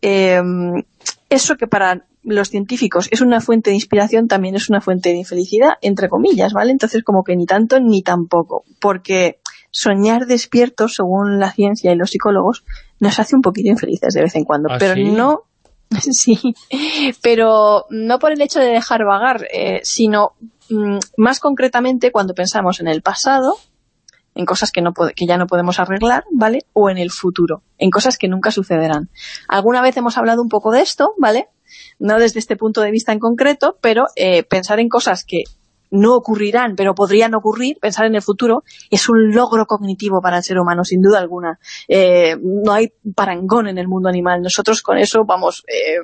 eso que para los científicos es una fuente de inspiración, también es una fuente de infelicidad, entre comillas, ¿vale? Entonces como que ni tanto ni tampoco, porque soñar despiertos, según la ciencia y los psicólogos, nos hace un poquito infelices de vez en cuando, ¿Ah, pero no... Sí, pero no por el hecho de dejar vagar, eh, sino mm, más concretamente cuando pensamos en el pasado, en cosas que, no que ya no podemos arreglar, ¿vale? O en el futuro, en cosas que nunca sucederán. Alguna vez hemos hablado un poco de esto, ¿vale? No desde este punto de vista en concreto, pero eh, pensar en cosas que no ocurrirán, pero podrían ocurrir, pensar en el futuro, es un logro cognitivo para el ser humano, sin duda alguna. Eh, no hay parangón en el mundo animal. Nosotros con eso vamos eh,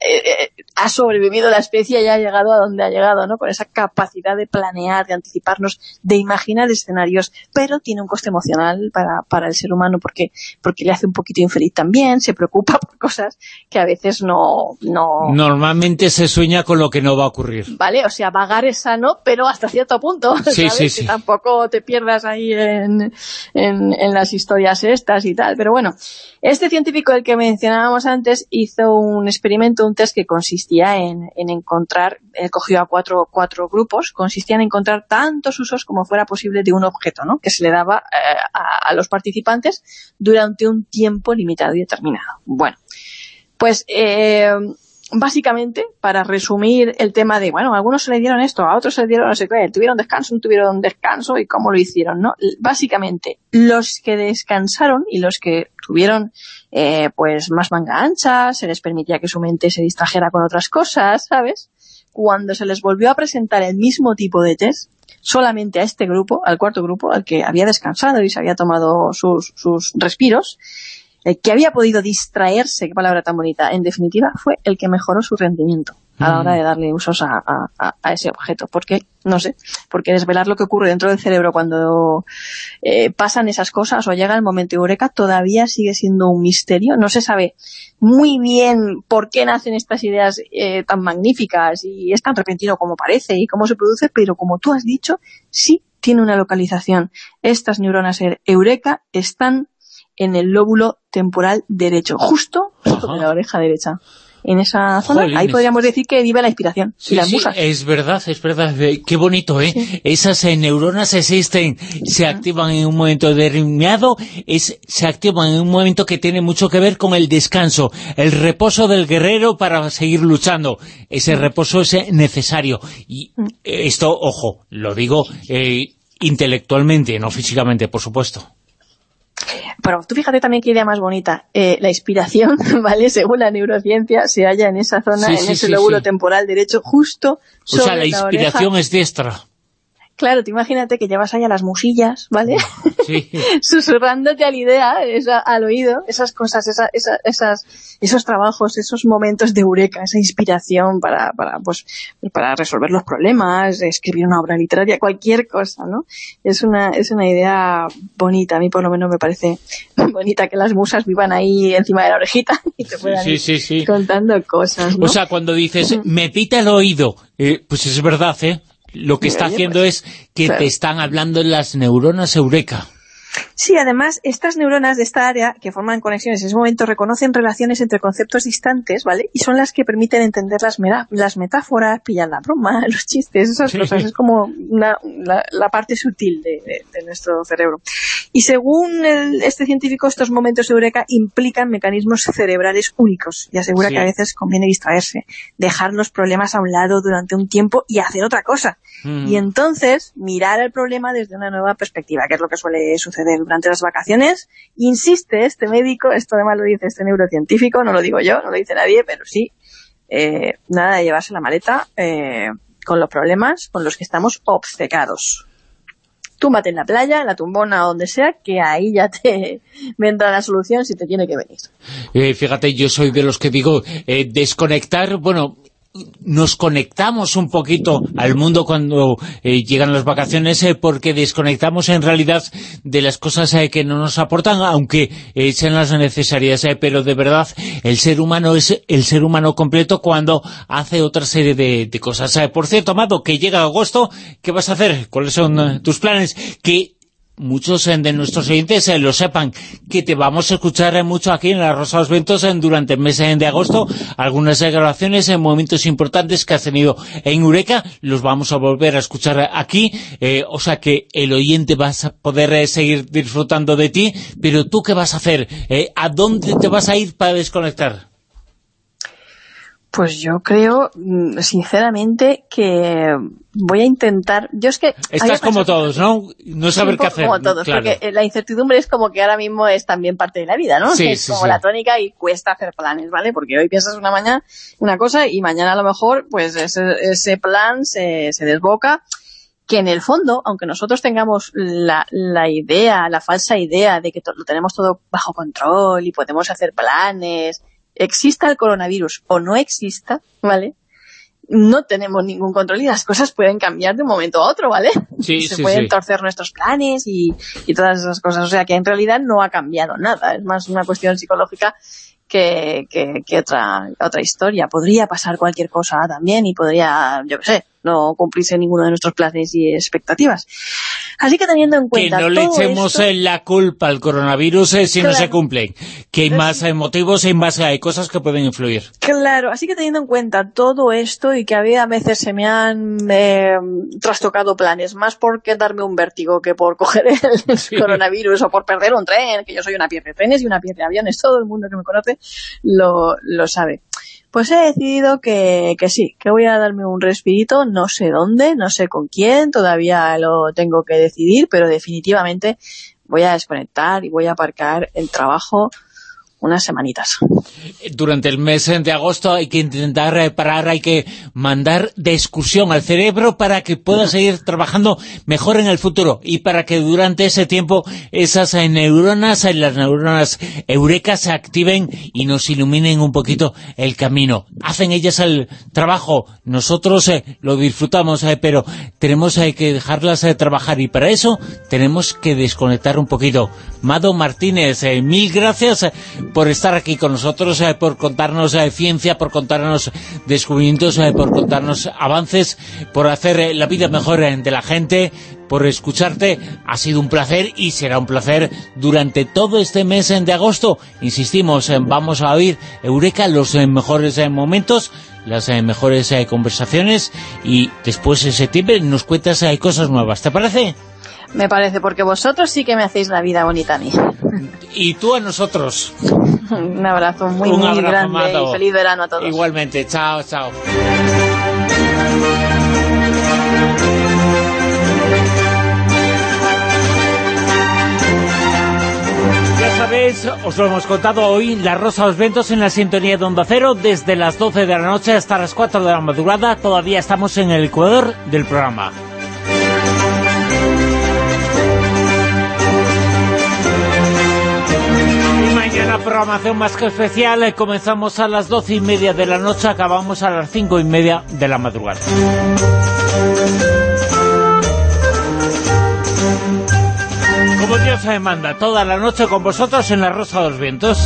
eh, eh, ha sobrevivido la especie y ha llegado a donde ha llegado, ¿no? Con esa capacidad de planear, de anticiparnos, de imaginar escenarios, pero tiene un coste emocional para, para el ser humano porque, porque le hace un poquito infeliz también, se preocupa por cosas que a veces no, no... Normalmente se sueña con lo que no va a ocurrir. Vale, o sea, vagar es sano, pero hasta cierto punto, sí, Sí, sí. tampoco te pierdas ahí en, en, en las historias estas y tal, pero bueno, este científico del que mencionábamos antes hizo un experimento, test que consistía en, encontrar, él cogió a cuatro, cuatro grupos, consistía en encontrar tantos usos como fuera posible de un objeto, ¿no? que se le daba eh, a, los participantes durante un tiempo limitado y determinado. Bueno, pues eh, básicamente, para resumir el tema de, bueno, a algunos se le dieron esto, a otros se le dieron no sé qué, tuvieron descanso, tuvieron descanso y cómo lo hicieron, ¿no? Básicamente, los que descansaron y los que tuvieron eh, pues más manga ancha, se les permitía que su mente se distrajera con otras cosas, ¿sabes? Cuando se les volvió a presentar el mismo tipo de test, solamente a este grupo, al cuarto grupo, al que había descansado y se había tomado sus, sus respiros, el que había podido distraerse, qué palabra tan bonita, en definitiva, fue el que mejoró su rendimiento a la hora de darle usos a, a, a ese objeto. Porque, no sé, porque desvelar lo que ocurre dentro del cerebro cuando eh, pasan esas cosas o llega el momento eureka todavía sigue siendo un misterio. No se sabe muy bien por qué nacen estas ideas eh, tan magníficas y es tan repentino como parece y cómo se produce, pero como tú has dicho, sí tiene una localización. Estas neuronas eureka están en el lóbulo temporal derecho, justo sobre la oreja derecha. En esa zona, Jolines. ahí podríamos decir que vive la inspiración Sí, y las sí, musas. es verdad, es verdad. Qué bonito, ¿eh? Esas eh, neuronas existen, se activan en un momento determinado, es, se activan en un momento que tiene mucho que ver con el descanso, el reposo del guerrero para seguir luchando. Ese reposo es eh, necesario. Y eh, esto, ojo, lo digo eh, intelectualmente, no físicamente, por supuesto. Pero tú fíjate también qué idea más bonita. Eh, la inspiración, ¿vale? Según la neurociencia, se halla en esa zona, Sí, en sí, ese sí, lóbulo temporal derecho, justo O sobre sea, la inspiración es diestra. Claro, tú imagínate que llevas ahí a las musillas, ¿vale? Sí. Susurrándote a la idea, esa- al oído, esas cosas, esa- esa- esas, esos trabajos, esos momentos de eureka, esa inspiración para, para, pues, para resolver los problemas, escribir una obra literaria, cualquier cosa, ¿no? Es una, es una idea bonita, a mí por lo menos me parece bonita que las musas vivan ahí encima de la orejita y te puedan Sí, sí, sí. contando cosas, ¿no? O sea, cuando dices, me pita el oído, eh, pues es verdad, ¿eh? Lo que está haciendo pues, es que claro. te están hablando las neuronas eureka. Sí, además, estas neuronas de esta área que forman conexiones en ese momento reconocen relaciones entre conceptos distantes, ¿vale? Y son las que permiten entender las, las metáforas, pillar la broma, los chistes, esas Sí. cosas. Es como una- la, la parte sutil de, de- de nuestro cerebro. Y según el- este científico, estos momentos de eureka implican mecanismos cerebrales únicos y asegura Sí. que a veces conviene distraerse, dejar los problemas a un lado durante un tiempo y hacer otra cosa. Mm. Y entonces mirar el problema desde una nueva perspectiva, que es lo que suele suceder durante las vacaciones. Insiste este médico, esto además lo dice este neurocientífico, no lo digo yo, no lo dice nadie, pero sí, eh, nada de llevarse la maleta eh, con los problemas con los que estamos obcecados. Túmbate en la playa, en la tumbona o donde sea, que ahí ya te vendrá la solución si te tiene que venir. Eh, fíjate, yo soy de los que digo, eh, desconectar, bueno, nos conectamos un poquito al mundo cuando eh, llegan las vacaciones eh, porque desconectamos en realidad de las cosas eh, que no nos aportan, aunque sean las necesarias, pero de verdad el ser humano es el ser humano completo cuando hace otra serie de, cosas. Por cierto, Amado, que llega agosto, ¿qué vas a hacer? ¿Cuáles son tus planes? Muchos eh, de nuestros oyentes eh, lo sepan, que te vamos a escuchar eh, mucho aquí en La Rosa de los Ventos durante el mes de agosto, algunas grabaciones en momentos importantes que has tenido en Eureka, los vamos a volver a escuchar aquí, o sea que el oyente vas a poder seguir disfrutando de ti, pero tú qué vas a hacer, ¿a dónde te vas a ir para desconectar? Pues yo creo, mm, sinceramente, que voy a intentar... Yo es que... Estás como todos, ¿no? No saber qué hacer. Como todos, claro. porque eh, la incertidumbre es como que ahora mismo es también parte de la vida, ¿no? Sí, es sí, como sí. la tónica y cuesta hacer planes, ¿vale? Porque hoy piensas una mañana una cosa y mañana a lo mejor pues ese, ese plan se, se desboca que en el fondo, aunque nosotros tengamos la, la idea, la falsa idea de que lo tenemos todo bajo control y podemos hacer planes, exista el coronavirus o no exista, ¿vale? No tenemos ningún control y las cosas pueden cambiar de un momento a otro, ¿vale? Sí, se sí, pueden sí. torcer nuestros planes y, y todas esas cosas. O sea que en realidad no ha cambiado nada. Es más una cuestión psicológica que, que, que otra, otra historia. Podría pasar cualquier cosa también y podría, yo qué sé, no cumplirse ninguno de nuestros planes y expectativas. Así que teniendo en que cuenta no le todo echemos esto- la culpa al coronavirus eh, si no se cumplen. Que hay más eh, motivos, hay más hay cosas que pueden influir. Claro, así que teniendo en cuenta todo esto y que a mí a veces se me han eh, trastocado planes, más por darme un vértigo que por coger el coronavirus o por perder un tren, que yo soy una pieza de trenes y una pieza de aviones, todo el mundo que me conoce lo, lo sabe. Pues he decidido que, que sí, que voy a darme un respirito, no sé dónde, no sé con quién, todavía lo tengo que decidir, pero definitivamente voy a desconectar y voy a aparcar el trabajo unas semanitas. Durante el mes de agosto hay que intentar eh, parar, hay que mandar de excursión al cerebro para que pueda seguir trabajando mejor en el futuro y para que durante ese tiempo esas eh, neuronas, eh, las neuronas eurecas se activen y nos iluminen un poquito el camino. Hacen ellas el trabajo, nosotros lo disfrutamos, pero tenemos que dejarlas trabajar y para eso tenemos que desconectar un poquito. Mado Martínez, mil gracias por estar aquí con nosotros, eh, por contarnos eh, ciencia, por contarnos descubrimientos, eh, por contarnos avances, por hacer la vida mejor de la gente, por escucharte. Ha sido un placer y será un placer durante todo este mes de agosto. Insistimos, vamos a oír Eureka, los mejores momentos, las mejores conversaciones y después en septiembre nos cuentas cosas nuevas. ¿Te parece? Me parece, porque vosotros sí que me hacéis la vida bonita a mí. Y tú a nosotros. Un abrazo muy, muy grande y feliz verano a todos. Igualmente, chao, chao. Ya sabéis, os lo hemos contado hoy, La Rosa de los Ventos en la sintonía de Onda Cero, desde las 12 de la noche hasta las 4 de la madrugada, todavía estamos en el ecuador del programa. Una programación más que especial. Eh, comenzamos a las doce y media de la noche, acabamos a las cinco y media de la madrugada. Como Dios se manda, toda la noche con vosotros en la Rosa de los Vientos.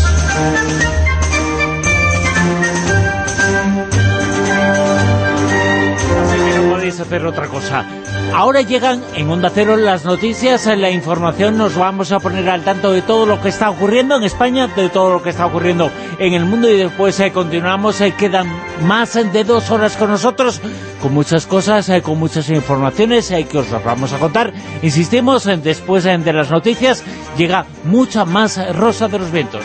Así que no podéis hacer otra cosa. Ahora llegan en Onda Cero las noticias, la información, nos vamos a poner al tanto de todo lo que está ocurriendo en España, de todo lo que está ocurriendo en el mundo y después eh, continuamos, eh, quedan más de dos horas con nosotros, con muchas cosas, eh, con muchas informaciones que os vamos a contar. Insistimos, después de las noticias llega mucha más Rosa de los Vientos.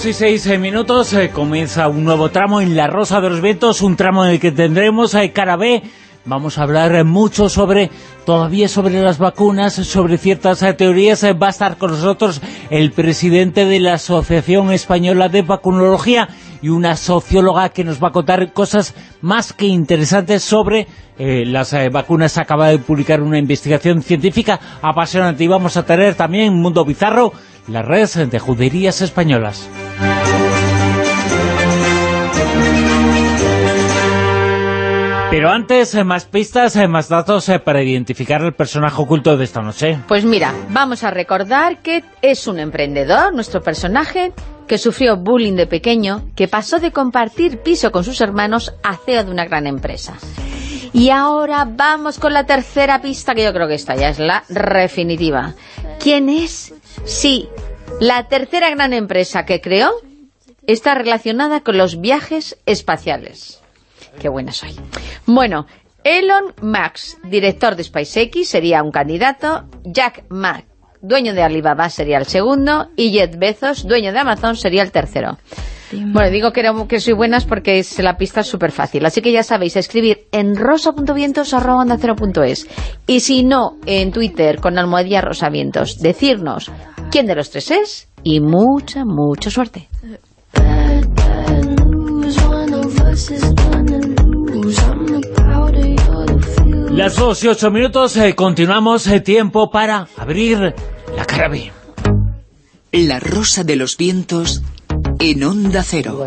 Dos y seis eh, minutos eh, comienza un nuevo tramo en La Rosa de los Vientos, un tramo en el que tendremos a eh, cara B. Vamos a hablar mucho sobre, todavía sobre las vacunas, sobre ciertas teorías. Va a estar con nosotros el presidente de la Asociación Española de Vacunología y una socióloga que nos va a contar cosas más que interesantes sobre las vacunas. Acaba de publicar una investigación científica apasionante y vamos a tener también Mundo Bizarro la red de juderías españolas. Pero antes, eh, más pistas, eh, más datos eh, para identificar el personaje oculto de esta noche. Pues mira, vamos a recordar que es un emprendedor, nuestro personaje, que sufrió bullying de pequeño, que pasó de compartir piso con sus hermanos a CEO de una gran empresa. Y ahora vamos con la tercera pista, que yo creo que esta ya es la definitiva. ¿Quién es Sí, la tercera gran empresa que creó está relacionada con los viajes espaciales. Qué buena soy. Bueno, Elon Musk, director de SpaceX, sería un candidato. Jack Ma, dueño de Alibaba, sería el segundo. Y Jeff Bezos, dueño de Amazon, sería el tercero. Bueno, digo que, que soy buenas porque es la pista es súper fácil. Así que ya sabéis, escribir en rosa.vientos.es Y si no, en Twitter con almohadilla rosavientos, decirnos quién de los tres es y mucha, mucha suerte. Las dos y ocho minutos, eh, continuamos eh, tiempo para abrir la cara B. La rosa de los vientos en onda cero.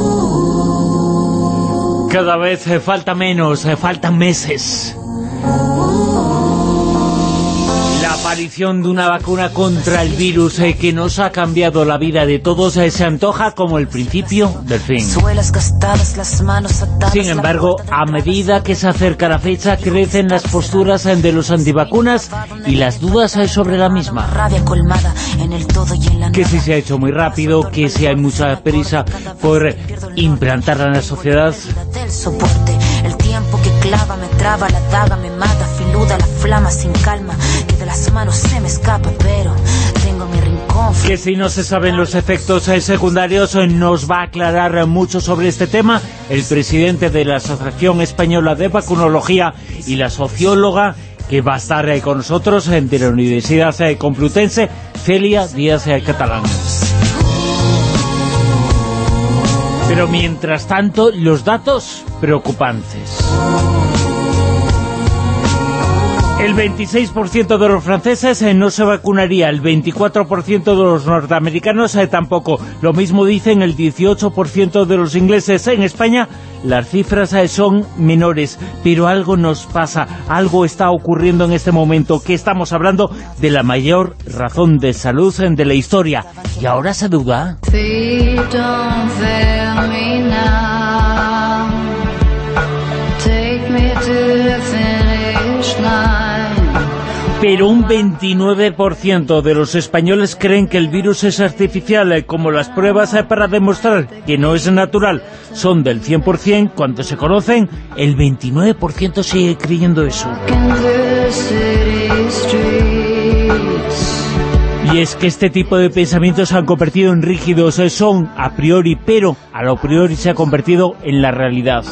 Cada vez eh, falta menos, eh, faltan meses. La aparición de una vacuna contra el virus eh, que nos ha cambiado la vida de todos eh, se antoja como el principio del fin. Sin embargo, a medida que se acerca la fecha, crecen las posturas eh, de los antivacunas y las dudas sobre la misma. Que si se ha hecho muy rápido, que si hay mucha prisa por implantarla en la sociedad. Del soporte. El tiempo que clava me traba la daga me mata filuda la flama sin calma que de las manos se me escapa pero tengo mi rincón. Que si no se saben los efectos eh, secundarios, eh, nos va a aclarar eh, mucho sobre este tema. El presidente de la Asociación Española de Vacunología y la socióloga que va a estar con nosotros de la Universidad Complutense, Celia Díaz Catalán. Pero mientras tanto, los datos preocupantes. El 26% de los franceses eh, no se vacunaría, el 24% de los norteamericanos eh, tampoco. Lo mismo dicen el 18% de los ingleses. En España las cifras eh, son menores, pero algo nos pasa, algo está ocurriendo en este momento, que estamos hablando de la mayor razón de salud de la historia. Y ahora se duda. Pero un 29% de los españoles creen que el virus es artificial, eh, como las pruebas eh, para demostrar que no es natural son del 100%, cuando se conocen, el 29% sigue creyendo eso. Y es que este tipo de pensamientos se han convertido en rígidos, eh, son a priori, pero a lo priori se ha convertido en la realidad.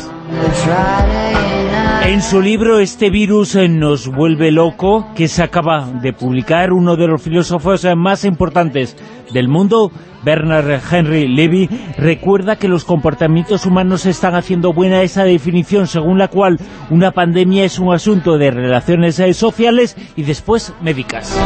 En su libro Este virus eh, nos vuelve loco, que se acaba de publicar uno de los filósofos eh, más importantes del mundo, Bernard Henry Levy, recuerda que los comportamientos humanos están haciendo buena esa definición según la cual una pandemia es un asunto de relaciones eh, sociales y después médicas.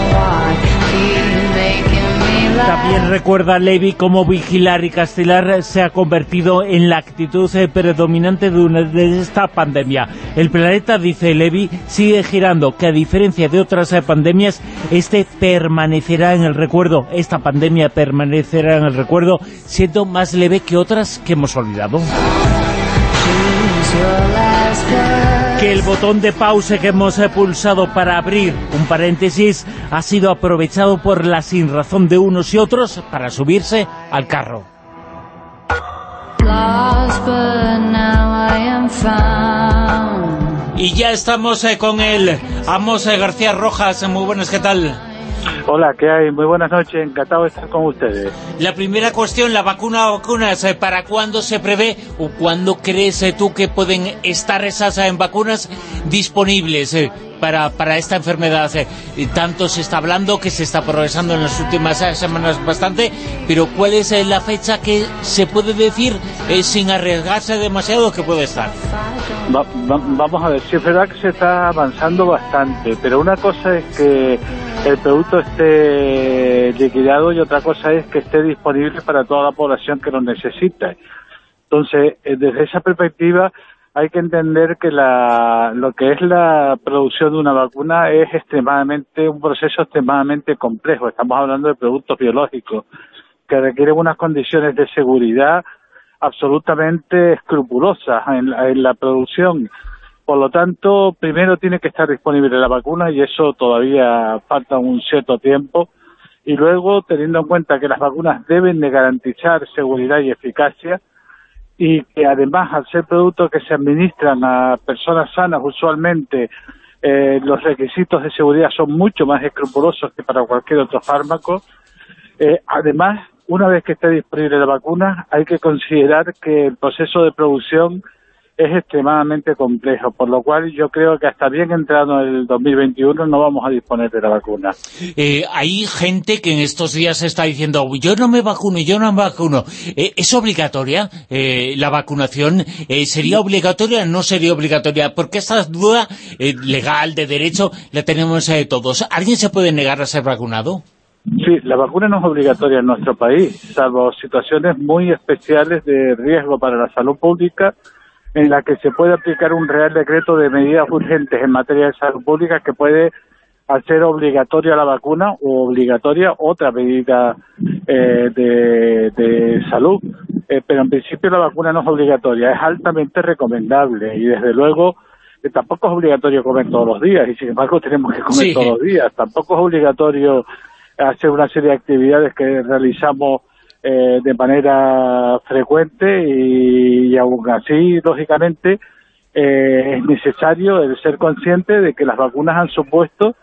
También recuerda Levy cómo vigilar y castigar se ha convertido en la actitud eh, predominante de, esta pandemia. El planeta, dice Levy, sigue girando, que a diferencia de otras eh, pandemias, este permanecerá en el recuerdo. Esta pandemia permanecerá en el recuerdo, siendo más leve que otras que hemos olvidado. Que el botón de pause que hemos pulsado para abrir un paréntesis ha sido aprovechado por la sinrazón de unos y otros para subirse al carro. Y ya estamos eh, con el Amos eh, García Rojas. Muy buenas, ¿qué tal? Hola, ¿qué hay? Muy buenas noches, encantado de estar con ustedes. La primera cuestión, la vacuna o vacunas, eh, ¿para cuándo se prevé o cuándo crees eh, tú que pueden estar esas eh, vacunas disponibles para, para esta enfermedad? tanto se está hablando que se está progresando en las últimas semanas bastante, pero ¿cuál es la fecha que se puede decir eh, sin arriesgarse demasiado que puede estar? Va- va- vamos a ver, sí es verdad que se está avanzando bastante, pero una cosa es que el producto esté liquidado y otra cosa es que esté disponible para toda la población que lo necesita. Entonces, eh, desde esa perspectiva, hay que entender que la, lo que es la producción de una vacuna es extremadamente un proceso extremadamente complejo. Estamos hablando de productos biológicos que requieren unas condiciones de seguridad absolutamente escrupulosas en en la producción. Por lo tanto, primero tiene que estar disponible la vacuna y eso todavía falta un cierto tiempo y luego teniendo en cuenta que las vacunas deben de garantizar seguridad y eficacia y que además al ser productos que se administran a personas sanas usualmente eh, los requisitos de seguridad son mucho más escrupulosos que para cualquier otro fármaco. Eh, además, una vez que esté disponible la vacuna, hay que considerar que el proceso de producción es extremadamente complejo, por lo cual yo creo que hasta bien entrado en el 2021 no vamos a disponer de la vacuna. Eh, hay gente que en estos días está diciendo, yo no me vacuno, yo no me vacuno. Eh, ¿Es obligatoria eh, la vacunación? Eh, ¿Sería obligatoria o no sería obligatoria? Porque esta duda eh, legal, de derecho, la tenemos eh, todos. ¿Alguien se puede negar a ser vacunado? Sí, la vacuna no es obligatoria en nuestro país, salvo situaciones muy especiales de riesgo para la salud pública, en la que se puede aplicar un real decreto de medidas urgentes en materia de salud pública que puede hacer obligatoria la vacuna o obligatoria otra medida eh, de, de, salud. Eh, pero en principio la vacuna no es obligatoria, es altamente recomendable y desde luego eh, tampoco es obligatorio comer todos los días y sin embargo tenemos que comer Sí. todos los días. Tampoco es obligatorio hacer una serie de actividades que realizamos eh, de manera frecuente y, y aún así, lógicamente, eh, es necesario el ser consciente de que las vacunas han supuesto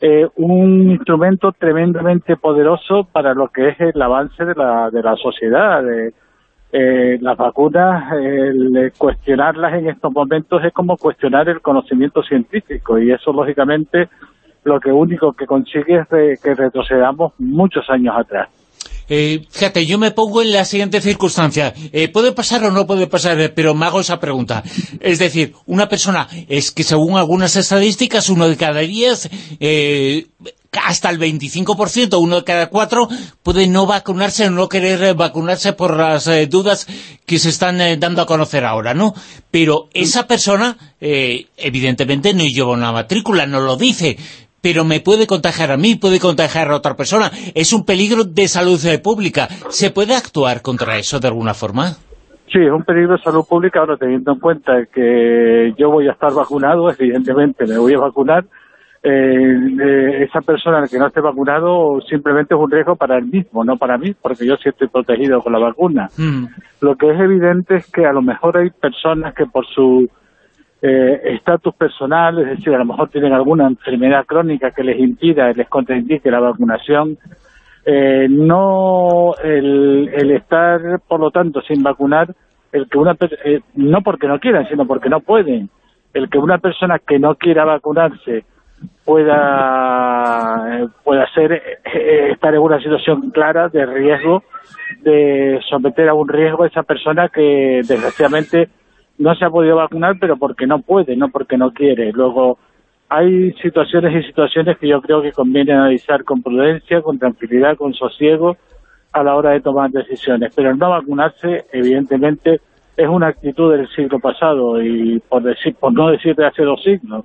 eh, un instrumento tremendamente poderoso para lo que es el avance de la, de la sociedad. de- eh, las vacunas, el cuestionarlas en estos momentos es como cuestionar el conocimiento científico y eso lógicamente lo que único que consigue es que retrocedamos muchos años atrás. Eh, fíjate, yo me pongo en la siguiente circunstancia. Eh, ¿Puede pasar o no puede pasar? Eh, Pero me hago esa pregunta. Es decir, una persona, es que según algunas estadísticas, uno de cada diez, eh, hasta el 25%, uno de cada cuatro, puede no vacunarse o no querer eh, vacunarse por las dudas que se están dando a conocer ahora, ¿no? Pero esa persona, evidentemente, no lleva una matrícula, no lo dice, pero me puede contagiar a mí, puede contagiar a otra persona. Es un peligro de salud eh, pública. ¿Se puede actuar contra eso de alguna forma? Sí, es un peligro de salud pública, ahora teniendo en cuenta que yo voy a estar vacunado, evidentemente me voy a vacunar, eh, eh, esa persona que no esté vacunado simplemente es un riesgo para él mismo, no para mí, porque yo sí estoy protegido con la vacuna. Mm. Lo que es evidente es que a lo mejor hay personas que por su eh, estatus personal, es decir, a lo mejor tienen alguna enfermedad crónica que les impida, les contraindique la vacunación, eh, no el, estar, por lo tanto, sin vacunar, el que una eh, no porque no quieran, sino porque no pueden, el que una persona que no quiera vacunarse pueda eh, pueda ser eh, estar en una situación clara de riesgo de someter a un riesgo a esa persona que desgraciadamente no se ha podido vacunar pero porque no puede no porque no quiere. Luego hay situaciones y situaciones que yo creo que conviene analizar con prudencia con tranquilidad con sosiego a la hora de tomar decisiones. Pero el no vacunarse evidentemente es una actitud del siglo pasado y por decir por no decir de hace dos siglos.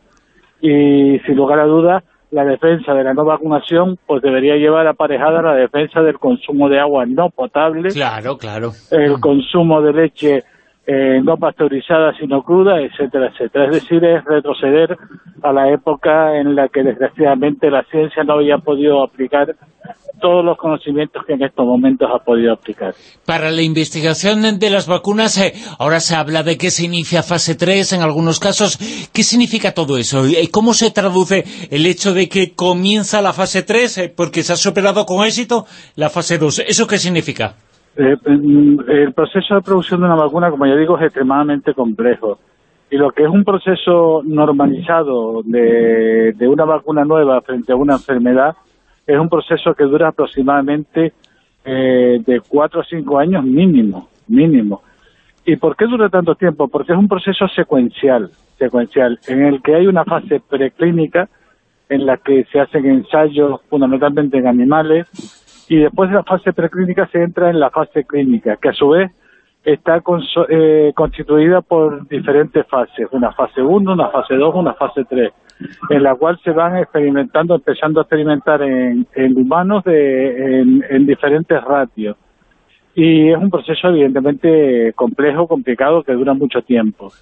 Y sin lugar a dudas la defensa de la no vacunación pues debería llevar aparejada la defensa del consumo de agua no potable, Claro, claro. el consumo de leche eh, no pasteurizada sino cruda, etcétera, etcétera. Es decir, es retroceder a la época en la que desgraciadamente la ciencia no había podido aplicar todos los conocimientos que en estos momentos ha podido aplicar. Para la investigación de las vacunas, eh, ahora se habla de que se inicia fase 3 en algunos casos. ¿Qué significa todo eso? ¿Y ¿Cómo se traduce el hecho de que comienza la fase 3 eh, porque se ha superado con éxito la fase 2? ¿Eso qué significa? Eh, el proceso de producción de una vacuna, como ya digo, es extremadamente complejo. Y lo que es un proceso normalizado de, de una vacuna nueva frente a una enfermedad es un proceso que dura aproximadamente eh, de cuatro o cinco años mínimo, mínimo. ¿Y por qué dura tanto tiempo? Porque es un proceso secuencial, secuencial, en el que hay una fase preclínica en la que se hacen ensayos fundamentalmente en animales y después de la fase preclínica se entra en la fase clínica, que a su vez está conso- eh, constituida por diferentes fases, una fase 1, una fase 2, una fase 3, en la cual se van experimentando, empezando a experimentar en, humanos de, en, en diferentes ratios. Y es un proceso evidentemente complejo, complicado, que dura mucho tiempo.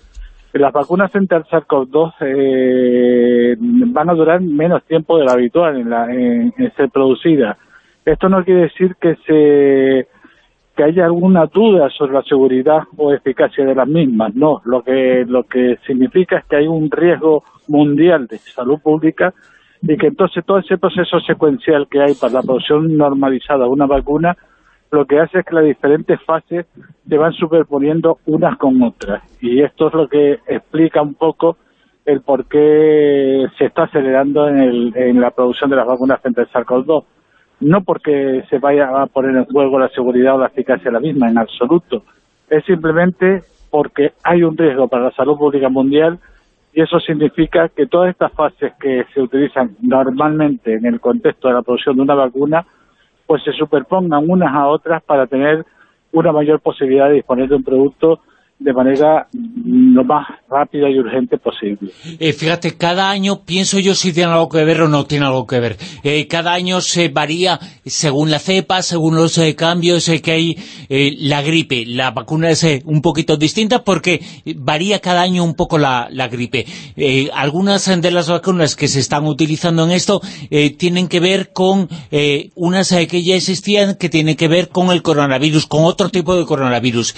Las vacunas frente al SARS-CoV-2 eh, van a durar menos tiempo de lo habitual en, la, en, en ser producidas. Esto no quiere decir que se que haya alguna duda sobre la seguridad o eficacia de las mismas, no, lo que lo que significa es que hay un riesgo mundial de salud pública y que entonces todo ese proceso secuencial que hay para la producción normalizada de una vacuna lo que hace es que las diferentes fases se van superponiendo unas con otras. Y esto es lo que explica un poco el por qué se está acelerando en, el, en la producción de las vacunas frente al SARS-CoV-2 no porque se vaya a poner en juego la seguridad o la eficacia de la misma, en absoluto. Es simplemente porque hay un riesgo para la salud pública mundial y eso significa que todas estas fases que se utilizan normalmente en el contexto de la producción de una vacuna, pues se superpongan unas a otras para tener una mayor posibilidad de disponer de un producto de manera lo más rápida y urgente posible. Eh, fíjate, cada año pienso yo si tiene algo que ver o no tiene algo que ver. Eh, cada año se varía según la cepa, según los eh, cambios que hay la gripe. La vacuna es un poquito distinta porque varía cada año un poco la, la gripe. algunas de las vacunas que se están utilizando en esto tienen que ver con unas que ya existían que tienen que ver con el coronavirus, con otro tipo de coronavirus.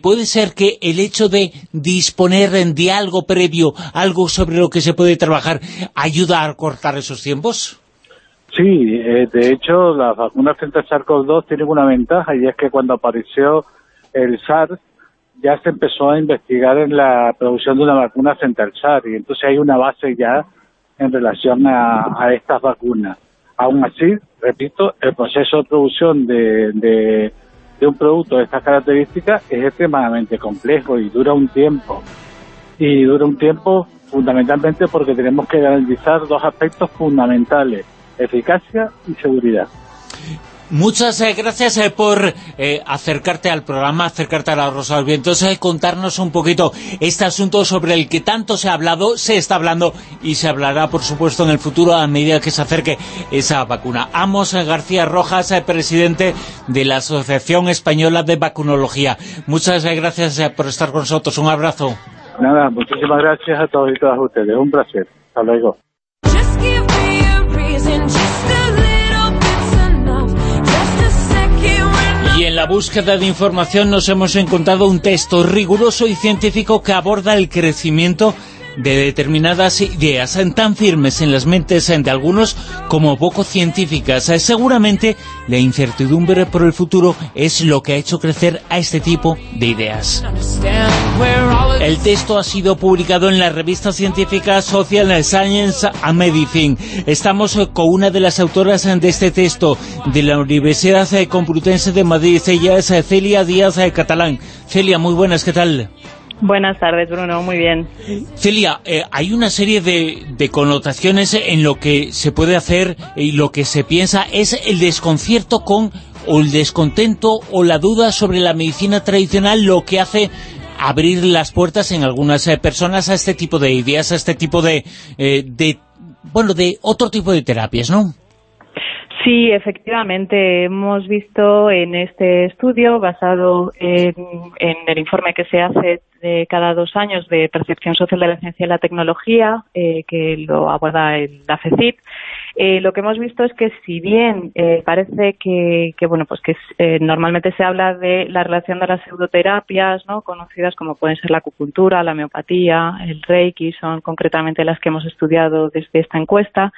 puede ser que el hecho de disponer de algo previo, algo sobre lo que se puede trabajar, ayuda a cortar esos tiempos? Sí, eh, de hecho, las vacunas frente al SARS-CoV-2 tienen una ventaja y es que cuando apareció el SARS ya se empezó a investigar en la producción de una vacuna frente al SARS y entonces hay una base ya en relación a, a estas vacunas. Aún así, repito, el proceso de producción de de un producto de estas características es extremadamente complejo y dura un tiempo. Y dura un tiempo fundamentalmente porque tenemos que garantizar dos aspectos fundamentales, eficacia y seguridad. Muchas eh, gracias eh, por eh, acercarte al programa, acercarte a la Rosa del Viento, contarnos un poquito este asunto sobre el que tanto se ha hablado, se está hablando y se hablará, por supuesto, en el futuro a medida que se acerque esa vacuna. Amos García Rojas, presidente de la Asociación Española de Vacunología. Muchas gracias por estar con nosotros. Un abrazo. Nada, muchísimas gracias a todos y todas ustedes. Un placer. Hasta luego. Y en la búsqueda de información nos hemos encontrado un texto riguroso y científico que aborda el crecimiento de determinadas ideas tan firmes en las mentes de algunos como poco científicas. Seguramente la incertidumbre por el futuro es lo que ha hecho crecer a este tipo de ideas. El texto ha sido publicado en la revista científica Social Science and Medicine. Estamos con una de las autoras de este texto de la Universidad Complutense de Madrid. Ella es Celia Díaz Catalán. Celia, muy buenas, ¿qué tal? Buenas tardes, Bruno, muy bien. Celia, eh, hay una serie de, connotaciones en lo que se puede hacer y lo que se piensa es el desconcierto con, o el descontento o la duda sobre la medicina tradicional, lo que hace abrir las puertas en algunas eh, personas a este tipo de ideas, a este tipo de, eh, de, bueno, de otro tipo de terapias, ¿no? Sí, efectivamente, hemos visto en este estudio, basado en, el informe que se hace de cada dos años de percepción social de la ciencia y la tecnología, eh, que lo aborda el, la FECIT, eh, lo que hemos visto es que si bien eh, parece que, bueno pues que normalmente se habla de la relación de las pseudoterapias no conocidas como pueden ser la acupuntura, la homeopatía, el reiki, son concretamente las que hemos estudiado desde esta encuesta,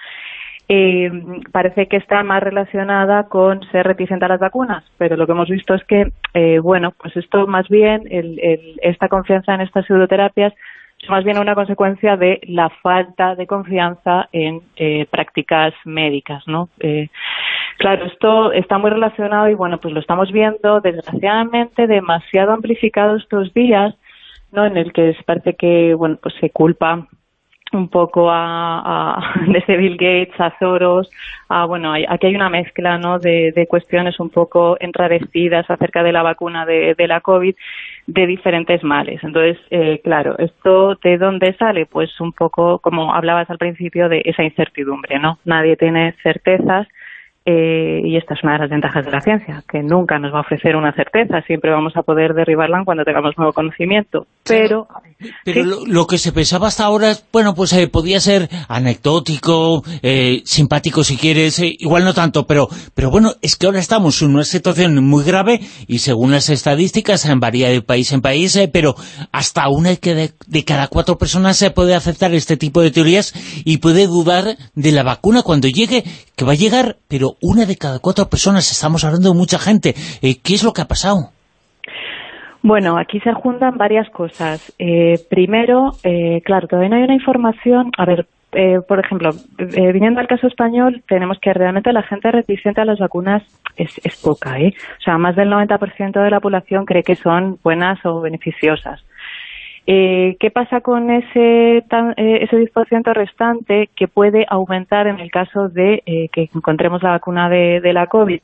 eh, parece que está más relacionada con ser reticente a las vacunas, pero lo que hemos visto es que, eh, bueno, pues esto más bien, el, esta confianza en estas pseudoterapias es más bien una consecuencia de la falta de confianza en eh, prácticas médicas, ¿no? Eh, claro, esto está muy relacionado y, bueno, pues lo estamos viendo, desgraciadamente, demasiado amplificado estos días, ¿no? En el que parece que, bueno, pues se culpa un poco a, desde Bill Gates a Soros, a, bueno, aquí hay una mezcla ¿no? de, cuestiones un poco enrarecidas acerca de la vacuna de, la COVID de diferentes males. Entonces, eh, claro, ¿esto de dónde sale? Pues un poco, como hablabas al principio, de esa incertidumbre, ¿no? Nadie tiene certezas Eh, y esta es una de las ventajas de la ciencia, que nunca nos va a ofrecer una certeza, siempre vamos a poder derribarla cuando tengamos nuevo conocimiento. Pero, pero lo, que se pensaba hasta ahora, bueno, pues eh, podía ser anecdótico, eh, simpático si quieres, eh, igual no tanto, pero pero bueno, es que ahora estamos en una situación muy grave y según las estadísticas varía de país en país, pero hasta una de, de cada cuatro personas se puede aceptar este tipo de teorías y puede dudar de la vacuna cuando llegue, que va a llegar, pero una de cada cuatro personas, estamos hablando de mucha gente. Eh, ¿Qué es lo que ha pasado? Bueno, aquí se juntan varias cosas. Eh, primero, eh, claro, todavía no hay una información... A ver, por ejemplo, viniendo al caso español, tenemos que realmente la gente reticente a las vacunas es, es poca, ¿eh? O sea, más del 90% de la población cree que son buenas o beneficiosas. Eh, ¿Qué pasa con ese, eh, ese 10% restante que puede aumentar en el caso de eh, que encontremos la vacuna de, la COVID?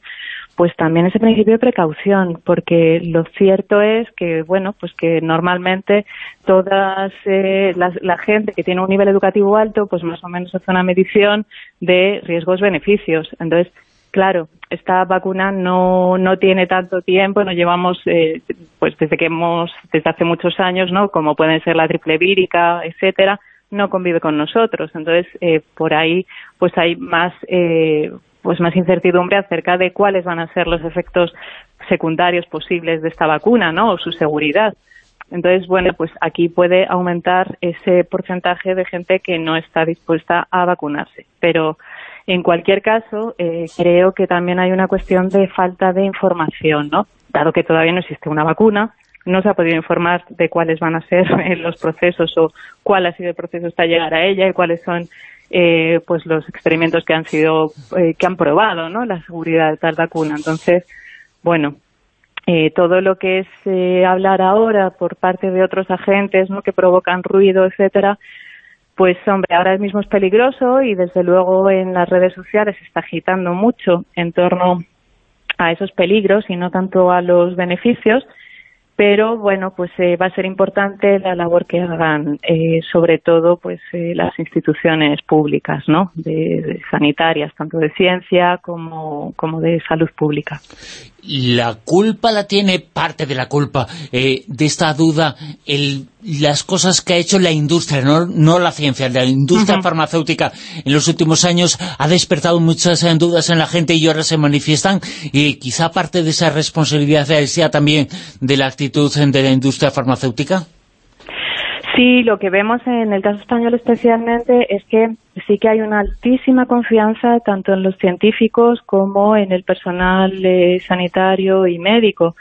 Pues también ese principio de precaución, porque lo cierto es que, bueno, pues que normalmente todas la, la, gente que tiene un nivel educativo alto, pues más o menos hace una medición de riesgos-beneficios. Entonces, claro, esta vacuna no, no tiene tanto tiempo, no llevamos, eh, pues desde que hemos, desde hace muchos años, ¿no? Como pueden ser la triple vírica, etcétera, no convive con nosotros. Entonces, eh, por ahí, pues hay más, eh, pues más incertidumbre acerca de cuáles van a ser los efectos secundarios posibles de esta vacuna, ¿no? O su seguridad. Entonces, bueno, pues aquí puede aumentar ese porcentaje de gente que no está dispuesta a vacunarse. Pero en cualquier caso, eh, creo que también hay una cuestión de falta de información, ¿no? Dado que todavía no existe una vacuna, no se ha podido informar de cuáles van a ser los procesos o cuál ha sido el proceso hasta llegar a ella y cuáles son eh, pues los experimentos que han sido eh, que han probado ¿no? la seguridad de tal vacuna. Entonces, bueno, todo lo que es hablar ahora por parte de otros agentes ¿no? que provocan ruido, etcétera, pues hombre, ahora mismo es peligroso y desde luego en las redes sociales se está agitando mucho en torno a esos peligros y no tanto a los beneficios, pero bueno, pues eh, va a ser importante la labor que hagan, eh, sobre todo pues eh, las instituciones públicas, ¿no? De, sanitarias, tanto de ciencia como, como de salud pública la culpa la tiene, parte de la culpa eh, de esta duda, el, las cosas que ha hecho la industria, no, no la ciencia, la industria farmacéutica en los últimos años ha despertado muchas eh, dudas en la gente y ahora se manifiestan y quizá parte de esa responsabilidad sea también de la actitud de la industria farmacéutica. Sí, lo que vemos en el caso español especialmente es que sí que hay una altísima confianza tanto en los científicos como en el personal eh, sanitario y médico.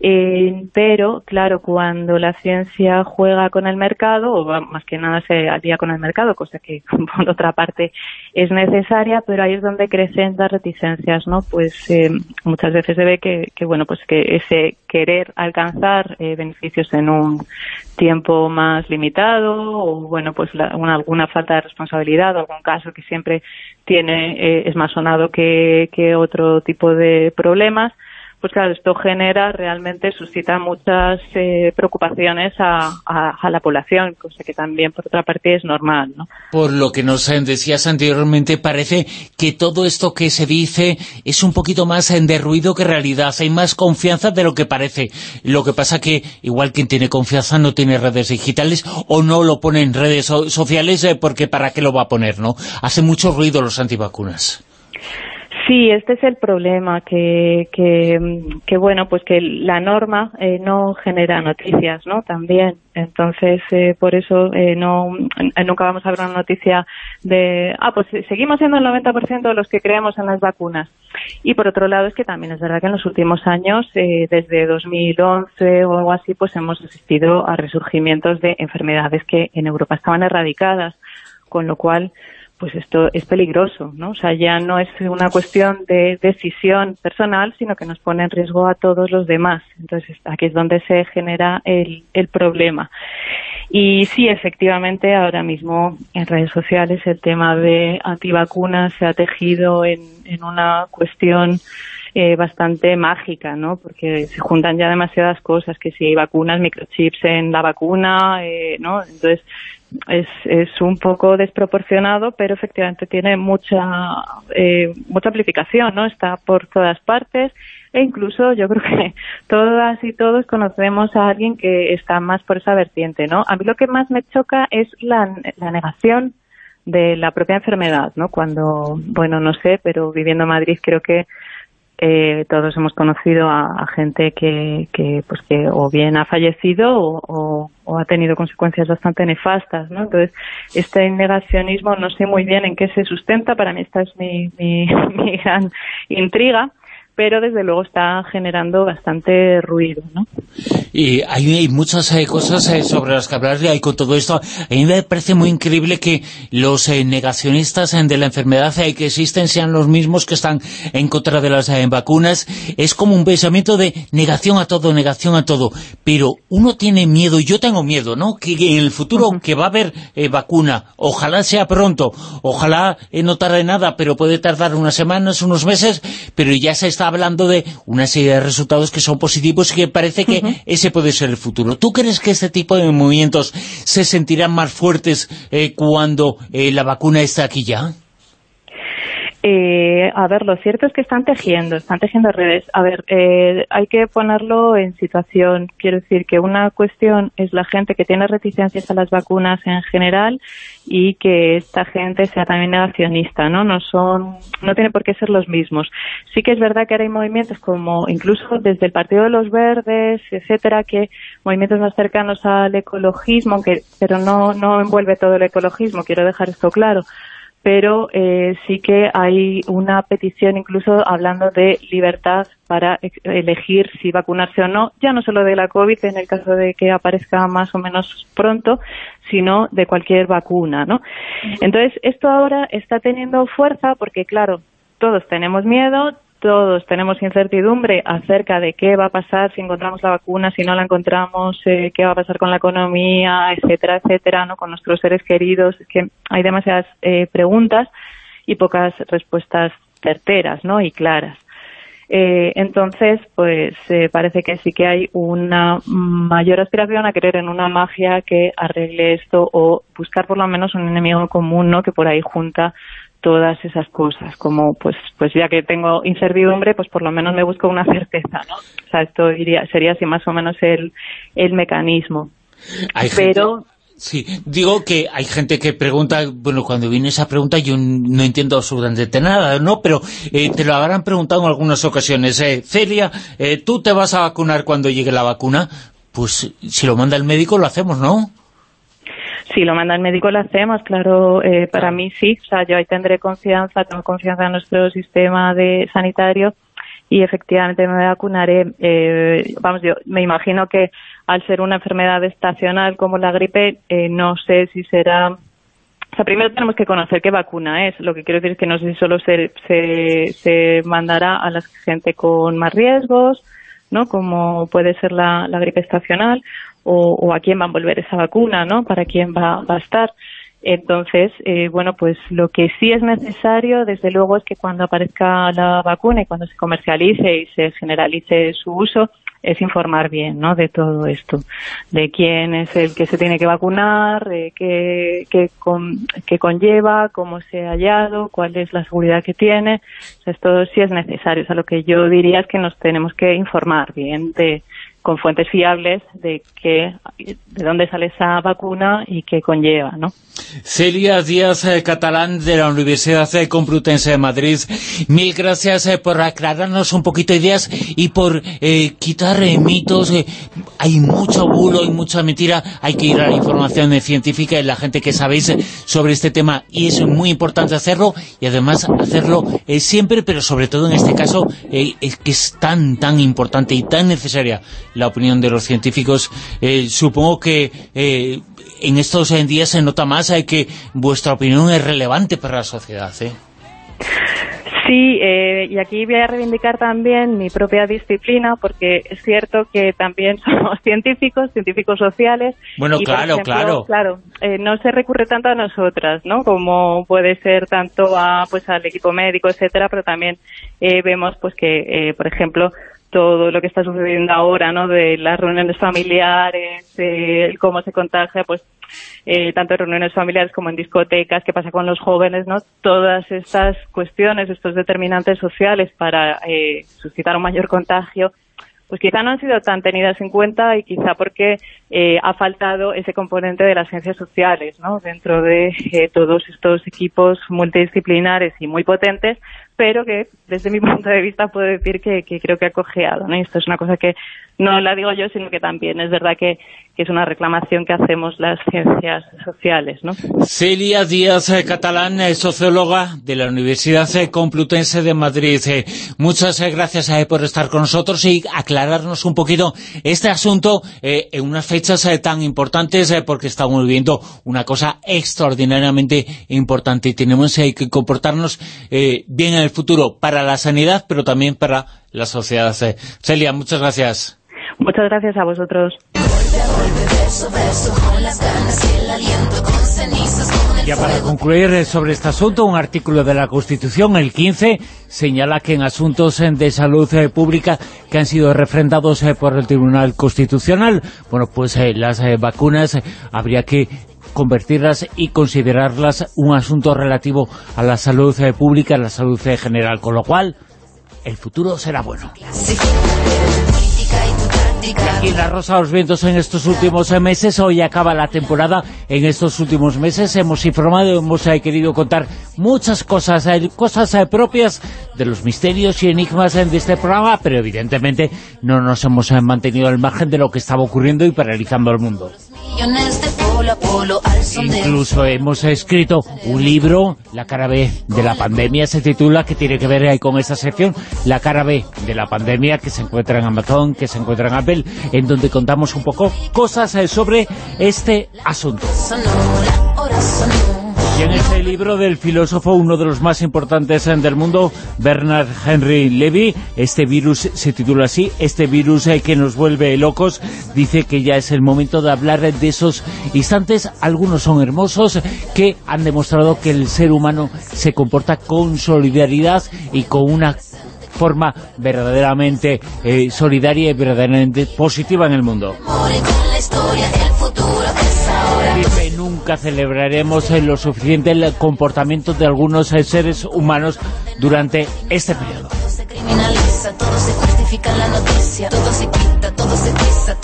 Eh, pero, claro, cuando la ciencia juega con el mercado, o más que nada se alía con el mercado, cosa que por otra parte es necesaria, pero ahí es donde crecen las reticencias, ¿no? Pues eh, muchas veces se ve que, bueno, pues que ese querer alcanzar eh, beneficios en un tiempo más limitado, o bueno, pues una, alguna falta de responsabilidad, o algún caso que siempre tiene, es más sonado que otro tipo de problemas, pues claro, esto genera, realmente suscita muchas eh, preocupaciones a, la población, cosa que también, por otra parte, es normal, ¿no? Por lo que nos decías anteriormente, parece que todo esto que se dice es un poquito más de ruido que realidad, hay más confianza de lo que parece. Lo que pasa que, igual quien tiene confianza no tiene redes digitales o no lo pone en redes sociales eh, porque para qué lo va a poner, ¿no? Hace mucho ruido los antivacunas. Sí, este es el problema, que, que, bueno, pues que la norma eh, no genera noticias, ¿no? También. Entonces, eh, por eso eh, no nunca vamos a ver una noticia de, ah, pues seguimos siendo el 90% de los que creemos en las vacunas. Y por otro lado es que también es verdad que en los últimos años, desde 2011 o algo así, pues hemos asistido a resurgimientos de enfermedades que en Europa estaban erradicadas, con lo cual pues esto es peligroso, ¿no? O sea, ya no es una cuestión de decisión personal, sino que nos pone en riesgo a todos los demás. Entonces, aquí es donde se genera el, el problema. Y sí, efectivamente, ahora mismo en redes sociales el tema de antivacunas se ha tejido en, en una cuestión eh, bastante mágica, ¿no? Porque se juntan ya demasiadas cosas, que si hay vacunas, microchips en la vacuna, eh, ¿no? Entonces, es, es un poco desproporcionado, pero efectivamente tiene mucha, eh, mucha amplificación, ¿no? Está por todas partes e incluso yo creo que todas y todos conocemos a alguien que está más por esa vertiente, ¿no? A mí lo que más me choca es la, la negación de la propia enfermedad, ¿no? Cuando, bueno, no sé, pero viviendo en Madrid creo que eh, todos hemos conocido a, gente que, que, pues que o bien ha fallecido o, o, ha tenido consecuencias bastante nefastas, ¿no? Entonces, este negacionismo no sé muy bien en qué se sustenta, para mí esta es mi, mi, mi gran intriga, pero desde luego está generando bastante ruido, ¿no? Y hay, muchas eh, cosas eh, sobre las que hablar y con todo esto. A mí me parece muy increíble que los eh, negacionistas de la enfermedad que existen sean los mismos que están en contra de las vacunas. Es como un pensamiento de negación a todo, negación a todo. Pero uno tiene miedo, yo tengo miedo, ¿no? Que en el futuro que va a haber vacuna, ojalá sea pronto, ojalá no tarde nada, pero puede tardar unas semanas, unos meses, pero ya se está hablando de una serie de resultados que son positivos y que parece que ese puede ser el futuro. ¿Tú crees que este tipo de movimientos se sentirán más fuertes eh, cuando eh, la vacuna está aquí ya? Eh, a ver, lo cierto es que están tejiendo, están tejiendo redes. A ver, eh, hay que ponerlo en situación. Quiero decir que una cuestión es la gente que tiene reticencias a las vacunas en general y que esta gente sea también negacionista, ¿no? No son, no tiene por qué ser los mismos. Sí que es verdad que ahora hay movimientos como incluso desde el Partido de los Verdes, etcétera, que movimientos más cercanos al ecologismo, que, pero no, no envuelve todo el ecologismo, quiero dejar esto claro pero eh, sí que hay una petición incluso hablando de libertad para elegir si vacunarse o no, ya no solo de la COVID en el caso de que aparezca más o menos pronto, sino de cualquier vacuna, ¿no? Entonces, esto ahora está teniendo fuerza porque, claro, todos tenemos miedo, todos tenemos incertidumbre acerca de qué va a pasar si encontramos la vacuna, si no la encontramos, eh, qué va a pasar con la economía, etcétera, etcétera, ¿no? con nuestros seres queridos. Es que hay demasiadas eh, preguntas y pocas respuestas certeras ¿no? y claras. Eh, entonces, pues parece que sí que hay una mayor aspiración a creer en una magia que arregle esto o buscar por lo menos un enemigo común, ¿no? Que por ahí junta todas esas cosas, como pues pues ya que tengo incertidumbre, pues por lo menos me busco una certeza, ¿no? O sea, esto iría, sería así más o menos el, el mecanismo. Hay Pero... sí, digo que hay gente que pregunta, bueno, cuando viene esa pregunta yo no entiendo absolutamente nada, ¿no? Pero eh, te lo habrán preguntado en algunas ocasiones. Eh, Celia, eh, ¿tú te vas a vacunar cuando llegue la vacuna? Pues si lo manda el médico lo hacemos, ¿no? Si lo manda el médico lo hacemos, claro, eh, para mí sí, o sea, yo ahí tendré confianza, tengo confianza en nuestro sistema de sanitario y efectivamente me vacunaré. Eh, vamos, yo me imagino que al ser una enfermedad estacional como la gripe, eh, no sé si será... O sea, primero tenemos que conocer qué vacuna es. Lo que quiero decir es que no sé si solo se, se, se mandará a la gente con más riesgos, ¿no? Como puede ser la, la gripe estacional, o, a quién va a envolver esa vacuna, ¿no? Para quién va, a estar. Entonces, eh, bueno, pues lo que sí es necesario, desde luego, es que cuando aparezca la vacuna y cuando se comercialice y se generalice su uso, es informar bien, ¿no? De todo esto, de quién es el que se tiene que vacunar, de qué, qué, qué conlleva, cómo se ha hallado, cuál es la seguridad que tiene. esto sí es necesario. O sea, lo que yo diría es que nos tenemos que informar bien de, con fuentes fiables de que de dónde sale esa vacuna y qué conlleva, ¿no? Celia Díaz eh, Catalán de la Universidad Complutense de Madrid, mil gracias eh, por aclararnos un poquito ideas y por eh, quitar mitos. hay mucho bulo y mucha mentira, hay que ir a la información científica y la gente que sabéis sobre este tema y es muy importante hacerlo y además hacerlo siempre, pero sobre todo en este caso es que es tan, tan importante y tan necesaria la opinión de los científicos. Eh, supongo que eh, en estos días se nota más eh, que vuestra opinión es relevante para la sociedad, ¿eh? Sí, eh, y aquí voy a reivindicar también mi propia disciplina, porque es cierto que también somos científicos, científicos sociales. Bueno, y, claro, ejemplo, claro. Claro, eh, no se recurre tanto a nosotras, ¿no? Como puede ser tanto a, pues, al equipo médico, etcétera, pero también eh, vemos, pues, que, eh, por ejemplo, todo lo que está sucediendo ahora, ¿no? De las reuniones familiares, eh, cómo se contagia, pues eh, tanto en reuniones familiares como en discotecas, qué pasa con los jóvenes, ¿no? Todas estas cuestiones, estos determinantes sociales para eh, suscitar un mayor contagio, pues quizá no han sido tan tenidas en cuenta y quizá porque eh, ha faltado ese componente de las ciencias sociales, ¿no? Dentro de eh, todos estos equipos multidisciplinares y muy potentes, pero que desde mi punto de vista puedo decir que, que creo que ha cojeado, ¿no? Y esto es una cosa que no la digo yo, sino que también es verdad que, que es una reclamación que hacemos las ciencias sociales, ¿no? Celia Díaz eh, Catalán, eh, socióloga de la Universidad eh, Complutense de Madrid. Muchas gracias por estar con nosotros y aclararnos un poquito este asunto en unas fechas tan importantes porque estamos viviendo una cosa extraordinariamente importante y tenemos que comportarnos bien en el futuro para la sanidad, pero también para la sociedad. Eh, Celia, muchas gracias. Muchas gracias a vosotros. Ya para concluir eh, sobre este asunto, un artículo de la Constitución, el 15, señala que en asuntos eh, de salud pública que han sido refrendados por el Tribunal Constitucional, bueno, pues las vacunas habría que convertirlas y considerarlas un asunto relativo a la salud eh, pública, a la salud eh, general, con lo cual el futuro será bueno. Y en La Rosa de los Vientos en estos últimos eh, meses, hoy acaba la temporada, en estos últimos meses hemos informado, hemos querido contar muchas cosas, cosas propias de los misterios y enigmas de este programa, pero evidentemente no nos hemos mantenido al margen de lo que estaba ocurriendo y paralizando el mundo. Incluso hemos escrito un libro, La cara B de la pandemia, se titula, que tiene que ver ahí con esta sección, La cara B de la pandemia, que se encuentra en Amazon, que se encuentra en Apple, en donde contamos un poco cosas eh, sobre este asunto. Y en este libro del filósofo, uno de los más importantes del mundo, Bernard Henry Levy, este virus se titula así, este virus eh, que nos vuelve locos, dice que ya es el momento de hablar de esos instantes, algunos son hermosos, que han demostrado que el ser humano se comporta con solidaridad y con una forma verdaderamente eh, solidaria y verdaderamente positiva en el mundo. Nunca celebraremos eh, lo suficiente el comportamiento de algunos eh, seres humanos durante este periodo. En la noticia, todo se quita, todo se pisa,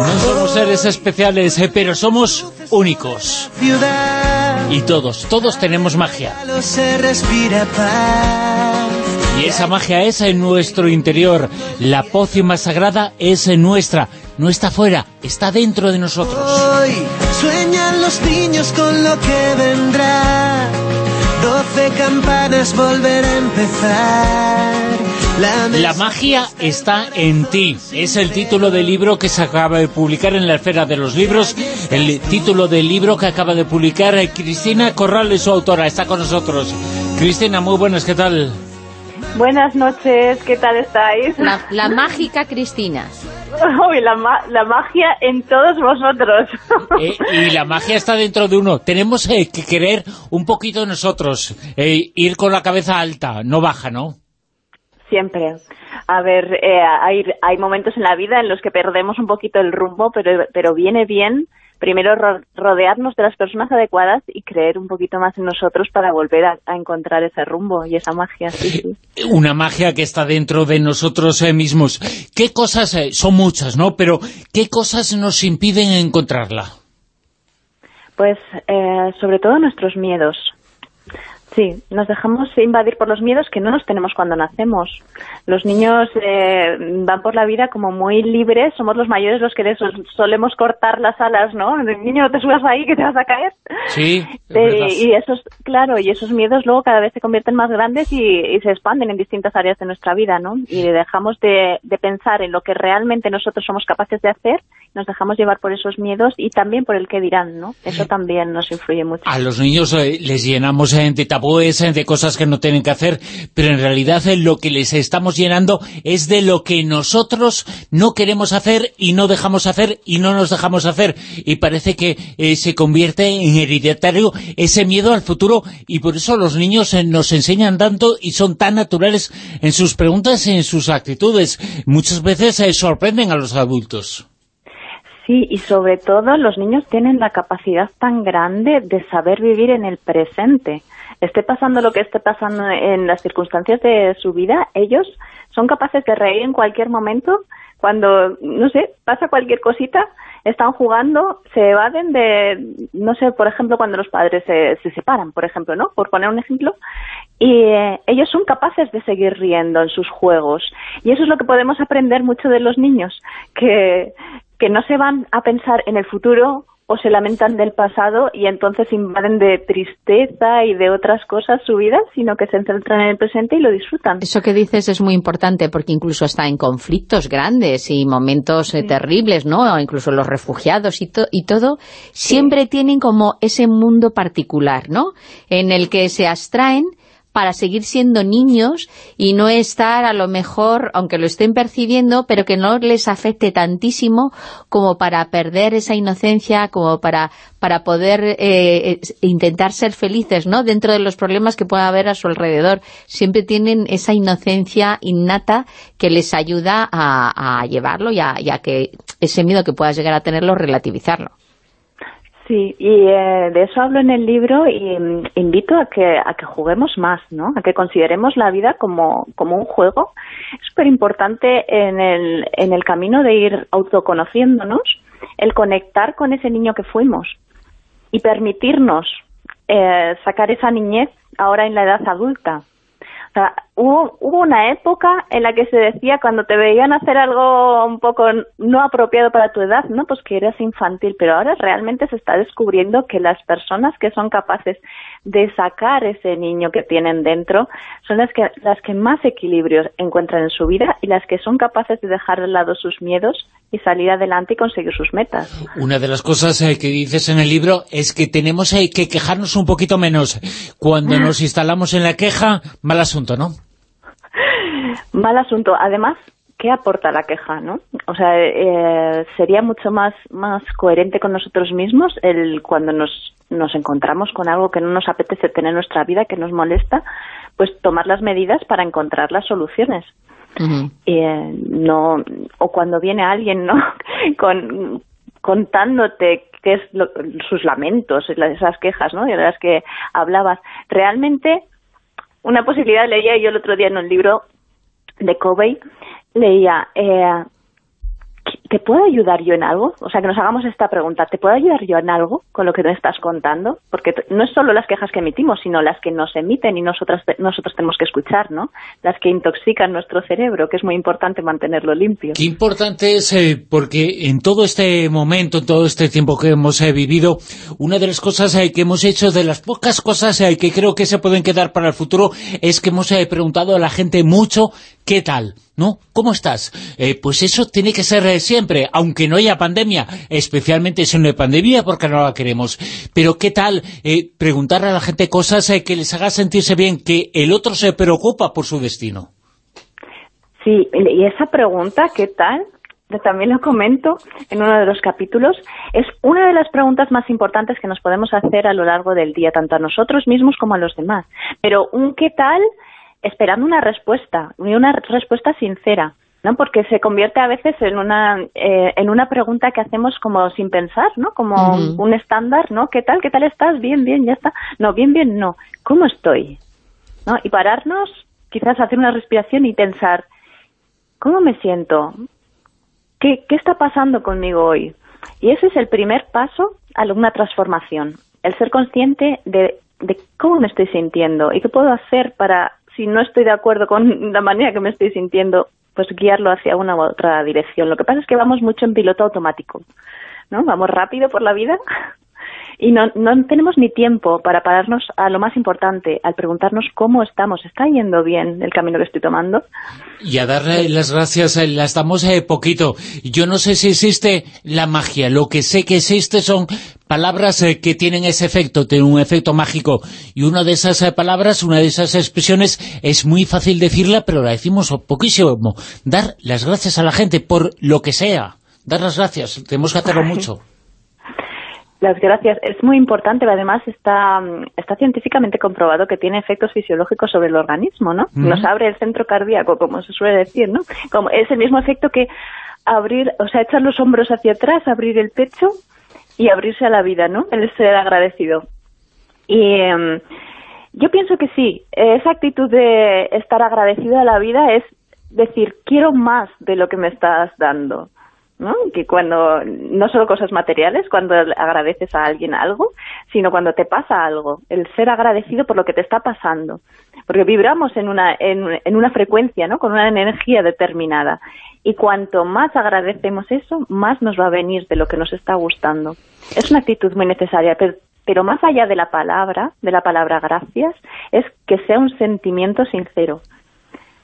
No somos seres especiales, eh, pero somos únicos. Y todos, todos tenemos magia. Y esa magia es en nuestro interior. La pócima sagrada es nuestra. No está fuera, está dentro de nosotros. Hoy sueñan los niños con lo que vendrá. Doce campanas volver a empezar. La, magia está en ti. Es el título del libro que se acaba de publicar en la Esfera de los Libros. El título del libro que acaba de publicar eh, Cristina Corrales, su autora. Está con nosotros. Cristina, muy buenas, ¿qué tal? Buenas noches, ¿qué tal estáis? La, la mágica Cristina. Uy, la, ma- la magia en todos vosotros. Eh, y la magia está dentro de uno. Tenemos eh, que querer un poquito nosotros, eh, ir con la cabeza alta, no baja, ¿no? Siempre. A ver, eh, hay, hay momentos en la vida en los que perdemos un poquito el rumbo, pero, pero viene bien primero ro- rodearnos de las personas adecuadas y creer un poquito más en nosotros para volver a, a encontrar ese rumbo y esa magia. Sí, sí. Una magia que está dentro de nosotros eh, mismos. ¿Qué cosas, eh, son muchas, ¿no? Pero ¿qué cosas nos impiden encontrarla? Pues eh, sobre todo nuestros miedos. Sí, nos dejamos invadir por los miedos que no nos tenemos cuando nacemos. Los niños eh, van por la vida como muy libres, somos los mayores los que les solemos cortar las alas, ¿no? El niño, no te subas ahí que te vas a caer. Sí, Eh, y esos, claro, y esos miedos luego cada vez se convierten más grandes y, y se expanden en distintas áreas de nuestra vida, ¿no? Y dejamos de, de pensar en lo que realmente nosotros somos capaces de hacer, nos dejamos llevar por esos miedos y también por el que dirán, ¿no? Eso también nos influye mucho. A los niños eh, les llenamos de tabúes, eh, de cosas que no tienen que hacer, pero en realidad eh, lo que les estamos llenando es de lo que nosotros no queremos hacer y no dejamos hacer y no nos dejamos hacer. Y parece que eh, se convierte en hereditario ese miedo al futuro y por eso los niños eh, nos enseñan tanto y son tan naturales en sus preguntas y en sus actitudes. Muchas veces eh, sorprenden a los adultos. Sí, y sobre todo los niños tienen la capacidad tan grande de saber vivir en el presente. Esté pasando lo que esté pasando en las circunstancias de su vida, ellos son capaces de reír en cualquier momento cuando, no sé, pasa cualquier cosita, están jugando, se evaden de, no sé, por ejemplo, cuando los padres se, se separan, por ejemplo, ¿no? Por poner un ejemplo, y eh, ellos son capaces de seguir riendo en sus juegos. Y eso es lo que podemos aprender mucho de los niños, que, que no se van a pensar en el futuro o se lamentan del pasado y entonces invaden de tristeza y de otras cosas su vida, sino que se centran en el presente y lo disfrutan. Eso que dices es muy importante porque incluso está en conflictos grandes y momentos eh, terribles, ¿no? O incluso los refugiados y, to- y todo, siempre tienen como ese mundo particular, ¿no? En el que se abstraen para seguir siendo niños y no estar a lo mejor, aunque lo estén percibiendo, pero que no les afecte tantísimo como para perder esa inocencia, como para, para poder eh, intentar ser felices, ¿no? Dentro de los problemas que pueda haber a su alrededor. Siempre tienen esa inocencia innata que les ayuda a, a llevarlo y a, y a que ese miedo que puedas llegar a tenerlo, relativizarlo. Sí, y eh, de eso hablo en el libro y mm, invito a que, a que juguemos más, ¿no? A que consideremos la vida como, como un juego. Es súper importante en el, en el camino de ir autoconociéndonos, el conectar con ese niño que fuimos y permitirnos eh, sacar esa niñez ahora en la edad adulta. O sea, hubo, hubo una época en la que se decía cuando te veían hacer algo un poco no apropiado para tu edad, ¿no? Pues que eras infantil, pero ahora realmente se está descubriendo que las personas que son capaces de sacar ese niño que tienen dentro son las que las que más equilibrio encuentran en su vida y las que son capaces de dejar de lado sus miedos y salir adelante y conseguir sus metas. Una de las cosas eh, que dices en el libro es que tenemos eh, que quejarnos un poquito menos. Cuando nos instalamos en la queja, mal asunto, ¿no? Mal asunto. Además, ¿qué aporta la queja, no? O sea, eh, sería mucho más, más coherente con nosotros mismos el cuando nos, nos encontramos con algo que no nos apetece tener en nuestra vida, que nos molesta, pues tomar las medidas para encontrar las soluciones. Eh, no o cuando viene alguien no con contándote qué es lo- sus lamentos esas quejas no de las que hablabas realmente una posibilidad leía yo el otro día en un libro de Covey leía eh, ¿te puedo ayudar yo en algo? O sea, que nos hagamos esta pregunta, ¿te puedo ayudar yo en algo con lo que me estás contando? Porque no es solo las quejas que emitimos, sino las que nos emiten y nosotras nosotros tenemos que escuchar, ¿no? Las que intoxican nuestro cerebro, que es muy importante mantenerlo limpio. Qué importante es, eh, porque en todo este momento, en todo este tiempo que hemos eh, vivido, una de las cosas eh, que hemos hecho, de las pocas cosas que creo que se pueden quedar para el futuro, es que hemos preguntado a la gente mucho, ¿qué tal? ¿No? ¿Cómo estás? Pues eso tiene que ser eh, siempre, aunque no haya pandemia, especialmente si no hay pandemia, porque no la queremos. Pero ¿qué tal eh, preguntar a la gente cosas eh, que les haga sentirse bien, que el otro se preocupa por su destino? Sí, y esa pregunta, ¿qué tal? También lo comento en uno de los capítulos, es una de las preguntas más importantes que nos podemos hacer a lo largo del día, tanto a nosotros mismos como a los demás. Pero un ¿qué tal? esperando una respuesta, y una respuesta sincera. ¿No? Porque se convierte a veces en una eh, en una pregunta que hacemos como sin pensar, ¿no? Como un estándar, ¿no? ¿Qué tal? ¿Qué tal estás? Bien, bien, ya está. No, bien, bien, no. ¿Cómo estoy? ¿No? Y pararnos, quizás hacer una respiración y pensar, ¿cómo me siento? ¿Qué, qué está pasando conmigo hoy? Y ese es el primer paso a una transformación, el ser consciente de de cómo me estoy sintiendo y qué puedo hacer para, si no estoy de acuerdo con la manera que me estoy sintiendo, pues guiarlo hacia una u otra dirección. Lo que pasa es que vamos mucho en piloto automático, ¿no? Vamos rápido por la vida y no, no tenemos ni tiempo para pararnos a lo más importante, al preguntarnos cómo estamos, ¿está yendo bien el camino que estoy tomando? Y a darle las gracias, eh, las damos eh, poquito. Yo no sé si existe la magia, lo que sé que existe son palabras eh, que tienen ese efecto, tienen un efecto mágico. Y una de esas eh, palabras, una de esas expresiones, es muy fácil decirla, pero la decimos poquísimo. Dar las gracias a la gente por lo que sea. Dar las gracias, tenemos que hacerlo mucho. Las gracias. Es muy importante, además está, está científicamente comprobado que tiene efectos fisiológicos sobre el organismo, ¿no? Mm. Nos abre el centro cardíaco, como se suele decir, ¿no? Como es el mismo efecto que abrir, o sea, echar los hombros hacia atrás, abrir el pecho y abrirse a la vida, ¿no? El ser agradecido. Y em, yo pienso que sí, esa actitud de estar agradecido a la vida es decir, quiero más de lo que me estás dando. ¿no? Que cuando, no solo cosas materiales, cuando agradeces a alguien algo, sino cuando te pasa algo, el ser agradecido por lo que te está pasando. Porque vibramos en una, en, en una frecuencia, ¿no? Con una energía determinada. Y cuanto más agradecemos eso, más nos va a venir de lo que nos está gustando. Es una actitud muy necesaria, pero, pero más allá de la palabra, de la palabra gracias, es que sea un sentimiento sincero.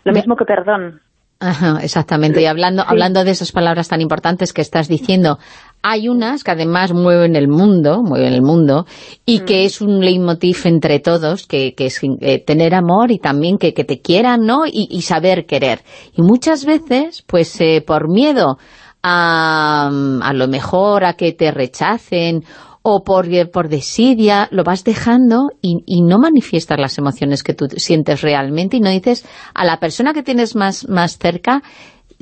Lo mismo que perdón. Ajá, exactamente. Y hablando, hablando de esas palabras tan importantes que estás diciendo, hay unas que además mueven el mundo, mueven el mundo, y que es un leitmotiv entre todos, que, que es eh, tener amor y también que, que te quieran, ¿no? Y, y saber querer. Y muchas veces, pues eh, por miedo a, a lo mejor a que te rechacen o por, por desidia, lo vas dejando y, y, no manifiestas las emociones que tú sientes realmente y no dices a la persona que tienes más, más cerca,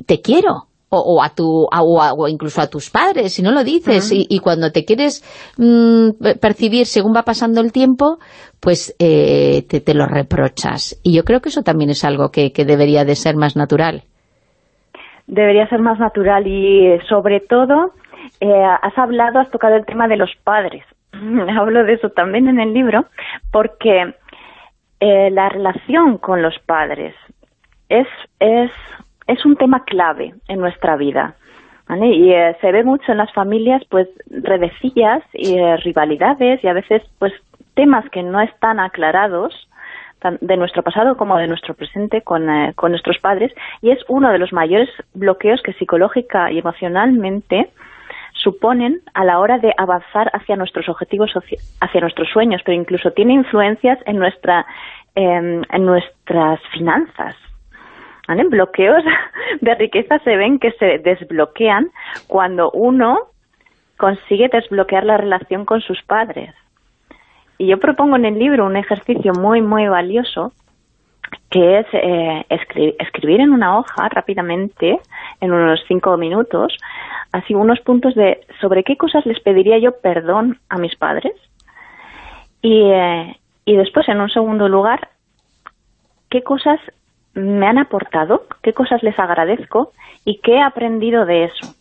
te quiero, o, o a tu a, o, a, o, incluso a tus padres, si no lo dices, uh -huh. y, y, cuando te quieres mmm, percibir según va pasando el tiempo, pues eh, te, te, lo reprochas. Y yo creo que eso también es algo que, que debería de ser más natural. Debería ser más natural y sobre todo eh, has hablado, has tocado el tema de los padres. Hablo de eso también en el libro, porque eh, la relación con los padres es, es, es un tema clave en nuestra vida. Y eh, se ve mucho en las familias, pues, redecillas y eh, rivalidades y a veces, pues, temas que no están aclarados de nuestro pasado como de nuestro presente con, eh, con nuestros padres y es uno de los mayores bloqueos que psicológica y emocionalmente suponen a la hora de avanzar hacia nuestros objetivos, hacia nuestros sueños, pero incluso tiene influencias en, nuestra, eh, en nuestras finanzas. Bloqueos de riqueza se ven que se desbloquean cuando uno consigue desbloquear la relación con sus padres. Y yo propongo en el libro un ejercicio muy, muy valioso que es eh, escri escribir en una hoja rápidamente, en unos cinco minutos, así unos puntos de sobre qué cosas les pediría yo perdón a mis padres y, eh, y después, en un segundo lugar, qué cosas me han aportado, qué cosas les agradezco y qué he aprendido de eso.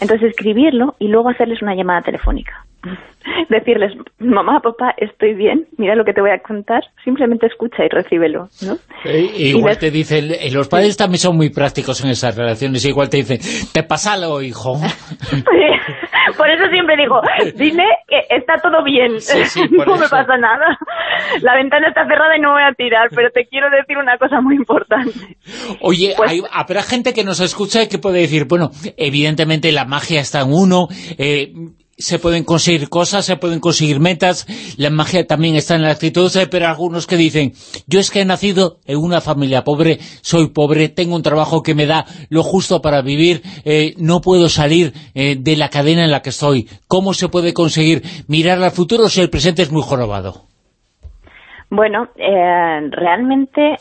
Entonces escribirlo y luego hacerles una llamada telefónica. Decirles, mamá, papá, estoy bien, mira lo que te voy a contar, simplemente escucha y recíbelo. ¿no? Eh, igual les... te dicen, los padres también son muy prácticos en esas relaciones, igual te dicen, te pasa algo, hijo. por eso siempre digo, dime que está todo bien, sí, sí, no eso. me pasa nada. La ventana está cerrada y no voy a tirar, pero te quiero decir una cosa muy importante. Oye, pues... hay, habrá gente que nos escucha y que puede decir, bueno, evidentemente la magia está en uno, eh, se pueden conseguir cosas, se pueden conseguir metas, la magia también está en la actitud, pero algunos que dicen, yo es que he nacido en una familia pobre, soy pobre, tengo un trabajo que me da lo justo para vivir, eh, no puedo salir eh, de la cadena en la que estoy. ¿Cómo se puede conseguir mirar al futuro si el presente es muy jorobado? Bueno, eh, realmente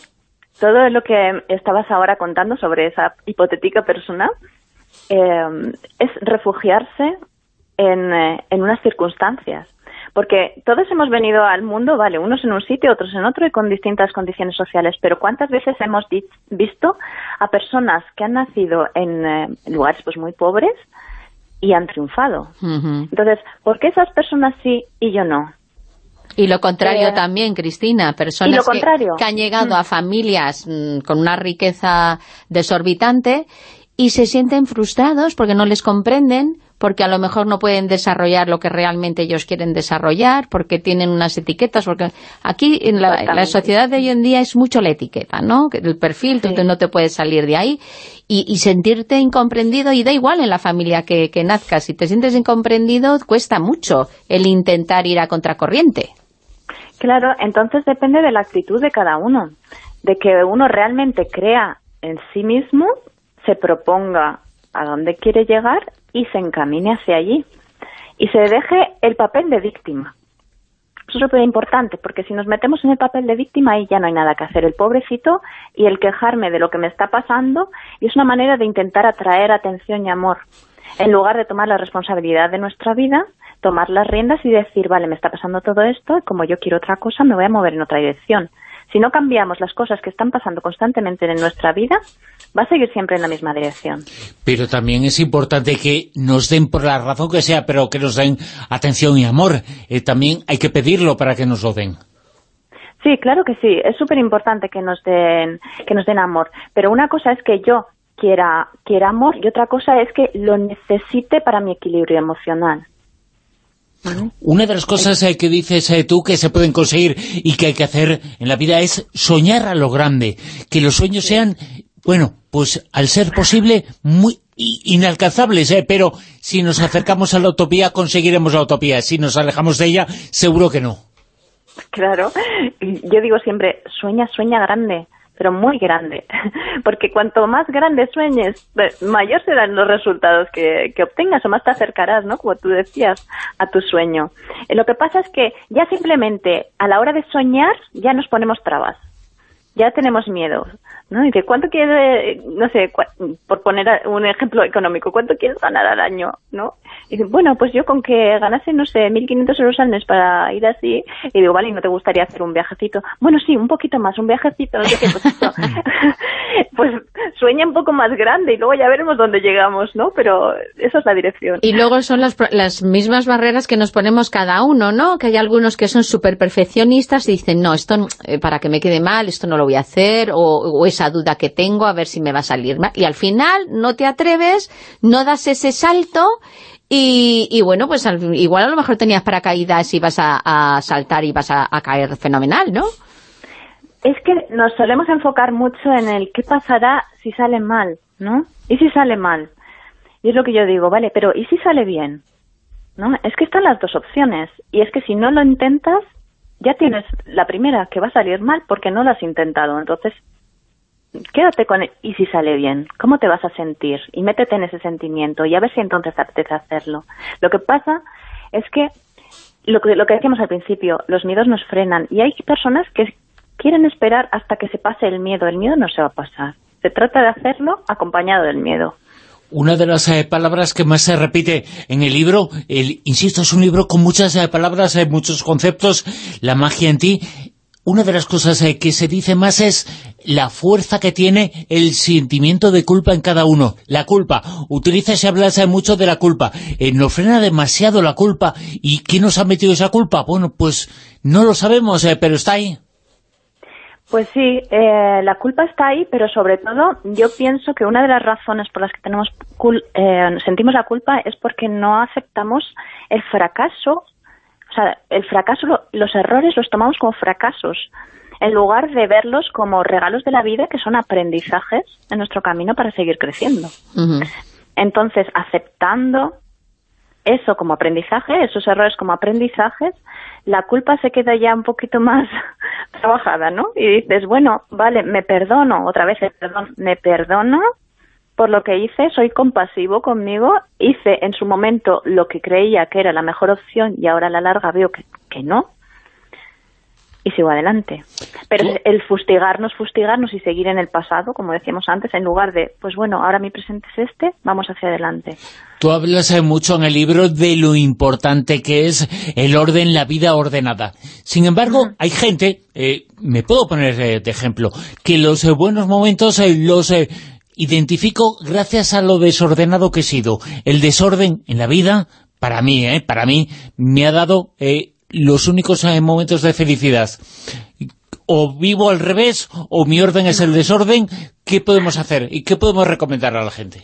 todo lo que estabas ahora contando sobre esa hipotética persona es refugiarse en, eh, en, unas circunstancias. Porque todos hemos venido al mundo, vale, unos en un sitio, otros en otro y con distintas condiciones sociales, pero ¿cuántas veces hemos visto a personas que han nacido en, eh, lugares pues muy pobres y han triunfado? Uh -huh. Entonces, ¿por qué esas personas sí y yo no? Y lo contrario Eh, también, Cristina, personas. Que, han llegado Mm. a familias mm, con una riqueza desorbitante y se sienten frustrados porque no les comprenden, porque a lo mejor no pueden desarrollar lo que realmente ellos quieren desarrollar, porque tienen unas etiquetas, porque aquí en la, sociedad de hoy en día es mucho la etiqueta, ¿no? El perfil, tú te- no te puedes salir de ahí y, y sentirte incomprendido y da igual en la familia que, que nazcas, si te sientes incomprendido cuesta mucho el intentar ir a contracorriente. Claro, entonces depende de la actitud de cada uno, de que uno realmente crea en sí mismo, se proponga a dónde quiere llegar y se encamine hacia allí. Y se deje el papel de víctima. Eso es súper importante, porque si nos metemos en el papel de víctima, ahí ya no hay nada que hacer. El pobrecito y el quejarme de lo que me está pasando, y es una manera de intentar atraer atención y amor. En lugar de tomar la responsabilidad de nuestra vida, tomar las riendas y decir, vale, me está pasando todo esto, y como yo quiero otra cosa, me voy a mover en otra dirección. Si no cambiamos las cosas que están pasando constantemente en nuestra vida, va a seguir siempre en la misma dirección. Pero también es importante que nos den, por la razón que sea, pero que nos den atención y amor. Eh, también hay que pedirlo para que nos lo den. Sí, claro que sí. Es súper importante que nos den que nos den amor. Pero una cosa es que yo quiera quiera amor y otra cosa es que lo necesite para mi equilibrio emocional. Una de las cosas eh, que dices eh, tú que se pueden conseguir y que hay que hacer en la vida es soñar a lo grande. Que los sueños sean, bueno, pues al ser posible, muy inalcanzables, eh, pero si nos acercamos a la utopía conseguiremos la utopía. Si nos alejamos de ella, seguro que no. Claro. Yo digo siempre, sueña, sueña grande, pero muy grande. Porque cuanto más grande sueñes, pues, mayor serán los resultados que, que obtengas o más te acercarás, ¿no? Como tú decías, a tu sueño. Eh, Lo que pasa es que ya simplemente a la hora de soñar ya nos ponemos trabas. Ya tenemos miedo, ¿no? Y cuánto quieres, no sé, por poner un ejemplo económico, ¿cuánto quieres ganar al año, no? Y dice, bueno, pues yo con que ganase, no sé, 1.500 euros al mes para ir así, y digo, vale, ¿y no te gustaría hacer un viajecito? Bueno, sí, un poquito más, un viajecito, no sé qué, pues, esto. pues sueña un poco más grande y luego ya veremos dónde llegamos, ¿no? Pero esa es la dirección. Y luego son las, las mismas barreras que nos ponemos cada uno, ¿no? Que hay algunos que son súper perfeccionistas y dicen, no, esto eh, para que me quede mal, esto no lo voy a hacer, o, o esa duda que tengo, a ver si me va a salir mal. Y al final no te atreves, no das ese salto y, y bueno, pues al- igual a lo mejor tenías paracaídas y vas a, a saltar y vas a, a caer fenomenal, ¿no? Es que nos solemos enfocar mucho en el qué pasará si sale mal, ¿no? ¿Y si sale mal? Y es lo que yo digo, vale, pero ¿y si sale bien? ¿No? Es que están las dos opciones. Y es que si no lo intentas, ya tienes la primera, que va a salir mal porque no lo has intentado. Entonces, quédate con el, ¿y si sale bien? ¿Cómo te vas a sentir? Y métete en ese sentimiento y a ver si entonces te apetece hacerlo. Lo que pasa es que lo que, lo que decíamos al principio, los miedos nos frenan y hay personas que quieren esperar hasta que se pase el miedo. El miedo no se va a pasar. Se trata de hacerlo acompañado del miedo. Una de las eh, palabras que más se repite en el libro, el, insisto, es un libro con muchas eh, palabras, eh, muchos conceptos, la magia en ti. Una de las cosas eh, que se dice más es la fuerza que tiene el sentimiento de culpa en cada uno. La culpa. Utilizas y hablas eh, mucho de la culpa. Eh, nos frena demasiado la culpa. ¿Y quién nos ha metido esa culpa? Bueno, pues no lo sabemos, eh, pero está ahí. Pues sí, eh, la culpa está ahí, pero sobre todo yo pienso que una de las razones por las que tenemos cul- eh, sentimos la culpa es porque no aceptamos el fracaso. O sea, el fracaso, lo- los errores los tomamos como fracasos, en lugar de verlos como regalos de la vida que son aprendizajes en nuestro camino para seguir creciendo. Entonces, aceptando eso como aprendizaje, esos errores como aprendizajes, la culpa se queda ya un poquito más trabajada, ¿no? Y dices, bueno, vale, me perdono, otra vez el perdón, me perdono por lo que hice, soy compasivo conmigo, hice en su momento lo que creía que era la mejor opción y ahora a la larga veo que, que no, y sigo adelante. Pero el fustigarnos, fustigarnos y seguir en el pasado, como decíamos antes, en lugar de, pues bueno, ahora mi presente es este, vamos hacia adelante. Tú hablas eh, mucho en el libro de lo importante que es el orden, la vida ordenada. Sin embargo, hay gente, eh, me puedo poner eh, de ejemplo, que los buenos momentos los identifico gracias a lo desordenado que he sido. El desorden en la vida, para mí, eh, para mí, me ha dado... eh, los únicos eh, momentos de felicidad. O vivo al revés, o mi orden es el desorden. ¿Qué podemos hacer y qué podemos recomendar a la gente?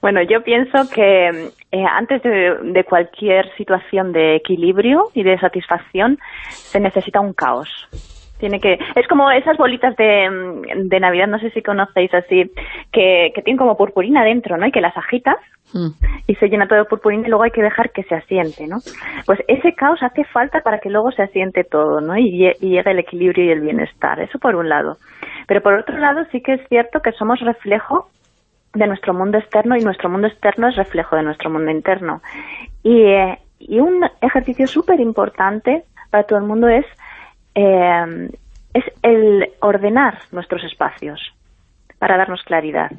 Bueno, yo pienso que eh, antes de, de cualquier situación de equilibrio y de satisfacción se necesita un caos. Tiene que, es como esas bolitas de, mm, de Navidad, no sé si conocéis así, que, que tienen como purpurina dentro, ¿no? Y que las agitas y se llena todo de purpurina y luego hay que dejar que se asiente, ¿no? Pues ese caos hace falta para que luego se asiente todo, ¿no? Y, y llegue el equilibrio y el bienestar, eso por un lado. Pero por otro lado sí que es cierto que somos reflejo de nuestro mundo externo y nuestro mundo externo es reflejo de nuestro mundo interno. Y, eh, y un ejercicio súper importante para todo el mundo es, eh, es el ordenar nuestros espacios para darnos claridad.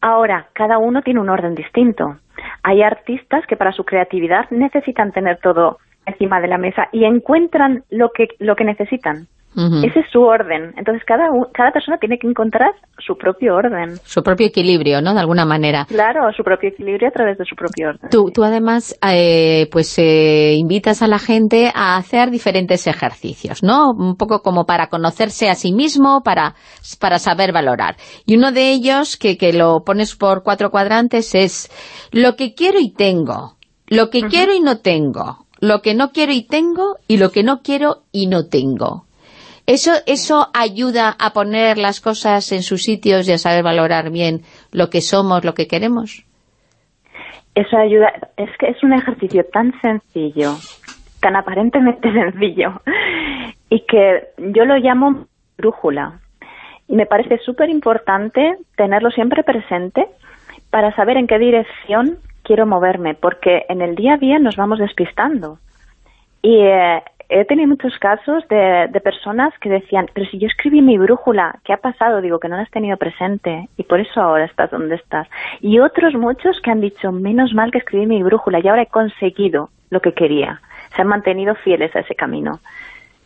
Ahora, cada uno tiene un orden distinto. Hay artistas que para su creatividad necesitan tener todo encima de la mesa y encuentran lo que, lo que necesitan. Ese es su orden. Entonces, cada, cada persona tiene que encontrar su propio orden. Su propio equilibrio, ¿no? De alguna manera. Claro, su propio equilibrio a través de su propio orden. Tú, tú además, eh, pues eh, invitas a la gente a hacer diferentes ejercicios, ¿no? Un poco como para conocerse a sí mismo, para, para saber valorar. Y uno de ellos, que, que lo pones por cuatro cuadrantes, es lo que quiero y tengo, lo que quiero y no tengo, lo que no quiero y tengo, y lo que no quiero y no tengo. ¿Eso, ¿Eso ayuda a poner las cosas en sus sitios y a saber valorar bien lo que somos, lo que queremos? Eso ayuda. Es que es un ejercicio tan sencillo, tan aparentemente sencillo, y que yo lo llamo brújula. Y me parece súper importante tenerlo siempre presente para saber en qué dirección quiero moverme, porque en el día a día nos vamos despistando. Y eh, he tenido muchos casos de, de personas que decían, pero si yo escribí mi brújula, ¿qué ha pasado? Digo, que no la has tenido presente y por eso ahora estás donde estás. Y otros muchos que han dicho, menos mal que escribí mi brújula y ahora he conseguido lo que quería. Se han mantenido fieles a ese camino.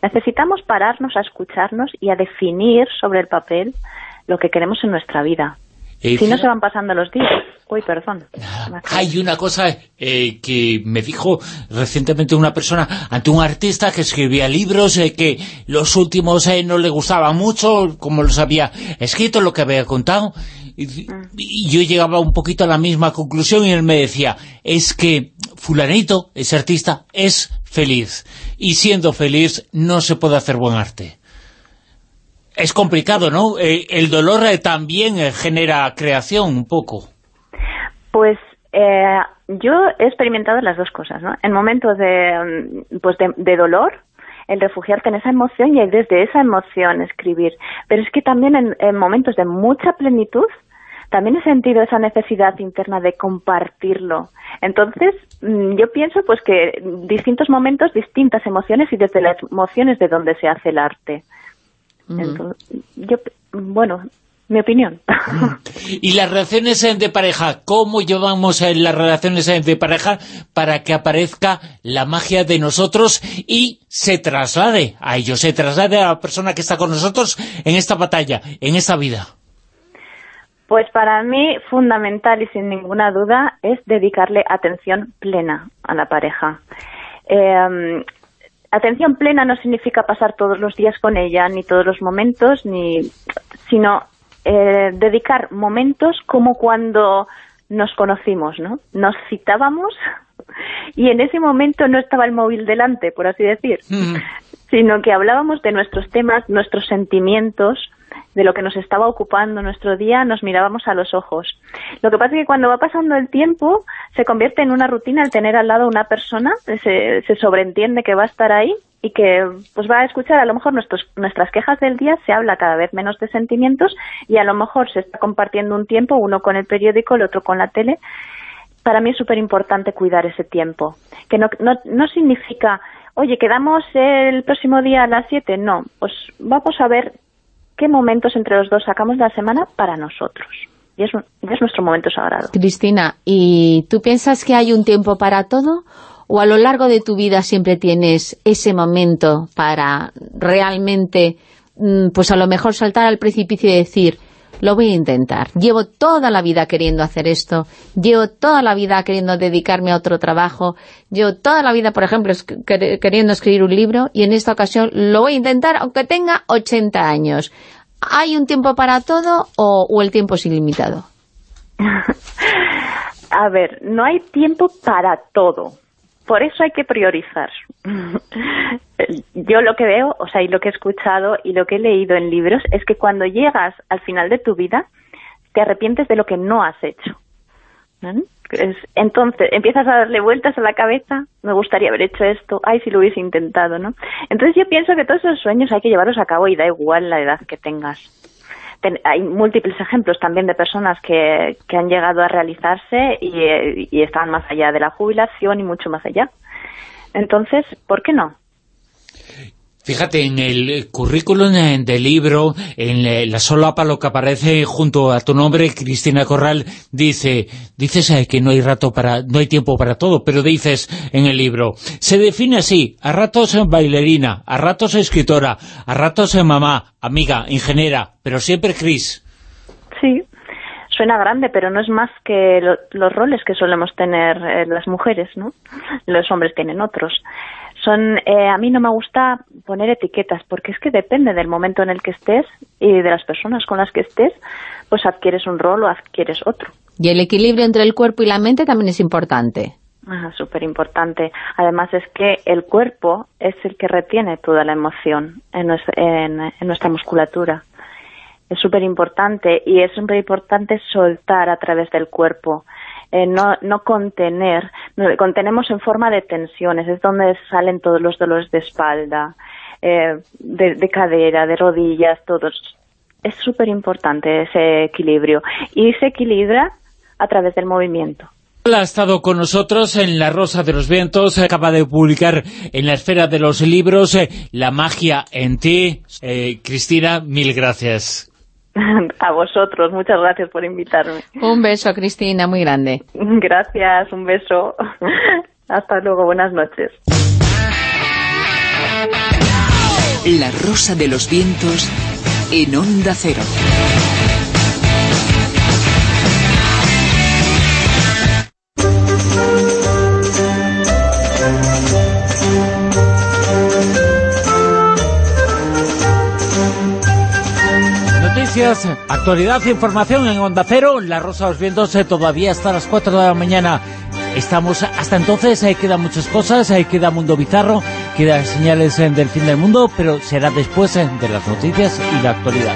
Necesitamos pararnos a escucharnos y a definir sobre el papel lo que queremos en nuestra vida. Eh, si no se van pasando los días. Uy, perdón. Hay una cosa eh, que me dijo recientemente una persona ante un artista que escribía libros eh, que los últimos eh, no le gustaban mucho, como los había escrito, lo que había contado. Y, y yo llegaba un poquito a la misma conclusión y él me decía, es que fulanito, ese artista, es feliz. Y siendo feliz no se puede hacer buen arte. Es complicado, ¿no? Eh, el dolor eh, también eh, genera creación un poco. Pues eh, yo he experimentado las dos cosas, ¿no? En momentos de, mm, pues de, dolor, el refugiarte en esa emoción y desde esa emoción escribir. Pero es que también en, en momentos de mucha plenitud, también he sentido esa necesidad interna de compartirlo. Entonces, mm, yo pienso pues que distintos momentos, distintas emociones y desde las emociones de donde se hace el arte. Entonces, yo, bueno, mi opinión. Y las relaciones de pareja, ¿cómo llevamos eh, las relaciones de pareja para que aparezca la magia de nosotros y se traslade a ellos, se traslade a la persona que está con nosotros en esta batalla, en esta vida? Pues para mí, fundamental y sin ninguna duda, es dedicarle atención plena a la pareja. Eh, atención plena no significa pasar todos los días con ella, ni todos los momentos, ni sino eh, dedicar momentos como cuando nos conocimos, ¿no? Nos citábamos y en ese momento no estaba el móvil delante, por así decir, sino que hablábamos de nuestros temas, nuestros sentimientos, de lo que nos estaba ocupando nuestro día, nos mirábamos a los ojos. Lo que pasa es que cuando va pasando el tiempo, se convierte en una rutina el tener al lado una persona, se, se sobreentiende que va a estar ahí y que pues va a escuchar a lo mejor nuestros, nuestras quejas del día, se habla cada vez menos de sentimientos y a lo mejor se está compartiendo un tiempo, uno con el periódico, el otro con la tele. Para mí es súper importante cuidar ese tiempo, que no, no, no significa, oye, quedamos el próximo día a las 7, no, pues vamos a ver qué momentos entre los dos sacamos de la semana para nosotros. Y es, es nuestro momento sagrado. Cristina, ¿y tú piensas que hay un tiempo para todo? ¿O a lo largo de tu vida siempre tienes ese momento para realmente, mm, pues a lo mejor saltar al precipicio y decir, lo voy a intentar. Llevo toda la vida queriendo hacer esto, llevo toda la vida queriendo dedicarme a otro trabajo, llevo toda la vida, por ejemplo, queriendo escribir un libro y en esta ocasión lo voy a intentar aunque tenga 80 años. ¿Hay un tiempo para todo o, el tiempo es ilimitado? a ver, no hay tiempo para todo por eso hay que priorizar. Yo lo que veo, o sea, y lo que he escuchado y lo que he leído en libros es que cuando llegas al final de tu vida te arrepientes de lo que no has hecho. Entonces, empiezas a darle vueltas a la cabeza, me gustaría haber hecho esto, ay, si lo hubiese intentado, ¿no? Entonces yo pienso que todos esos sueños hay que llevarlos a cabo y da igual la edad que tengas hay múltiples ejemplos también de personas que, que han llegado a realizarse y, y están más allá de la jubilación y mucho más allá. Entonces, ¿por qué no? Fíjate, en el currículum del libro, en la solapa lo que aparece junto a tu nombre, Cristina Corral, dice, dices que no hay rato para, no hay tiempo para todo, pero dices en el libro, se define así, a ratos bailarina, a ratos escritora, a ratos mamá, amiga, ingeniera, pero siempre Cris. Sí, suena grande, pero no es más que los roles que solemos tener eh, las mujeres, ¿no? Los hombres tienen otros son eh, a mí no me gusta poner etiquetas porque es que depende del momento en el que estés y de las personas con las que estés, pues adquieres un rol o adquieres otro. Y el equilibrio entre el cuerpo y la mente también es importante. Ah, súper importante. Además es que el cuerpo es el que retiene toda la emoción en nuestra musculatura. Es súper importante y es súper importante soltar a través del cuerpo. Eh, no, no contener, contenemos en forma de tensiones, es donde salen todos los dolores de espalda, eh, de, cadera, de rodillas, todos. Es súper importante ese equilibrio y se equilibra a través del movimiento. Ha estado con nosotros en La Rosa de los Vientos, acaba de publicar en la esfera de los libros eh, La magia en ti. Cristina, mil gracias. A vosotros, muchas gracias por invitarme. Un beso, Cristina, muy grande. Gracias, un beso. Hasta luego, buenas noches. La Rosa de los Vientos en Onda Cero. Actualidad e información en Onda Cero, La Rosa de los Vientos eh, todavía hasta las 4 de la mañana. Estamos hasta entonces, ahí quedan muchas cosas, ahí queda Mundo Bizarro, quedan señales eh, del fin del mundo, pero será después eh, de las noticias y la actualidad.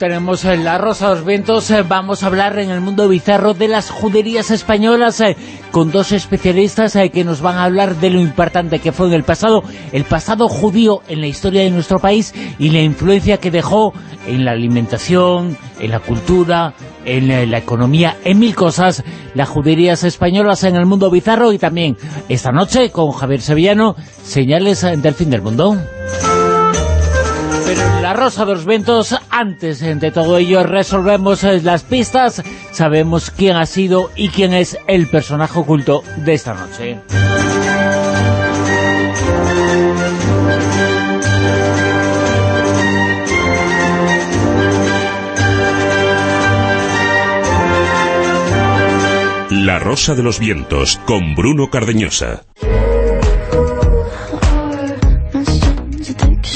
Tenemos en La Rosa de los Vientos, eh, vamos a hablar en el mundo bizarro de las juderías españolas eh, con dos especialistas eh, que nos van a hablar de lo importante que fue en el pasado, el pasado judío en la historia de nuestro país y la influencia que dejó en la alimentación, en la cultura, en la economía, en mil cosas, las juderías españolas en el mundo bizarro y también esta noche con Javier Sevillano, señales del fin del mundo. La Rosa de los Ventos, antes de todo ello, resolvemos eh, las pistas, sabemos quién ha sido y quién es el personaje oculto de esta noche. La Rosa de los Vientos, con Bruno Cardeñosa.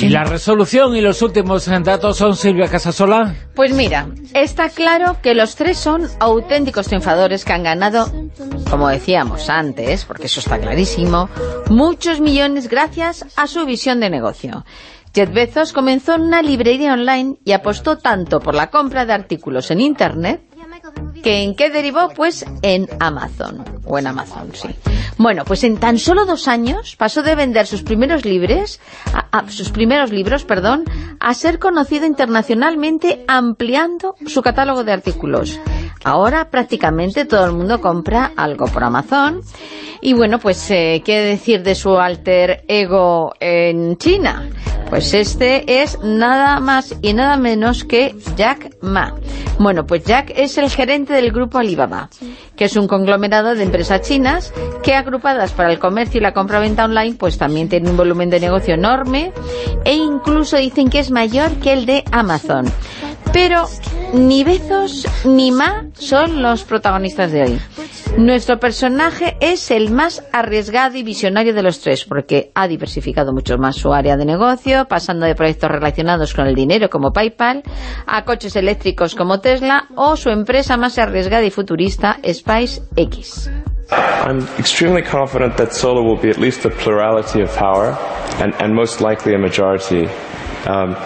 ¿Y la resolución y los últimos datos son Silvia Casasola? Pues mira, está claro que los tres son auténticos triunfadores que han ganado, como decíamos antes, porque eso está clarísimo, muchos millones gracias a su visión de negocio. Jeff Bezos comenzó una librería online y apostó tanto por la compra de artículos en Internet que en qué derivó pues en Amazon o en Amazon sí. Bueno pues en tan solo dos años pasó de vender sus primeros libros a, a, sus primeros libros perdón a ser conocido internacionalmente ampliando su catálogo de artículos ahora prácticamente todo el mundo compra algo por Amazon y bueno pues eh, qué decir de su alter ego en China pues este es nada más y nada menos que Jack Ma. Bueno, pues Jack es el gerente del grupo Alibaba, que es un conglomerado de empresas chinas que agrupadas para el comercio y la compra-venta online, pues también tienen un volumen de negocio enorme e incluso dicen que es mayor que el de Amazon. Pero ni Bezos ni Ma son los protagonistas de hoy. Nuestro personaje es el más arriesgado y visionario de los tres, porque ha diversificado mucho más su área de negocio, pasando de proyectos relacionados con el dinero como PayPal, a coches eléctricos como Tesla, o su empresa más arriesgada y futurista, SpaceX. I'm extremely confident that will be at least a plurality of power and, and most likely a. Um,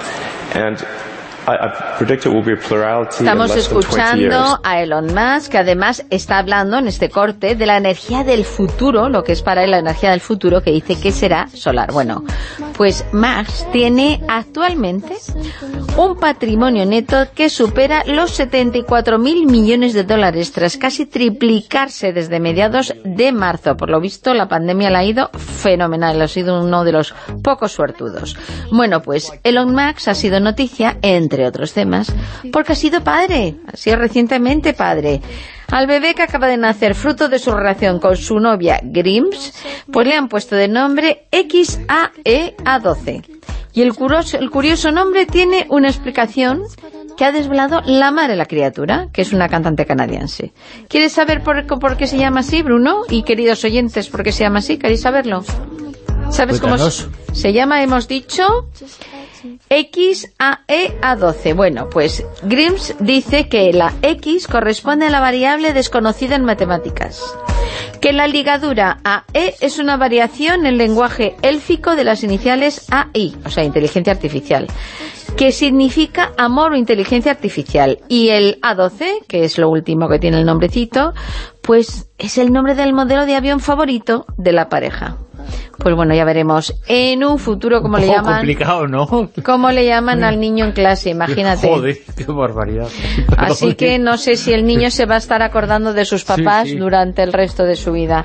Estamos escuchando a Elon Musk, que además está hablando en este corte de la energía del futuro, lo que es para él la energía del futuro, que dice que será solar. Bueno, pues Musk tiene actualmente un patrimonio neto que supera los 74 mil millones de dólares, tras casi triplicarse desde mediados de marzo. Por lo visto, la pandemia la ha ido fenomenal, ha sido uno de los pocos suertudos. Bueno, pues Elon Musk ha sido noticia, entre otros temas, porque ha sido padre, ha sido recientemente padre. Al bebé que acaba de nacer, fruto de su relación con su novia Grims, pues le han puesto de nombre XAEA12. Y el curioso, el curioso nombre tiene una explicación que ha desvelado la madre de la criatura, que es una cantante canadiense. ¿Quieres saber por, por qué se llama así, Bruno? Y queridos oyentes, ¿por qué se llama así? ¿Queréis saberlo? ¿Sabes cómo se llama? Hemos dicho XAE-A12. Bueno, pues Grims dice que la X corresponde a la variable desconocida en matemáticas. Que la ligadura AE es una variación en el lenguaje élfico de las iniciales AI, o sea, inteligencia artificial que significa amor o inteligencia artificial. Y el A12, que es lo último que tiene el nombrecito, pues es el nombre del modelo de avión favorito de la pareja. Pues bueno, ya veremos. En un futuro, como le llaman... complicado, ¿no? ¿Cómo le llaman al niño en clase? Imagínate. Joder, qué barbaridad. Así que no sé si el niño se va a estar acordando de sus papás Sí, sí. durante el resto de su vida.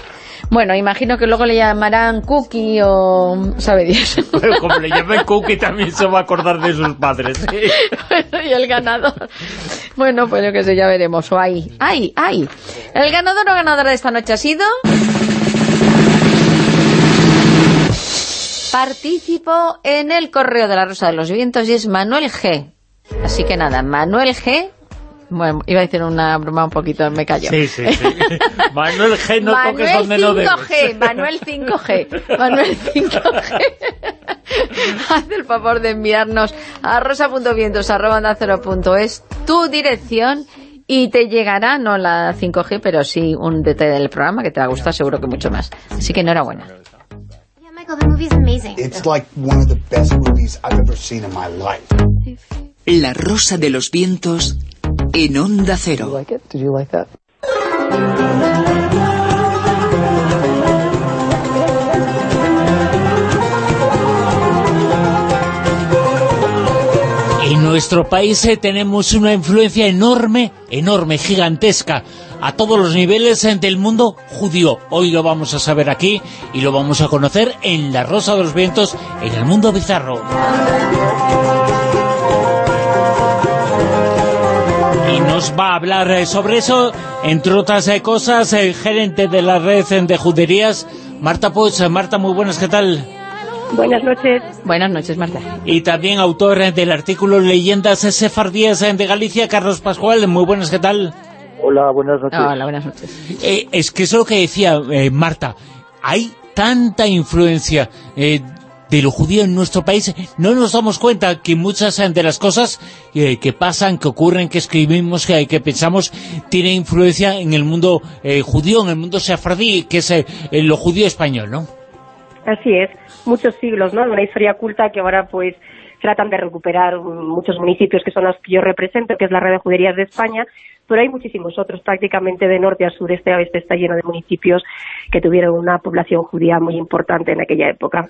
Bueno, imagino que luego le llamarán Cookie o... ¿sabe Dios? Pero como le llamen Cookie también se va a acordar de sus padres. ¿eh? Bueno, y el ganador. Bueno, pues yo qué sé, ya veremos. O ahí, ay, ay. El ganador o ganadora de esta noche ha sido... Participó en el Correo de la Rosa de los Vientos y es Manuel G. Así que nada, Manuel G. Bueno, iba a decir una broma un poquito, me callo. Sí, sí, sí. Manuel G no toques Manuel donde no debes. 5G, Manuel 5G, Manuel 5G. Haz el favor de enviarnos a rosa.vientos.es tu dirección y te llegará, no la 5G, pero sí un detalle del programa que te va a gustar seguro que mucho más. Así que enhorabuena. Michael, the movie's amazing. It's like one of the best movies I've ever seen in my life. La Rosa de los Vientos en Onda Cero. En nuestro país eh, tenemos una influencia enorme, enorme, gigantesca, a todos los niveles eh, del mundo judío. Hoy lo vamos a saber aquí y lo vamos a conocer en La Rosa de los Vientos, en el mundo bizarro. Y nos va a hablar eh, sobre eso, entre otras eh, cosas, el gerente de la red eh, de juderías, Marta Puig. Marta, muy buenas, ¿qué tal? Buenas noches. Buenas noches, Marta. Y también autor eh, del artículo Leyendas Sefardías eh, de Galicia, Carlos Pascual. Muy buenas, ¿qué tal? Hola, buenas noches. Hola, buenas noches. Eh, es que eso es lo que decía eh, Marta. Hay tanta influencia eh, de lo judío en nuestro país, no nos damos cuenta que muchas de las cosas eh, que pasan, que ocurren, que escribimos, que, que pensamos, tienen influencia en el mundo eh, judío, en el mundo sefardí, que es eh, lo judío español, ¿no? Así es, muchos siglos, ¿no? Una historia culta que ahora pues tratan de recuperar muchos municipios que son los que yo represento, que es la red de juderías de España, pero hay muchísimos otros, prácticamente de norte a sur, este a oeste está lleno de municipios que tuvieron una población judía muy importante en aquella época.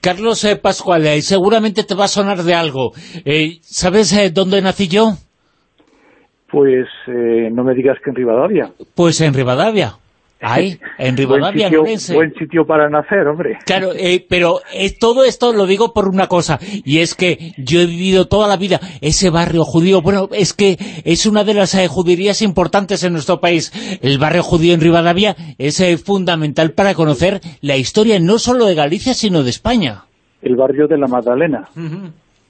Carlos eh, Pascual, eh, seguramente te va a sonar de algo. Eh, ¿Sabes eh, dónde nací yo? Pues eh, no me digas que en Rivadavia. Pues en Rivadavia. Ahí, en Rivadavia, buen sitio, buen sitio para nacer, hombre. Claro, eh, pero eh, todo esto lo digo por una cosa, y es que yo he vivido toda la vida ese barrio judío, bueno, es que es una de las eh, juderías importantes en nuestro país. El barrio judío en Rivadavia es eh, fundamental para conocer la historia no solo de Galicia, sino de España. El barrio de la Magdalena,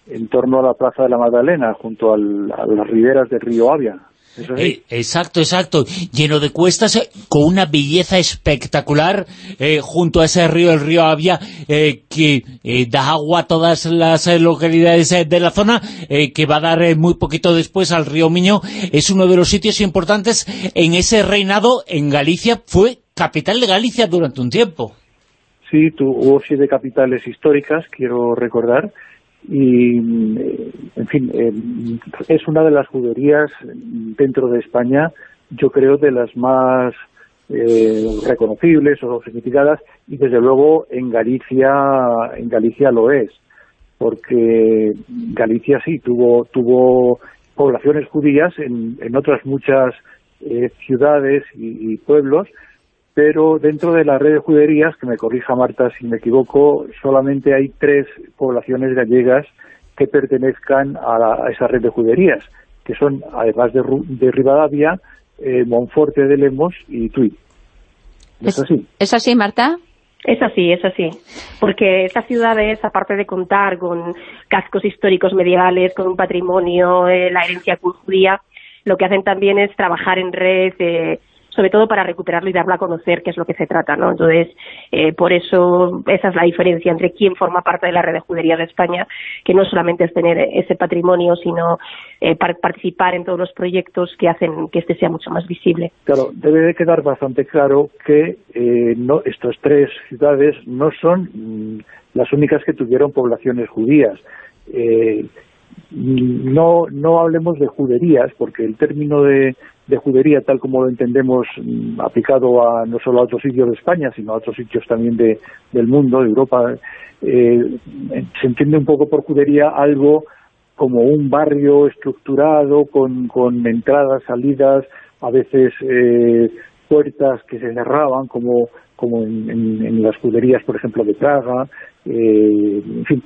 en torno a la Plaza de la Magdalena, junto al- a las riberas del río Avia. Eso sí. Eh, exacto, exacto. Lleno de cuestas, eh, con una belleza espectacular, eh, junto a ese río, el río Avia, que da agua a todas las localidades de la zona, que va a dar muy poquito después al río Miño. Es uno de los sitios importantes en ese reinado en Galicia. Fue capital de Galicia durante un tiempo. Sí, tu- hubo siete capitales históricas, quiero recordar, y, en fin, eh, es una de las juderías dentro de España, yo creo, de las más eh, reconocibles o significadas, y desde luego en Galicia, en Galicia lo es, porque Galicia sí tuvo, tuvo poblaciones judías en, en otras muchas eh, ciudades y pueblos, pero dentro de la red de juderías, que me corrija Marta si me equivoco, solamente hay tres poblaciones gallegas que pertenezcan a, la- a esa red de juderías, que son, además de, de Rivadavia, eh, Monforte de Lemos y Tui. ¿Es así? ¿Es así, Marta? Es así, es así. Porque estas ciudades, aparte de contar con cascos históricos medievales, con un patrimonio, eh, la herencia judía, lo que hacen también es trabajar en red, eh, sobre todo para recuperarlo y darlo a conocer, que es lo que se trata, ¿no? Entonces, eh, por eso esa es la diferencia entre quién forma parte de la red de judería de España, que no solamente es tener ese patrimonio, sino eh, par- participar en todos los proyectos que hacen que este sea mucho más visible. Claro, debe de quedar bastante claro que eh, no, estas tres ciudades no son mm, las únicas que tuvieron poblaciones judías. Eh, mm, no, no hablemos de juderías, porque el término de, de judería, tal como lo entendemos, mm, aplicado a no solo a otros sitios de España, sino a otros sitios también de, del mundo, de Europa, eh, se entiende un poco por judería algo como un barrio estructurado con, con entradas, salidas, a veces eh, puertas que se cerraban como, como en, en- en las juderías, por ejemplo, de Praga, eh, en fin.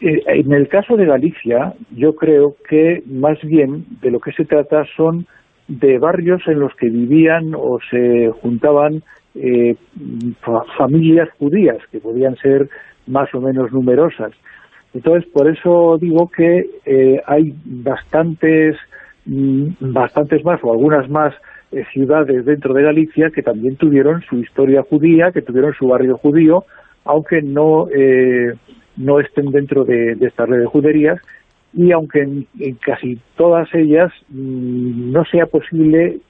Eh, en el caso de Galicia, yo creo que más bien de lo que se trata son de barrios en los que vivían o se juntaban eh, fa- familias judías, que podían ser más o menos numerosas. Entonces, por eso digo que eh, hay bastantes, mm, bastantes más o algunas más eh, ciudades dentro de Galicia que también tuvieron su historia judía, que tuvieron su barrio judío, aunque no, no estén dentro de, de esta red de juderías y aunque en, casi todas ellas mm, no sea posible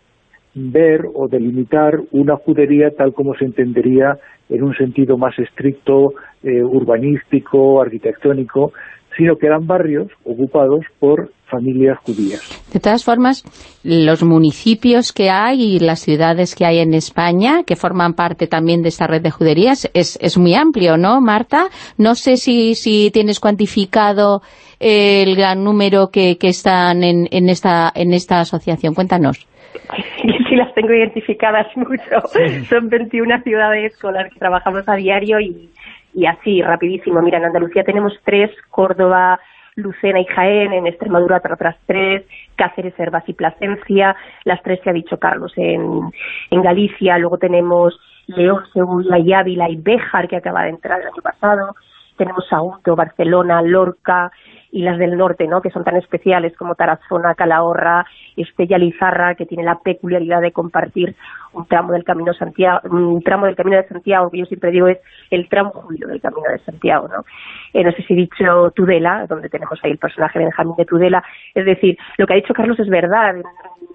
ver o delimitar una judería tal como se entendería en un sentido más estricto, eh, urbanístico, arquitectónico, sino que eran barrios ocupados por familias judías. De todas formas, los municipios que hay y las ciudades que hay en España, que forman parte también de esta red de juderías, es, es muy amplio, ¿no, Marta? No sé si, si tienes cuantificado el gran número que, que están en, en, esta, en esta asociación. Cuéntanos. sí las tengo identificadas mucho. Son 21 ciudades con las que trabajamos a diario y, y así, rapidísimo. Mira, en Andalucía tenemos tres, Córdoba, Lucena y Jaén, en Extremadura otras tres, Cáceres, Herbas y Plasencia, las tres que ha dicho Carlos en, en Galicia, luego tenemos León, Segovia y Ávila y Béjar, que acaba de entrar el año pasado, tenemos Sagunto, Barcelona, Lorca, y las del norte, ¿no? que son tan especiales como Tarazona, Calahorra, Estella Lizarra, que tiene la peculiaridad de compartir un tramo del Camino Santiago, un tramo del Camino de Santiago, que yo siempre digo es el tramo judío del Camino de Santiago, ¿no? Eh, no sé si he dicho Tudela, donde tenemos ahí el personaje Benjamín de Tudela, es decir, lo que ha dicho Carlos es verdad, en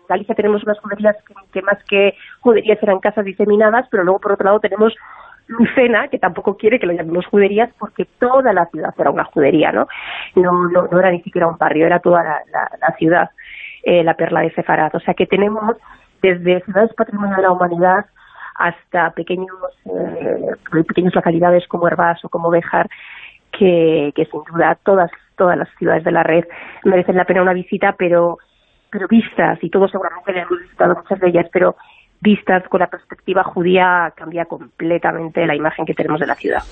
Galicia tenemos unas juderías que, más que juderías eran casas diseminadas, pero luego por otro lado tenemos Lucena, que tampoco quiere que lo llamemos juderías porque toda la ciudad era una judería, ¿no? No, no, no era ni siquiera un barrio, era toda la, ciudad, eh, la perla de Sefarad. O sea que tenemos desde ciudades patrimonio de la humanidad hasta pequeños eh, pequeñas localidades como Herbás o como Béjar, que, que sin duda todas todas las ciudades de la red merecen la pena una visita, pero pero vistas, y todos seguramente le hemos visitado muchas de ellas, pero vistas con la perspectiva judía cambia completamente la imagen que tenemos de la ciudad.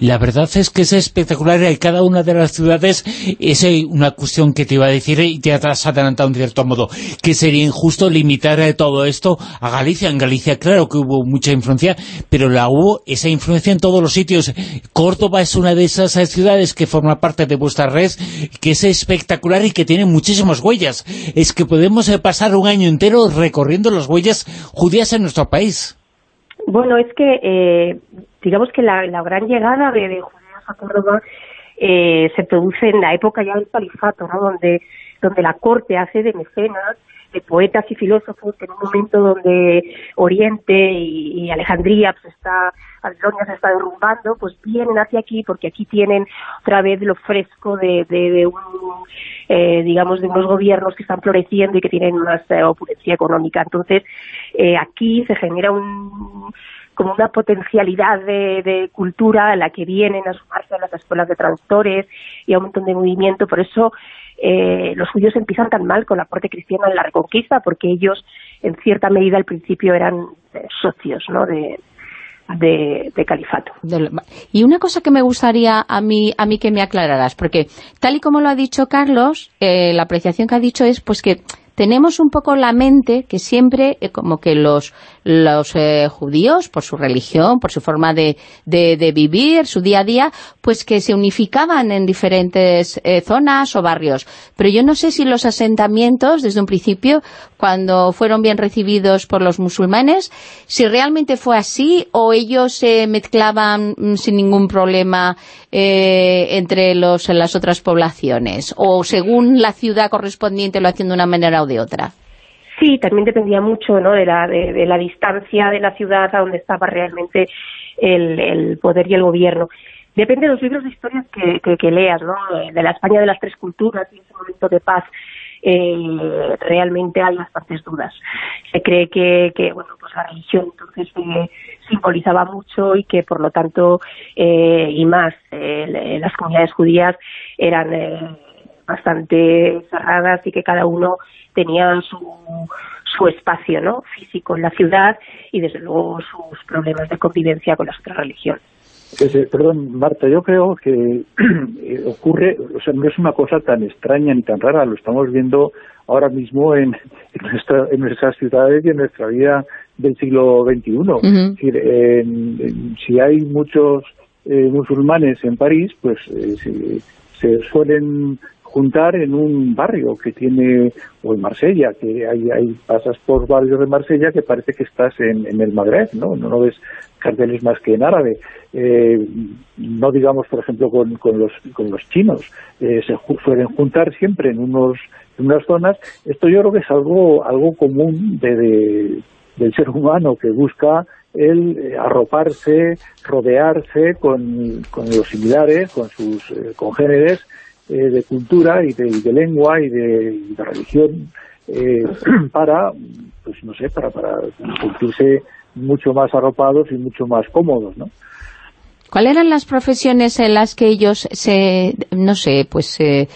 La verdad es que es espectacular y cada una de las ciudades es una cuestión que te iba a decir y te has adelantado en cierto modo, que sería injusto limitar todo esto a Galicia. En Galicia claro que hubo mucha influencia, pero la hubo esa influencia en todos los sitios. Córdoba es una de esas ciudades que forma parte de vuestra red, que es espectacular y que tiene muchísimas huellas. Es que podemos pasar un año entero recorriendo las huellas judías en nuestro país. Bueno, es que eh, digamos que la, la, gran llegada de, de judíos a Córdoba eh, se produce en la época ya del califato, ¿no? donde, donde la corte hace de mecenas, de poetas y filósofos, en un momento donde Oriente y, Alejandría pues está se está derrumbando, pues vienen hacia aquí porque aquí tienen otra vez lo fresco de un, eh, digamos, de unos gobiernos que están floreciendo y que tienen más eh, opulencia económica. Entonces, eh, aquí se genera un como una potencialidad de, de, cultura a la que vienen a sumarse a las escuelas de traductores y a un montón de movimiento. Por eso eh, los judíos empiezan tan mal con la corte cristiana en la Reconquista, porque ellos, en cierta medida, al principio eran eh, socios ¿no? de, califato. Y una cosa que me gustaría a mí, a mí que me aclararas, porque tal y como lo ha dicho Carlos, eh, la apreciación que ha dicho es pues que tenemos un poco la mente que siempre, eh, como que los, los eh, judíos, por su religión, por su forma de, de, de, vivir, su día a día, pues que se unificaban en diferentes eh, zonas o barrios. Pero yo no sé si los asentamientos, desde un principio, cuando fueron bien recibidos por los musulmanes, si realmente fue así o ellos se mezclaban mm, sin ningún problema eh, entre los, las otras poblaciones, o según la ciudad correspondiente lo hacían de una manera o de otra. Sí, también dependía mucho ¿no? de, la, de, la distancia de la ciudad a donde estaba realmente el, el poder y el gobierno. Depende de los libros de historias que, que, que, leas, ¿no? De la España de las tres culturas y ese momento de paz, eh, realmente hay bastantes dudas. Se cree que, que bueno, pues la religión entonces eh, simbolizaba mucho y que por lo tanto, eh, y más, eh, las comunidades judías eran eh, bastante cerradas y que cada uno tenía su, su espacio ¿no? físico en la ciudad y desde luego sus problemas de convivencia con las otras religiones. Perdón, Marta, yo creo que ocurre, o sea, no es una cosa tan extraña ni tan rara, lo estamos viendo ahora mismo en, nuestra, en nuestras ciudades y en nuestra vida del siglo XXI. Uh -huh. Es decir, en, en, si hay muchos eh, musulmanes en París, pues eh, se, se suelen juntar en un barrio que tiene, o en Marsella, que hay, hay pasas por barrios de Marsella que parece que estás en, en el Magreb, ¿no? ¿no? No ves carteles más que en árabe. Eh, no digamos, por ejemplo, con, con, los, con los chinos. Eh, se suelen juntar siempre en, unos, en unas zonas. Esto yo creo que es algo, algo común de, de del ser humano que busca el eh, arroparse, rodearse con, con, los similares, con sus eh, congéneres, eh, de cultura y de, lengua y de, religión eh, para, pues no sé, para, para sentirse mucho más arropados y mucho más cómodos, ¿no? ¿Cuáles eran las profesiones en las que ellos se, no sé, pues se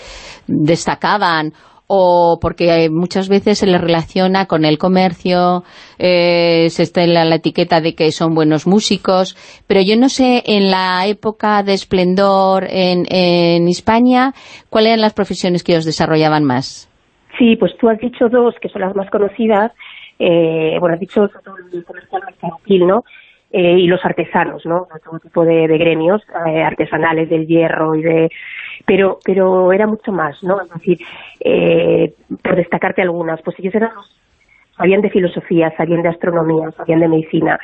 destacaban o porque muchas veces se les relaciona con el comercio, eh, se está en la, etiqueta de que son buenos músicos, pero yo no sé, en la época de esplendor en, en España, ¿cuáles eran las profesiones que ellos desarrollaban más? Sí, pues tú has dicho dos, que son las más conocidas, eh, bueno, has dicho el comercial mercantil, ¿no? eh, y los artesanos, ¿no? Todo tipo de, de gremios eh, artesanales del hierro y de... Pero, pero era mucho más, ¿no? Es decir, eh, por destacarte algunas, pues ellos eran sabían de filosofía, sabían de astronomía, sabían de medicina.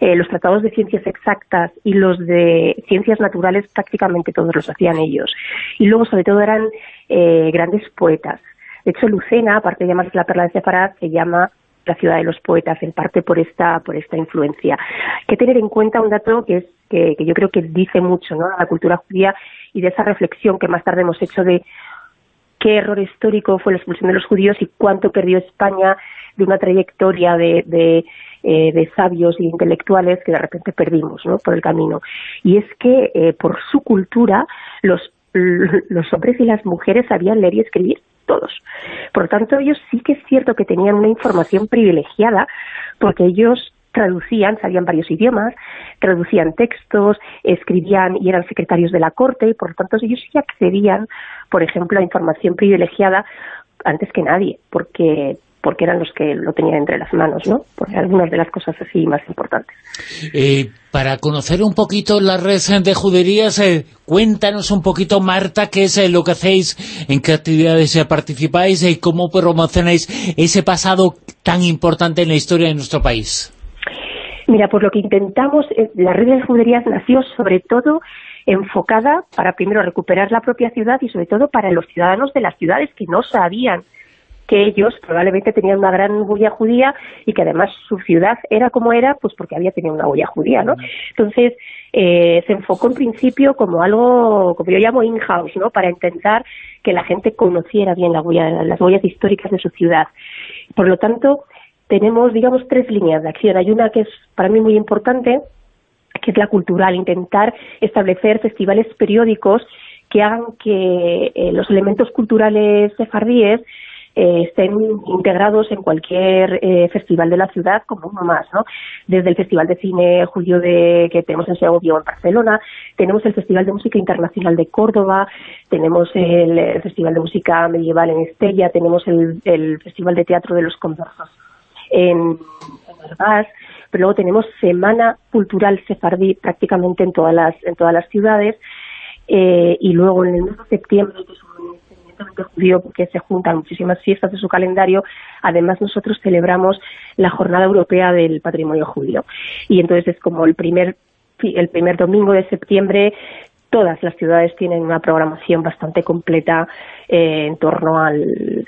Eh, los tratados de ciencias exactas y los de ciencias naturales prácticamente todos los hacían ellos. Y luego, sobre todo, eran eh, grandes poetas. De hecho, Lucena, aparte de llamarse la perla de Sefarad, se llama la ciudad de los poetas, en parte por esta, por esta influencia. Hay que tener en cuenta un dato que, es, que, que yo creo que dice mucho ¿no? a la cultura judía y de esa reflexión que más tarde hemos hecho de qué error histórico fue la expulsión de los judíos y cuánto perdió España de una trayectoria de, de, eh, sabios e intelectuales que de repente perdimos ¿no? por el camino. Y es que eh, por su cultura los, los hombres y las mujeres sabían leer y escribir todos. Por lo tanto, ellos sí que es cierto que tenían una información privilegiada porque ellos traducían, sabían varios idiomas, traducían textos, escribían y eran secretarios de la corte y por lo tanto ellos sí accedían, por ejemplo, a información privilegiada antes que nadie, porque porque eran los que lo tenían entre las manos, ¿no? Por algunas de las cosas así más importantes. Eh, para conocer un poquito la red de juderías, eh, cuéntanos un poquito, Marta, qué es eh, lo que hacéis, en qué actividades eh, participáis y cómo promocionáis ese pasado tan importante en la historia de nuestro país. Mira, por lo que intentamos, eh, la red de juderías nació sobre todo enfocada para primero recuperar la propia ciudad y sobre todo para los ciudadanos de las ciudades que no sabían que ellos probablemente tenían una gran huella judía y que además su ciudad era como era, pues porque había tenido una huella judía, ¿no? Entonces, eh, se enfocó en principio como algo, como yo llamo in-house, ¿no? Para intentar que la gente conociera bien la huella, las huellas históricas de su ciudad. Por lo tanto, tenemos, digamos, tres líneas de acción. Hay una que es para mí muy importante, que es la cultural, intentar establecer festivales periódicos que hagan que eh, los elementos culturales sefardíes eh, estén integrados en cualquier eh, festival de la ciudad como uno más, ¿no? Desde el Festival de Cine Julio de, que tenemos en Segovia o en Barcelona, tenemos el Festival de Música Internacional de Córdoba, tenemos el, Festival de Música Medieval en Estella, tenemos el, el Festival de Teatro de los Conversos en, en pero luego tenemos Semana Cultural Sefardí prácticamente en todas las, en todas las ciudades, eh, y luego en el mes de septiembre, que es un judío porque se juntan muchísimas fiestas de su calendario, además nosotros celebramos la Jornada Europea del Patrimonio Judío. Y entonces es como el primer, el primer domingo de septiembre todas las ciudades tienen una programación bastante completa eh, en torno al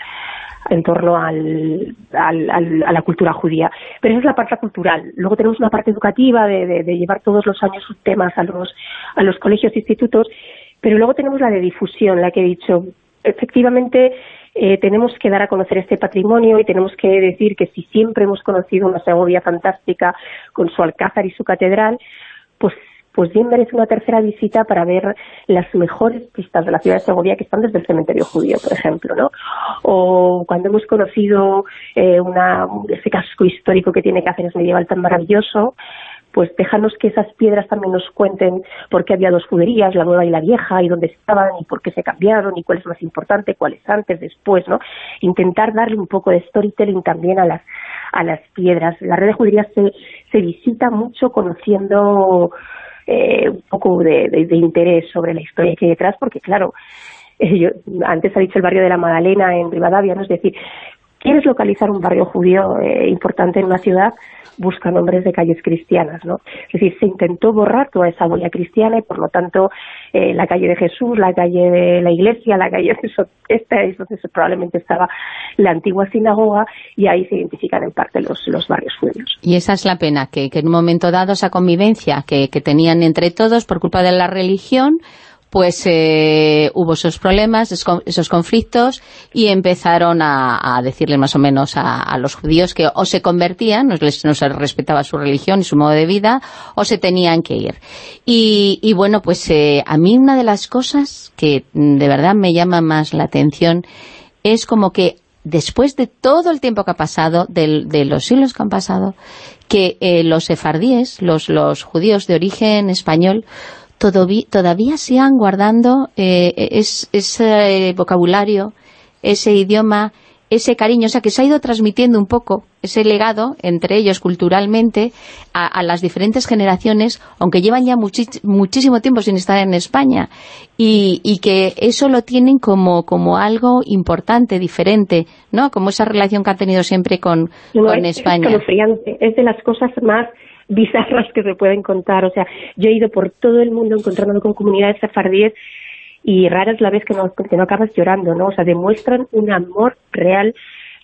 en torno al, a la cultura judía. Pero esa es la parte cultural. Luego tenemos una parte educativa de llevar todos los años sus temas a los, a los colegios e institutos, pero luego tenemos la de difusión, la que he dicho. Efectivamente, eh, tenemos que dar a conocer este patrimonio y tenemos que decir que si siempre hemos conocido una Segovia fantástica con su alcázar y su catedral, pues pues bien merece una tercera visita para ver las mejores pistas de la ciudad de Segovia que están desde el cementerio judío, por ejemplo, ¿no? O cuando hemos conocido eh, una, ese casco histórico que tiene Cáceres medieval tan maravilloso, pues déjanos que esas piedras también nos cuenten por qué había dos juderías, la nueva y la vieja, y dónde estaban, y por qué se cambiaron, y cuál es más importante, cuál es antes, después, ¿no? Intentar darle un poco de storytelling también a las a las piedras. La red de juderías se, se visita mucho conociendo eh, un poco de, de, interés sobre la historia que hay detrás, porque claro, yo, antes ha dicho el barrio de la Magdalena en Rivadavia, ¿no? es decir, quieres localizar un barrio judío eh, importante en una ciudad, busca nombres de calles cristianas, ¿no? Es decir, se intentó borrar toda esa huella cristiana y por lo tanto eh, la calle de Jesús, la calle de la iglesia, la calle de esta es donde probablemente estaba la antigua sinagoga y ahí se identifican en parte los, los barrios judíos. Y esa es la pena, que, que en un momento dado esa convivencia que, que tenían entre todos por culpa de la religión pues eh, hubo esos problemas, esos conflictos y empezaron a, decirle más o menos a, los judíos que o se convertían, no, les, no se respetaba su religión y su modo de vida, o se tenían que ir. Y, y bueno, pues eh, a mí una de las cosas que de verdad me llama más la atención es como que después de todo el tiempo que ha pasado, de, de los siglos que han pasado, que eh, los sefardíes, los, los judíos de origen español, todavía sigan guardando eh, es, ese vocabulario, ese idioma, ese cariño, o sea, que se ha ido transmitiendo un poco ese legado entre ellos culturalmente a, las diferentes generaciones, aunque llevan ya muchísimo tiempo sin estar en España, y, que eso lo tienen como, como algo importante, diferente, ¿no? Como esa relación que han tenido siempre con, con España. Es es de las cosas más bizarras que se pueden contar. O sea, yo he ido por todo el mundo encontrándome con comunidades sefardíes y rara es la vez que no, acabas llorando, ¿no? O sea, demuestran un amor real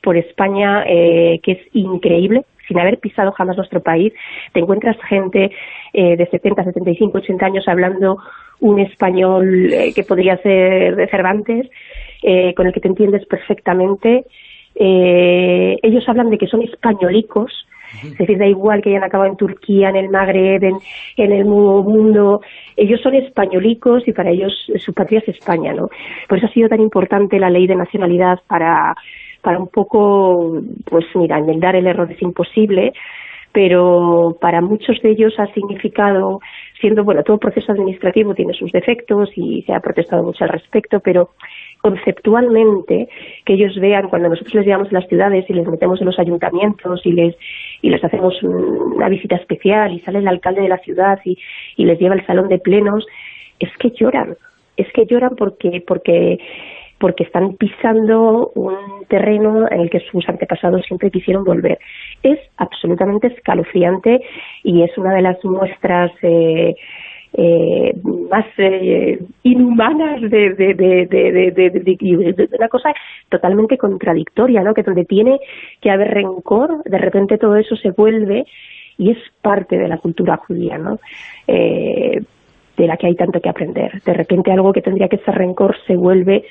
por España eh, que es increíble, sin haber pisado jamás nuestro país. Te encuentras gente eh, de 70, 75, 80 años hablando un español eh, que podría ser de Cervantes, eh, con el que te entiendes perfectamente. Eh, ellos hablan de que son españolicos, es decir, da igual que hayan acabado en Turquía, en el Magreb, en, en el mundo, ellos son españolicos y para ellos su patria es España, ¿no? Por eso ha sido tan importante la ley de nacionalidad para, para un poco, pues mira, enmendar el error es imposible, pero para muchos de ellos ha significado, siendo, bueno, todo proceso administrativo tiene sus defectos y se ha protestado mucho al respecto, pero conceptualmente que ellos vean cuando nosotros les llevamos a las ciudades y les metemos en los ayuntamientos y les y les hacemos una visita especial y sale el alcalde de la ciudad y, y les lleva el salón de plenos, es que lloran, es que lloran porque porque porque están pisando un terreno en el que sus antepasados siempre quisieron volver. Es absolutamente escalofriante y es una de las muestras eh, eh, más eh, inhumanas de, de, de, una cosa totalmente contradictoria, ¿no? Que donde tiene que haber rencor, de repente todo eso se vuelve y es parte de la cultura judía, ¿no? Eh, de la que hay tanto que aprender. De repente algo que tendría que ser rencor se vuelve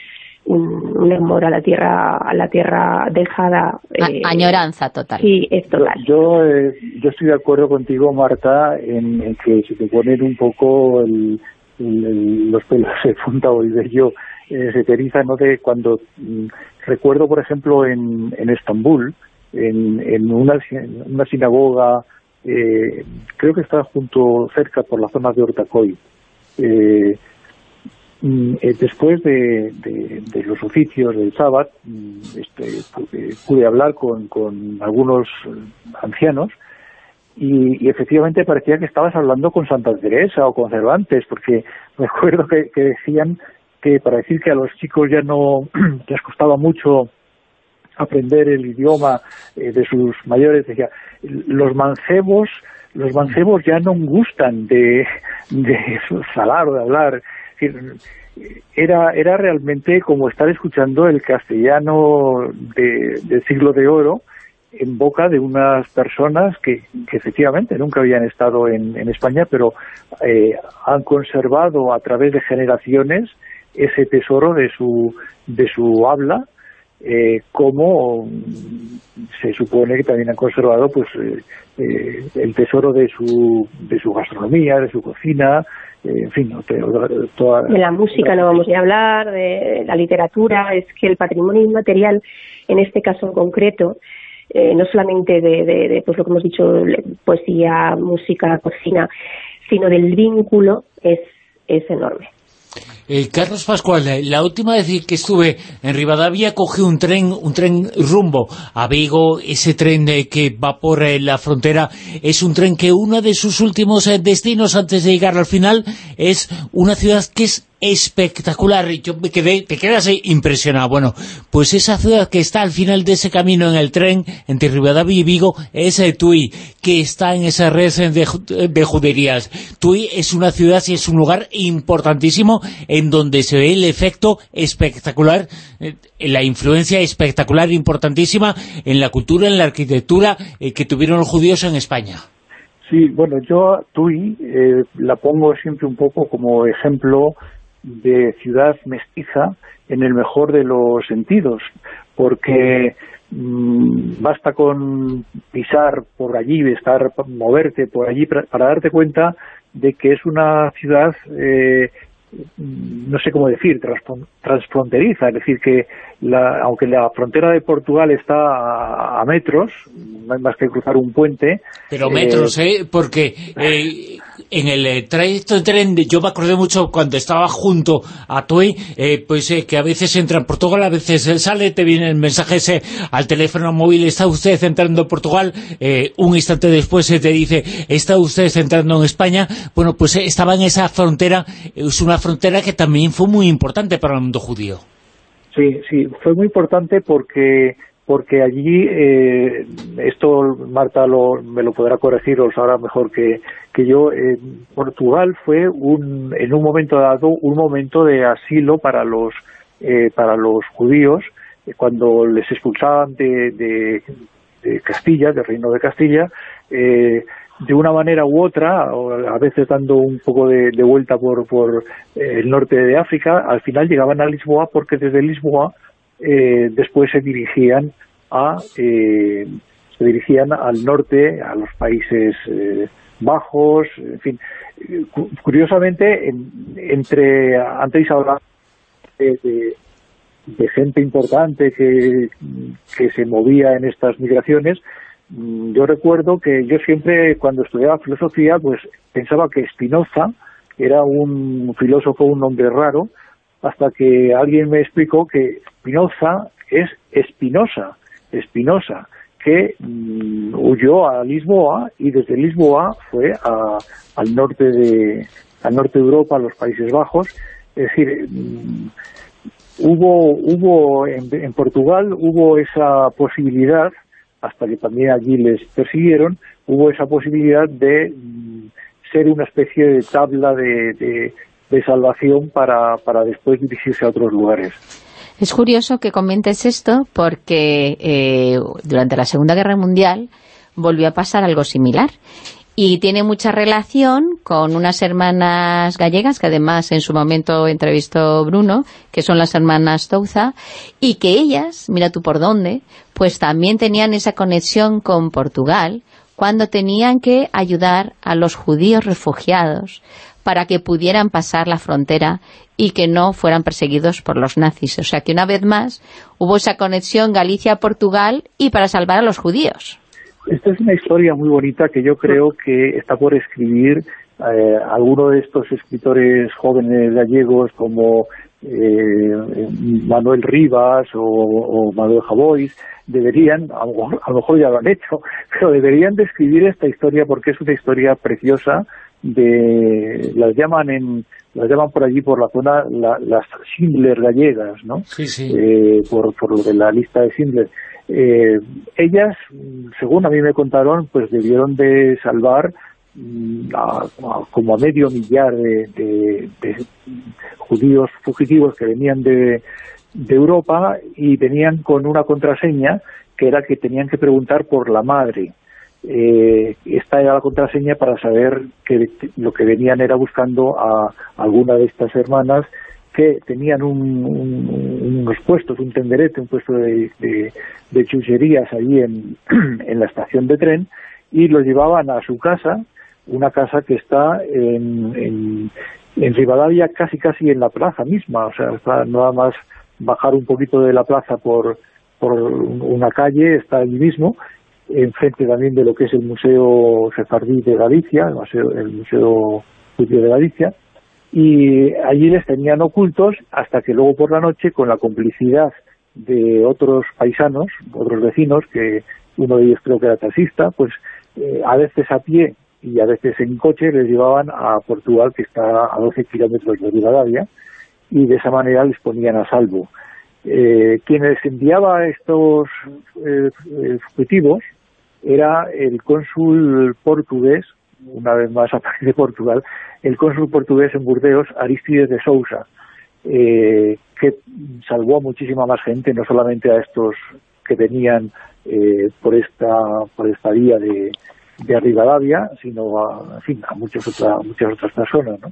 un, un amor a la tierra a la tierra dejada eh, añoranza total. sí es total. Yo eh, yo estoy de acuerdo contigo Marta en, que si te ponen un poco el, los pelos de punta o el vello eh, se te no de cuando mm, recuerdo por ejemplo en, en Estambul en, en una, una sinagoga eh, creo que está junto cerca por la zona de Ortacoy eh, Mm, eh, después de, los oficios del sábado, mm, este, pude, hablar con, algunos ancianos y, efectivamente parecía que estabas hablando con Santa Teresa o con Cervantes, porque recuerdo que, decían que para decir que a los chicos ya no les costaba mucho aprender el idioma eh, de sus mayores, decía, los mancebos los mancebos ya no gustan de, de salar o de hablar, era, era realmente como estar escuchando el castellano de, del siglo de oro en boca de unas personas que, efectivamente nunca habían estado en, en España, pero eh, han conservado a través de generaciones ese tesoro de su, de su habla, eh, como se supone que también han conservado pues eh, el tesoro de su, de su gastronomía, de su cocina, en fin, toda, de la música no vamos a hablar, de la literatura, es que el patrimonio inmaterial, en este caso en concreto, eh, no solamente de, de, pues lo que hemos dicho, poesía, música, cocina, sino del vínculo es, es enorme. Eh, Carlos Pascual, eh, la última vez que estuve en Rivadavia cogí un tren, un tren rumbo a Vigo, ese tren eh, que va por la frontera, es un tren que uno de sus últimos destinos antes de llegar al final es una ciudad que es espectacular. Yo me quedé, te quedas impresionado. Bueno, pues esa ciudad que está al final de ese camino en el tren entre Rivadavia y Vigo es Tui, que está en esa red de, juderías. Tui es una ciudad y es un lugar importantísimo en donde se ve el efecto espectacular, eh, la influencia espectacular, importantísima en la cultura, en la arquitectura eh, que tuvieron los judíos en España. Sí, bueno, yo Tui eh, la pongo siempre un poco como ejemplo de ciudad mestiza en el mejor de los sentidos, porque mm, basta con pisar por allí, estar, moverte por allí para, darte cuenta de que es una ciudad, eh, no sé cómo decir, transfronteriza, es decir, que la, aunque la frontera de Portugal está a, a metros, no hay más que cruzar un puente. Pero eh, metros, ¿eh? Porque eh, en el eh, trayecto de tren, yo me acordé mucho cuando estaba junto a Tui, eh, pues eh, que a veces entra en Portugal, a veces sale, te viene el mensaje ese al teléfono móvil, está usted entrando en Portugal, eh, un instante después se te dice, está usted entrando en España, bueno, pues estaba en esa frontera, es una frontera que también fue muy importante para el mundo judío. Sí, sí, fue muy importante porque porque allí, eh, esto Marta lo, me lo podrá corregir o sabrá mejor que, que yo, Portugal fue un, en un momento dado un momento de asilo para los, eh, para los judíos eh, cuando les expulsaban de, de, de Castilla, del reino de Castilla, eh, de una manera u otra, a veces dando un poco de, de vuelta por, por eh, el norte de África, al final llegaban a Lisboa porque desde Lisboa eh, después se dirigían a eh, se dirigían al norte, a los Países eh, Bajos, en fin. Cu- Curiosamente, en- entre antes hablaba de, de- de gente importante que, que se movía en estas migraciones, yo recuerdo que yo siempre, cuando estudiaba filosofía, pues pensaba que Spinoza era un filósofo, un hombre raro, hasta que alguien me explicó que Spinoza es Espinosa, Espinosa, que mm, huyó a Lisboa y desde Lisboa fue a- al norte de al norte de Europa, a los Países Bajos, es decir, mm, hubo hubo en, en Portugal hubo esa posibilidad hasta que también allí les persiguieron, hubo esa posibilidad de mm, ser una especie de tabla de, de- salvación para, para después dirigirse a otros lugares. Es curioso que comentes esto porque eh, durante la Segunda Guerra Mundial volvió a pasar algo similar y tiene mucha relación con unas hermanas gallegas que además en su momento entrevistó Bruno, que son las hermanas Touza, y que ellas, mira tú por dónde, pues también tenían esa conexión con Portugal cuando tenían que ayudar a los judíos refugiados para que pudieran pasar la frontera y que no fueran perseguidos por los nazis. O sea que una vez más hubo esa conexión Galicia-Portugal y para salvar a los judíos. Esta es una historia muy bonita que yo creo que está por escribir eh, alguno de estos escritores jóvenes gallegos como eh, Manuel Rivas o, o Manuel Javois deberían, a lo, mejor, a lo mejor ya lo han hecho, pero deberían de escribir esta historia porque es una historia preciosa de las llaman en las llaman por allí por la zona la- las Schindler gallegas, ¿no? Sí, sí. Eh, por, por lo de la lista de Schindler. Eh, ellas, según a mí me contaron, pues debieron de salvar mm, a- como a medio millar de judíos fugitivos que venían de, de Europa y venían con una contraseña que era que tenían que preguntar por la madre. Eh, esta era la contraseña para saber que lo que venían era buscando a alguna de estas hermanas que tenían un- un- unos puestos, un tenderete, un puesto de, de, chucherías allí en, la estación de tren y lo llevaban a su casa, una casa que está en, en, en Rivadavia casi casi en la plaza misma, o sea, nada más bajar un poquito de la plaza por, por una calle, está allí mismo, enfrente también de lo que es el Museo Sefardí de Galicia, el Museo, el Museo de Galicia, y allí les tenían ocultos hasta que luego por la noche, con la complicidad de otros paisanos, otros vecinos, que uno de ellos creo que era taxista, pues eh, a veces a pie y a veces en coche les llevaban a Portugal, que está a 12 kilómetros de Rivadavia, y de esa manera les ponían a salvo. Eh, quienes enviaba a estos eh, eh, fugitivos era el cónsul portugués, una vez más aparte de Portugal, el cónsul portugués en Burdeos, Aristides de Sousa, eh, que salvó a muchísima más gente, no solamente a estos que venían eh, por esta por esta vía de, de Rivadavia, sino a, en fin, a muchas otras muchas otras personas, ¿no?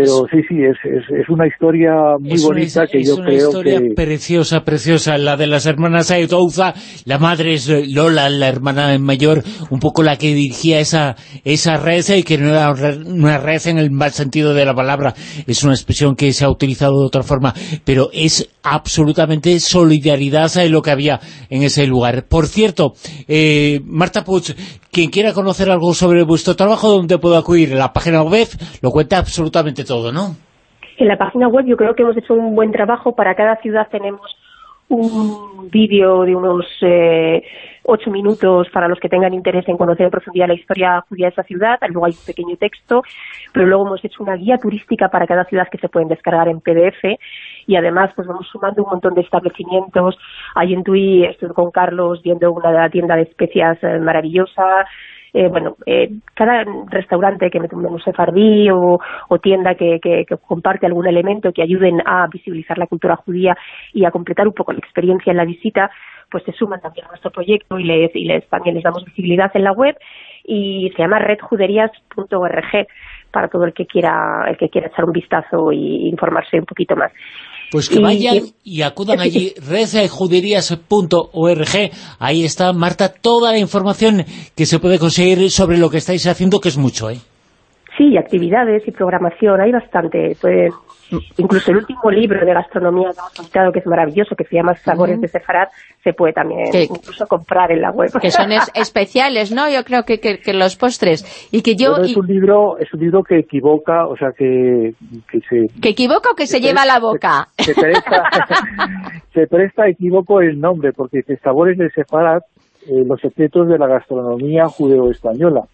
Pero sí, sí, es, es, es una historia muy es bonita una, que es yo una creo historia que... preciosa, preciosa, la de las hermanas Aetouza, la madre es eh, Lola, la hermana mayor, un poco la que dirigía esa, esa red, y que no era una red en el mal sentido de la palabra, es una expresión que se ha utilizado de otra forma, pero es absolutamente solidaridad en lo que había en ese lugar. Por cierto, eh, Marta Puig, quien quiera conocer algo sobre vuestro trabajo, ¿dónde puedo acudir? La página web lo cuenta absolutamente todo, ¿no? En la página web yo creo que hemos hecho un buen trabajo. Para cada ciudad tenemos un vídeo de unos eh, ocho minutos para los que tengan interés en conocer en profundidad la historia judía de esa ciudad. Luego hay un pequeño texto, pero luego hemos hecho una guía turística para cada ciudad que se pueden descargar en PDF y además pues vamos sumando un montón de establecimientos. Ahí en Tui estoy con Carlos viendo una tienda de especias eh, maravillosa. Eh, bueno, eh, cada restaurante que me un sefardí o, o tienda que, que, que, comparte algún elemento que ayuden a visibilizar la cultura judía y a completar un poco la experiencia en la visita, pues se suman también a nuestro proyecto y les, y les también les damos visibilidad en la web y se llama redjuderías.org para todo el que quiera el que quiera echar un vistazo y informarse un poquito más. Pues que vayan y, acudan allí, redjuderías.org, ahí está, Marta, toda la información que se puede conseguir sobre lo que estáis haciendo, que es mucho, ¿eh? Sí, actividades y programación, hay bastante. Pues, incluso el último libro de gastronomía que que es maravilloso, que se llama Sabores de Sefarad, se puede también incluso comprar en la web. Que son es, especiales, ¿no? Yo creo que, que, que, los postres. Y que yo... Bueno, es, un libro, es un libro que equivoca, o sea, que, que se... ¿Que equivoca o que, se, lleva a la boca? Se, presta, se presta equivoco el nombre, porque Sabores de Sefarad eh, los secretos de la gastronomía judeo-española.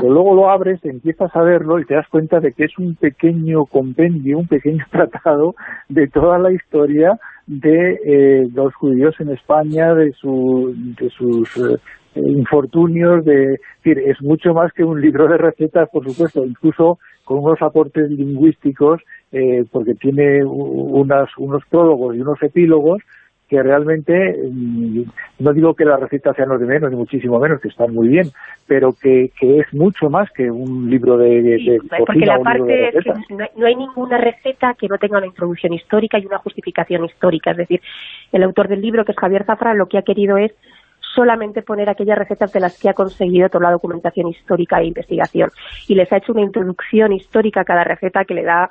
Pero luego lo abres, empiezas a verlo y te das cuenta de que es un pequeño compendio, un pequeño tratado de toda la historia de eh, los judíos en España, de, su, de sus eh, infortunios, de, es, decir, es mucho más que un libro de recetas, por supuesto, incluso con unos aportes lingüísticos, eh, porque tiene unas, unos prólogos y unos epílogos que realmente, mm, no digo que las recetas sean los de menos, ni muchísimo menos, que están muy bien, pero que, que es mucho más que un libro de, de, sí, Porque la parte es que no hay ninguna receta que no tenga una introducción histórica y una justificación histórica. Es decir, el autor del libro, que es Javier Zafra, lo que ha querido es solamente poner aquellas recetas de las que ha conseguido toda la documentación histórica e investigación. Y les ha hecho una introducción histórica a cada receta que le da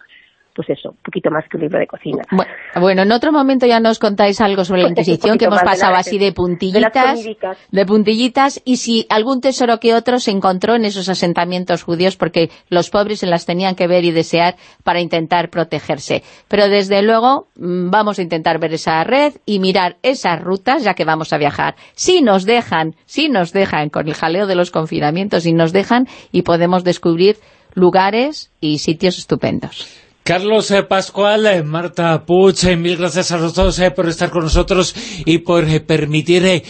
pues eso, un poquito más que un libro de cocina. Bueno, en otro momento ya nos contáis algo sobre la Inquisición, que hemos pasado así de puntillitas, de, puntillitas, y si algún tesoro que otro se encontró en esos asentamientos judíos, porque los pobres se las tenían que ver y desear para intentar protegerse. Pero desde luego mm, vamos a intentar ver esa red y mirar esas rutas, ya que vamos a viajar. Si nos dejan, si nos dejan con el jaleo de los confinamientos, y nos dejan y podemos descubrir lugares y sitios estupendos. Carlos eh, Pascual, eh, Marta Puch, eh, mil gracias a los dos por estar con nosotros y por permitir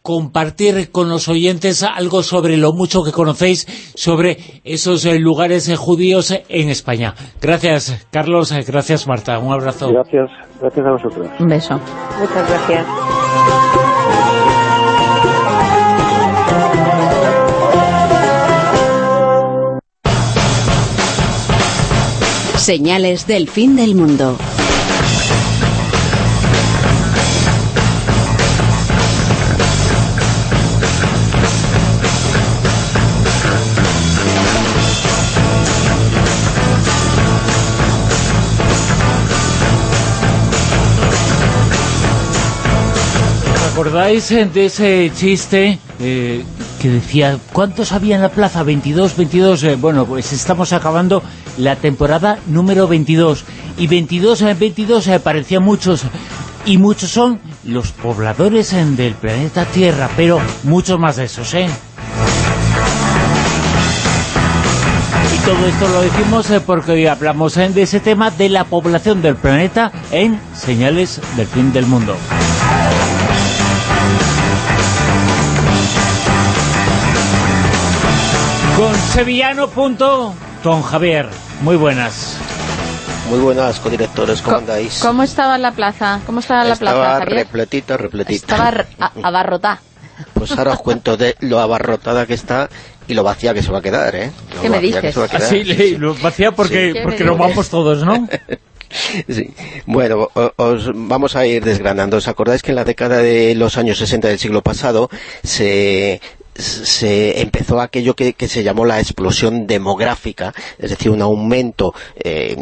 compartir con los oyentes algo sobre lo mucho que conocéis sobre esos lugares judíos en España. Gracias, Carlos, gracias, Marta. Un abrazo. Gracias, gracias a vosotros. Un beso. Muchas gracias. Señales del fin del mundo. ¿Recordáis de ese chiste eh, que decía, ¿cuántos había en la plaza? 22, 22. Eh, bueno, pues estamos acabando la temporada número 22. Y 22 en 22 eh, parecían muchos. Y muchos son los pobladores del planeta Tierra, pero muchos más de esos, ¿eh? Y todo esto lo decimos eh, porque hoy hablamos de ese tema de la población del planeta en Señales del Fin del Mundo. Con sevillano. Don Javier, muy buenas. Muy buenas, codirectores, ¿cómo andáis? ¿Cómo estaba la plaza? ¿Cómo estaba la plaza, Javier? repletita, repletita. Estaba abarrotada. Pues ahora os cuento de lo abarrotada que está, y lo vacía que se va a quedar, ¿eh? Lo ¿Qué me que dices? Así, le- lo vacía porque, Sí. porque ¿Qué me nos dices? vamos todos, ¿no? Sí. Bueno, os vamos a ir desgranando. ¿Os acordáis que en la década de los años 60 del siglo pasado se se empezó aquello que, se llamó la explosión demográfica, es decir, un aumento eh,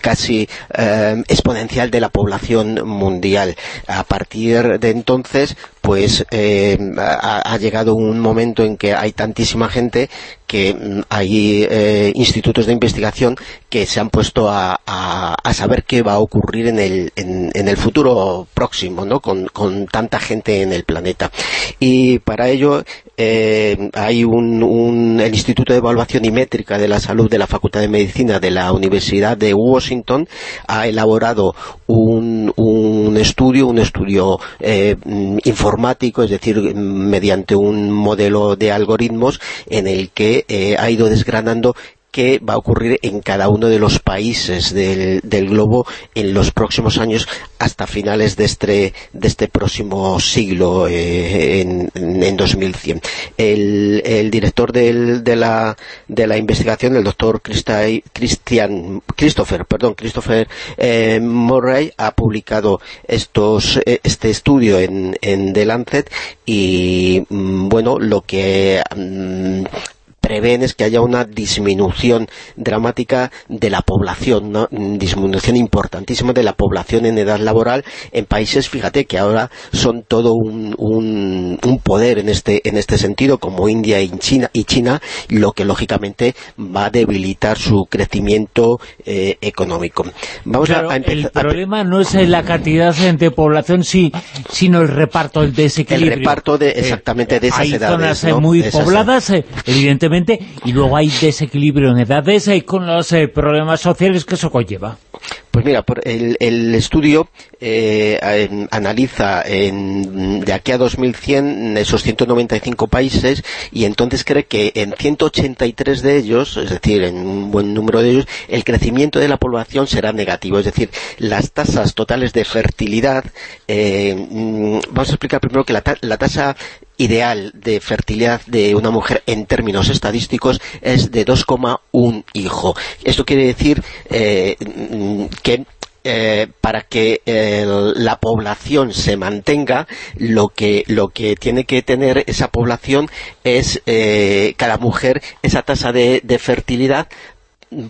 casi eh, exponencial de la población mundial. A partir de entonces, pues eh, ha, llegado un momento en que hay tantísima gente que mm, hay institutos de investigación que se han puesto a, a- saber qué va a ocurrir en el, en el futuro próximo, ¿no? Con, con tanta gente en el planeta. Y para ello eh, hay un, el Instituto de Evaluación y Métrica de la Salud de la Facultad de Medicina de la Universidad de Washington ha elaborado un, estudio, un estudio eh, informático, es decir, mediante un modelo de algoritmos en el que eh, ha ido desgranando qué va a ocurrir en cada uno de los países del, del globo en los próximos años hasta finales de este, de este próximo siglo, eh, en, en 2100. El, el director del- de, la, de la investigación, el doctor Christian, Christopher, perdón, Christopher eh, Murray, ha publicado estos, eh, este estudio en, en The Lancet y, mm, bueno, lo que... mm, prevén es que haya una disminución dramática de la población, ¿no? Disminución importantísima de la población en edad laboral en países, fíjate, que ahora son todo un, un, un poder en este, en este sentido, como India y China, y China, lo que lógicamente va a debilitar su crecimiento eh, económico. Vamos a- Claro, a, el empezar. problema no es la cantidad de población, sí, sino el reparto, el desequilibrio. El reparto de- exactamente de esas hay edades, zonas eh, ¿no? muy pobladas, eh, evidentemente, y luego hay desequilibrio en edades y con los eh, problemas sociales que eso conlleva. Pues mira, por el, estudio eh, analiza en- de aquí a 2100 esos 195 países y entonces cree que en 183 de ellos, es decir, en un buen número de ellos, el crecimiento de la población será negativo. Es decir, las tasas totales de fertilidad, eh, mm, vamos a explicar primero que la, ta- la tasa ideal de fertilidad de una mujer en términos estadísticos es de 2,1 hijo. Esto quiere decir eh, que eh, para que eh, la población se mantenga, lo que, lo que tiene que tener esa población es cada mujer esa tasa de fertilidad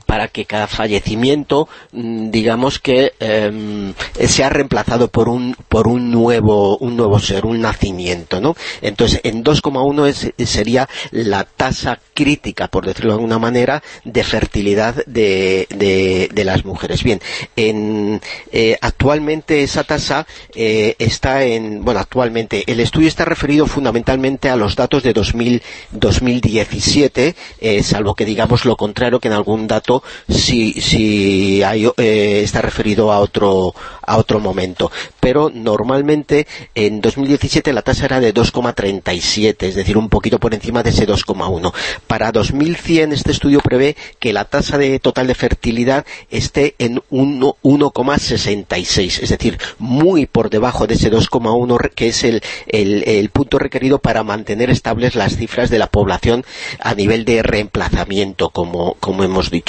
para que cada fallecimiento mm, digamos que em, sea reemplazado por un por un nuevo un nuevo ser un nacimiento ¿no? entonces en 2,1 es- sería la tasa crítica por decirlo de alguna manera de fertilidad de, de, de las mujeres bien en, eh, actualmente esa tasa eh, está en bueno actualmente el estudio está referido fundamentalmente a los datos de 2000, 2017 eh, salvo que digamos lo contrario que en algún dato si, si hay, eh, está referido a otro a otro momento. Pero normalmente en 2017 la tasa era de 2,37 es decir un poquito por encima de ese 2,1 para 2100 este estudio prevé que la tasa de total de fertilidad esté en un 1,66 es decir muy por debajo de ese 2,1 re- que es el, el, el punto requerido para mantener estables las cifras de la población a nivel de reemplazamiento como, como hemos dicho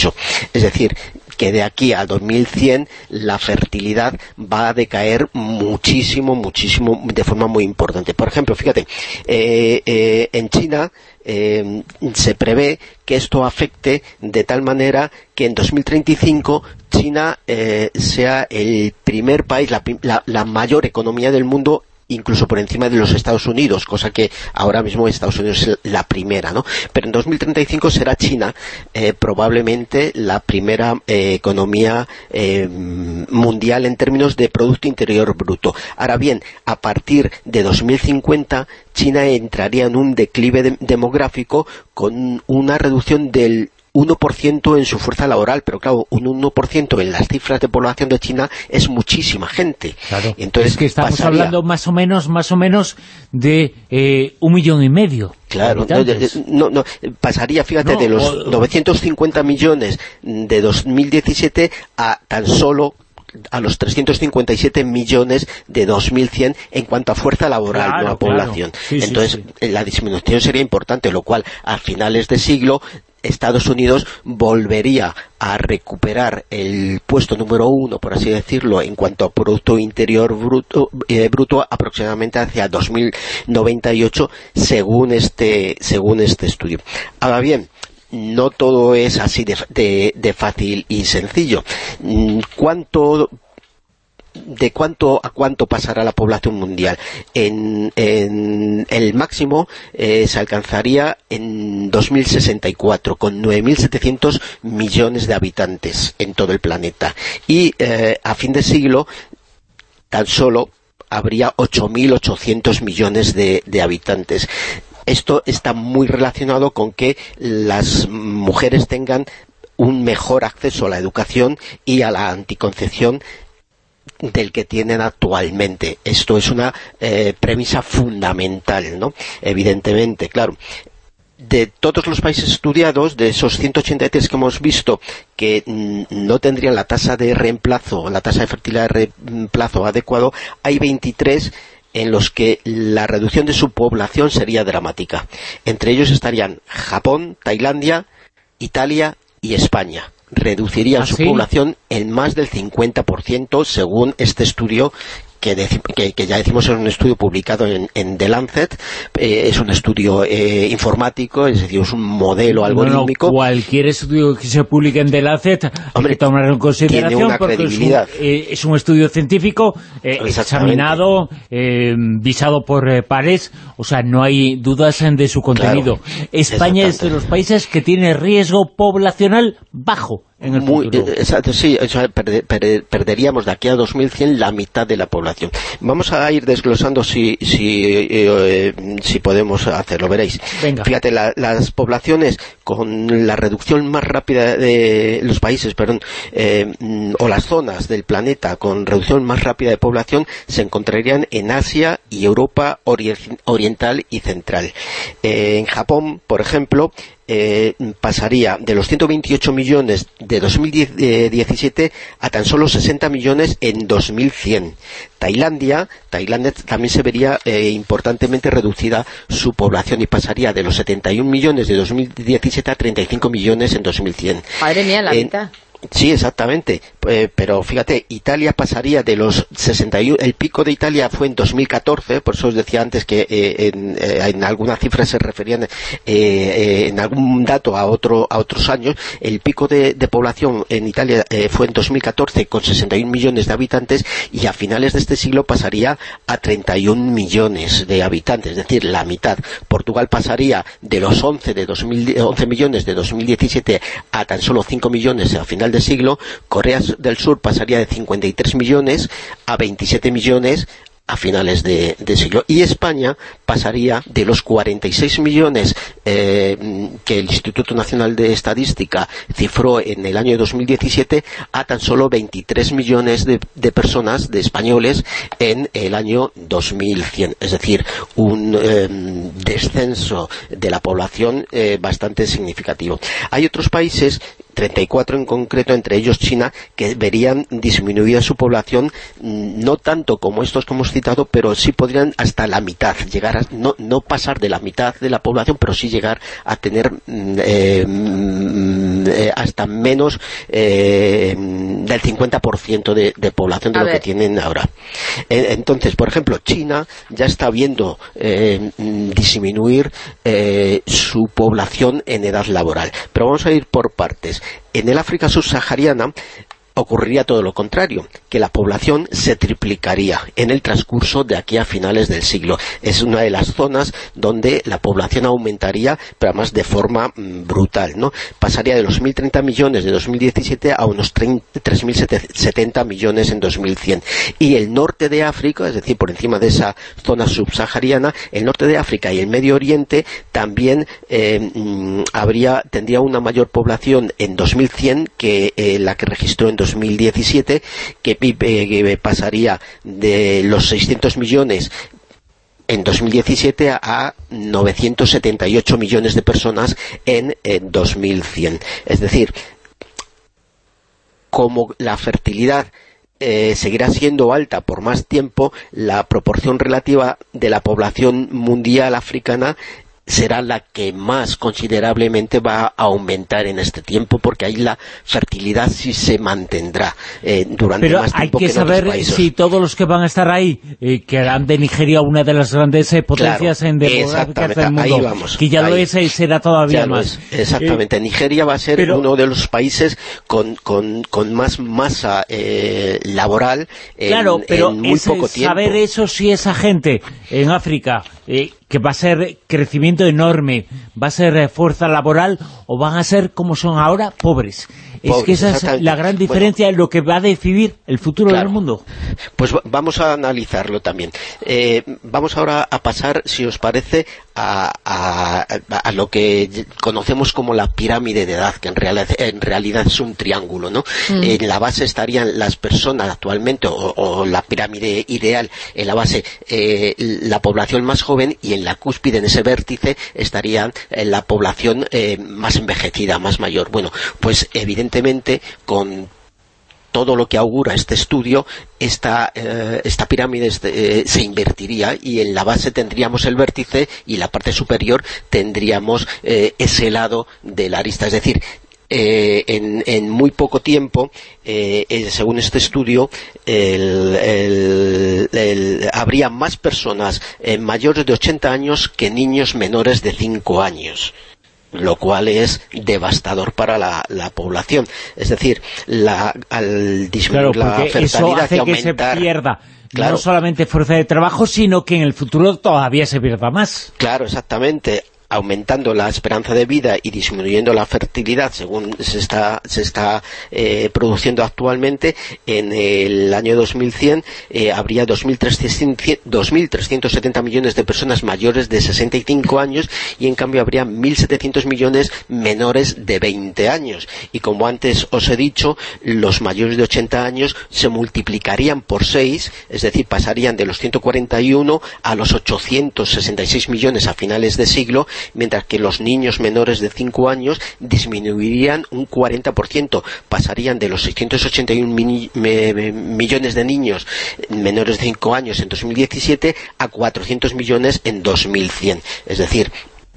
es decir que de aquí a 2100 la fertilidad va a decaer muchísimo, muchísimo, de forma muy importante. Por ejemplo, fíjate, eh, eh, en China eh, se prevé que esto afecte de tal manera que en 2035 China sea el primer país, la- la mayor economía del mundo incluso por encima de los Estados Unidos, cosa que ahora mismo Estados Unidos es la primera, ¿no? Pero en 2035 será China eh, probablemente la primera eh, economía eh, mundial en términos de Producto Interior Bruto. Ahora bien, a partir de 2050 China entraría en un declive de- demográfico con una reducción del 1% en su fuerza laboral, pero claro, un 1% en las cifras de población de China es muchísima gente. Entonces, es que estamos pasaría- hablando más o menos más o menos de eh, un millón y medio. Claro, de no, de- no, no, pasaría, fíjate, No, de los o- 950 millones de 2017 a tan solo a los 357 millones de 2100 en cuanto a fuerza laboral, Claro, no a claro. población. Sí, Entonces, sí. eh, la disminución sería importante, lo cual a finales de siglo Estados Unidos volvería a recuperar el puesto número uno, por así decirlo, en cuanto a Producto Interior Bruto, eh, bruto aproximadamente hacia 2098, según este, según este estudio. Ahora bien, no todo es así de, de- de fácil y sencillo. Mm, ¿Cuánto de cuánto a cuánto pasará la población mundial. En, el máximo eh, se alcanzaría en 2064 con 9.700 millones de habitantes en todo el planeta. Y eh, a fin de siglo tan solo habría 8.800 millones de habitantes. Esto está muy relacionado con que las mujeres tengan un mejor acceso a la educación y a la anticoncepción del que tienen actualmente. Esto es una eh, premisa fundamental, ¿no? Evidentemente, claro. De todos los países estudiados, de esos 183 que hemos visto que mm, no tendrían la tasa de reemplazo, la tasa de fertilidad de reemplazo adecuado, hay 23 en los que la reducción de su población sería dramática. Entre ellos estarían Japón, Tailandia, Italia y España. Reducirían ¿Ah, su sí? población en más del 50% según este estudio que, deci- que- que ya decimos es un estudio publicado en, en The Lancet, eh, es un estudio eh, informático, es decir, es un modelo algorítmico. cualquier estudio que se publique en The Lancet hay que tomarlo en consideración tiene una porque es un, credibilidad. eh, es un estudio científico examinado, visado por pares, o sea, no hay dudas en de su contenido. España es de los países que tiene riesgo poblacional bajo en el Muy, futuro. eh, exacto, sí, o sea, perderíamos de aquí a 2100 la mitad de la población. Vamos a ir desglosando si, si, eh, eh, si podemos hacerlo, veréis. Venga. Fíjate, la- las poblaciones con la reducción más rápida de los países, perdón, eh, o las zonas del planeta con reducción más rápida de población se encontrarían en Asia y Europa ori- oriental y central. En Japón, por ejemplo, eh, pasaría de los 128 millones de 2017 a tan solo 60 millones en 2100. Tailandia, Tailandia también se vería eh, importantemente reducida su población y pasaría de los 71 millones de 2017 a 35 millones en 2100. Madre mía, la mitad. Sí, exactamente. Eh, pero fíjate, Italia pasaría de los 61... El pico de Italia fue en 2014, por eso os decía antes que eh, en, eh, en algunas cifras se referían eh, en algún dato a otro a otros años. El pico de, población en Italia fue en 2014 con 61 millones de habitantes y a finales de este siglo pasaría a 31 millones de habitantes, es decir, la mitad. Portugal pasaría de los 11, de 2000, 11 millones de 2017 a tan solo 5 millones a final de siglo. Corea del Sur pasaría de 53 millones a 27 millones a finales de, siglo. Y España pasaría de los 46 millones eh, que el Instituto Nacional de Estadística cifró en el año 2017 a tan solo 23 millones de, personas, de españoles, en el año 2100. Es decir, un eh, descenso de la población eh, bastante significativo. Hay otros países 34 en concreto, entre ellos China, que verían disminuida su población, mm, no tanto como estos que hemos citado, pero sí podrían hasta la mitad, llegar a, no, no pasar de la mitad de la población, pero sí llegar a tener mm, eh, mm, eh, hasta menos eh, del 50% de, de población de A lo que tienen ahora. Eh, Entonces, por ejemplo, China ya está viendo eh, disminuir su población en edad laboral. Pero vamos a ir por partes. En el África subsahariana ocurriría todo lo contrario, que la población se triplicaría en el transcurso de aquí a finales del siglo. Es una de las zonas donde la población aumentaría, pero además de forma mm, brutal, ¿no? Pasaría de los 1.030 millones de 2017 a unos 30 3.070 millones en 2100. Y el norte de África, es decir, por encima de esa zona subsahariana, el norte de África y el Medio Oriente también eh, mm, tendría una mayor población en 2100 que eh, la que registró en 2017, que, eh, que pasaría de los 600 millones en 2017 a 978 millones de personas en, eh, 2100. Es decir, como la fertilidad eh, seguirá siendo alta por más tiempo, la proporción relativa de la población mundial africana será la que más considerablemente va a aumentar en este tiempo, porque ahí la fertilidad sí se mantendrá eh, durante Pero más hay tiempo que, en otros saber si todos los que van a estar ahí, eh, que harán de Nigeria una de las grandes eh, potencias Claro, en demográficas del mundo, ahí vamos, que ya lo es y será todavía más. exactamente. Eh, Nigeria va a ser pero- uno de los países con, con, con más masa eh, laboral en, Claro, pero en muy ese- poco tiempo. saber eso si esa gente en África, eh, que va a ser crecimiento enorme, va a ser eh, fuerza laboral o van a ser como son ahora, pobres. Es que esa es la gran diferencia en lo que va a decidir el futuro Claro. del mundo. Pues va- vamos a analizarlo también. Eh, vamos ahora a pasar, si os parece, a, a- a lo que conocemos como la pirámide de edad, que en realidad, en realidad es un triángulo, ¿no? Mm. En la base estarían las personas actualmente, o, o la pirámide ideal, en la base eh, la población más joven y en la cúspide, en ese vértice, estarían eh, la población eh, más envejecida, más mayor. Bueno, pues evidentemente con todo lo que augura este estudio, esta, eh, pirámide este, eh, se invertiría y en la base tendríamos el vértice y la parte superior tendríamos eh, ese lado de la arista. Es decir, en, muy poco tiempo, según este estudio, habría más personas mayores de 80 años que niños menores de 5 años lo cual es devastador para la, la población. Es decir, la, al disminuir Claro, la eso fertilidad hace que se aumentar... pierda Claro. no solamente fuerza de trabajo, sino que en el futuro todavía se pierda más. Claro, exactamente aumentando la esperanza de vida y disminuyendo la fertilidad según se está, eh, produciendo actualmente, en el año 2100 eh, habría 2.300 2.370 millones de personas mayores de 65 años y en cambio habría 1.700 millones menores de 20 años. Y como antes os he dicho, los mayores de 80 años se multiplicarían por 6, es decir, pasarían de los 141 a los 866 millones a finales de siglo, mientras que los niños menores de 5 años disminuirían un 40%, pasarían de los 681 mini- me- me- millones de niños menores de 5 años en 2017 a 400 millones en 2100. Es decir,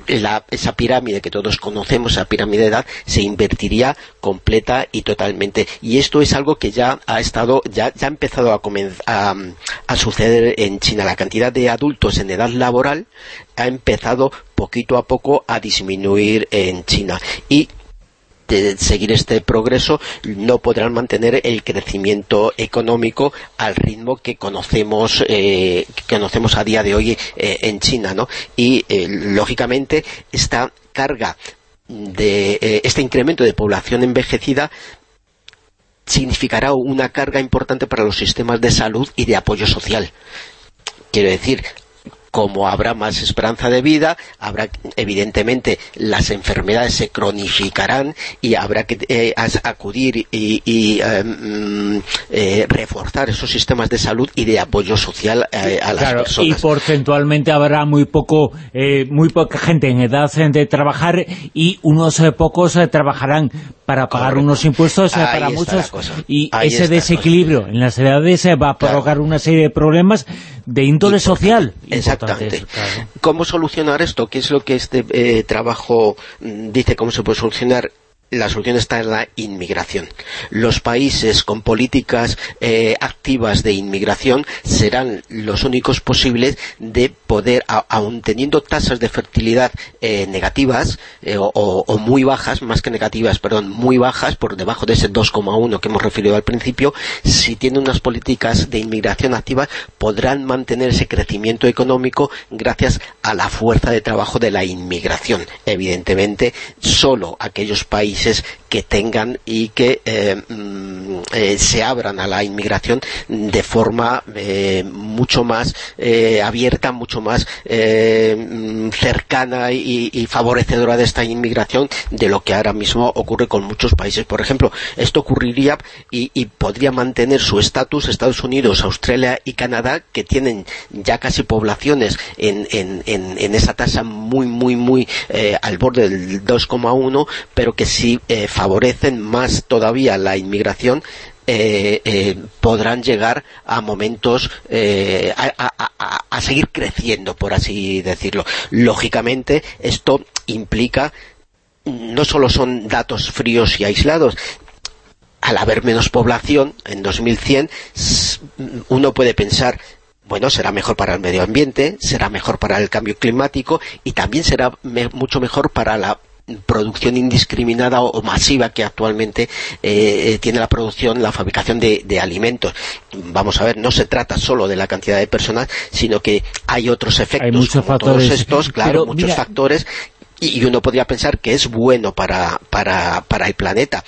la- esa pirámide que todos conocemos, esa pirámide de edad, se invertiría completa y totalmente. Y esto es algo que ya ha estado, ya, ya ha empezado a, a, suceder en China. La cantidad de adultos en edad laboral ha empezado poquito a poco a disminuir en China. De seguir este progreso no podrán mantener el crecimiento económico al ritmo que conocemos eh, que conocemos a día de hoy eh, en China ¿no? y eh, lógicamente esta carga de eh, este incremento de población envejecida significará una carga importante para los sistemas de salud y de apoyo social quiero decir como habrá más esperanza de vida, habrá evidentemente las enfermedades se cronificarán y habrá que eh, acudir y, y, eh, reforzar esos sistemas de salud y de apoyo social eh, a las Claro, y personas. porcentualmente habrá muy poco muy poca gente en edad de trabajar y unos pocos trabajarán para pagar unos impuestos Ahí para muchos. y Ahí ese desequilibrio en las edades va a provocar una serie de problemas de índole social Exactamente. claro. ¿Cómo solucionar esto? ¿Qué es lo que este eh, trabajo mm, dice? ¿Cómo se puede solucionar? La solución está en la inmigración. Los países con políticas eh, activas de inmigración serán los únicos posibles de poder, aun teniendo tasas de fertilidad eh, negativas eh, o- o muy bajas, más que negativas, perdón, muy bajas, por debajo de ese 2,1 que hemos referido al principio, si tienen unas políticas de inmigración activas, podrán mantener ese crecimiento económico gracias a la fuerza de trabajo de la inmigración. Evidentemente, solo aquellos países que tengan y que eh, mm, eh, se abran a la inmigración de forma eh, mucho más abierta, mucho más mm, cercana y, favorecedora de esta inmigración de lo que ahora mismo ocurre con muchos países. Por ejemplo, esto ocurriría y, podría mantener su estatus Estados Unidos, Australia y Canadá, que tienen ya casi poblaciones en, en, esa tasa muy, muy, muy al borde del 2,1, pero que sí eh, favorecen más todavía la inmigración eh, eh, podrán llegar a momentos, a, seguir creciendo, por así decirlo. Lógicamente, esto implica no solo son datos fríos y aislados, al haber menos población, en 2100, uno puede pensar, bueno, será mejor para el medio ambiente, será mejor para el cambio climático y también será mucho mejor para la producción indiscriminada o, masiva que actualmente eh, tiene la producción, la fabricación de, de, alimentos. Vamos a ver, no se trata solo de la cantidad de personas, sino que hay otros efectos, hay muchos como factores. todos estos, claro, Pero, muchos mira, factores, y uno podría pensar que es bueno para, para, para el planeta.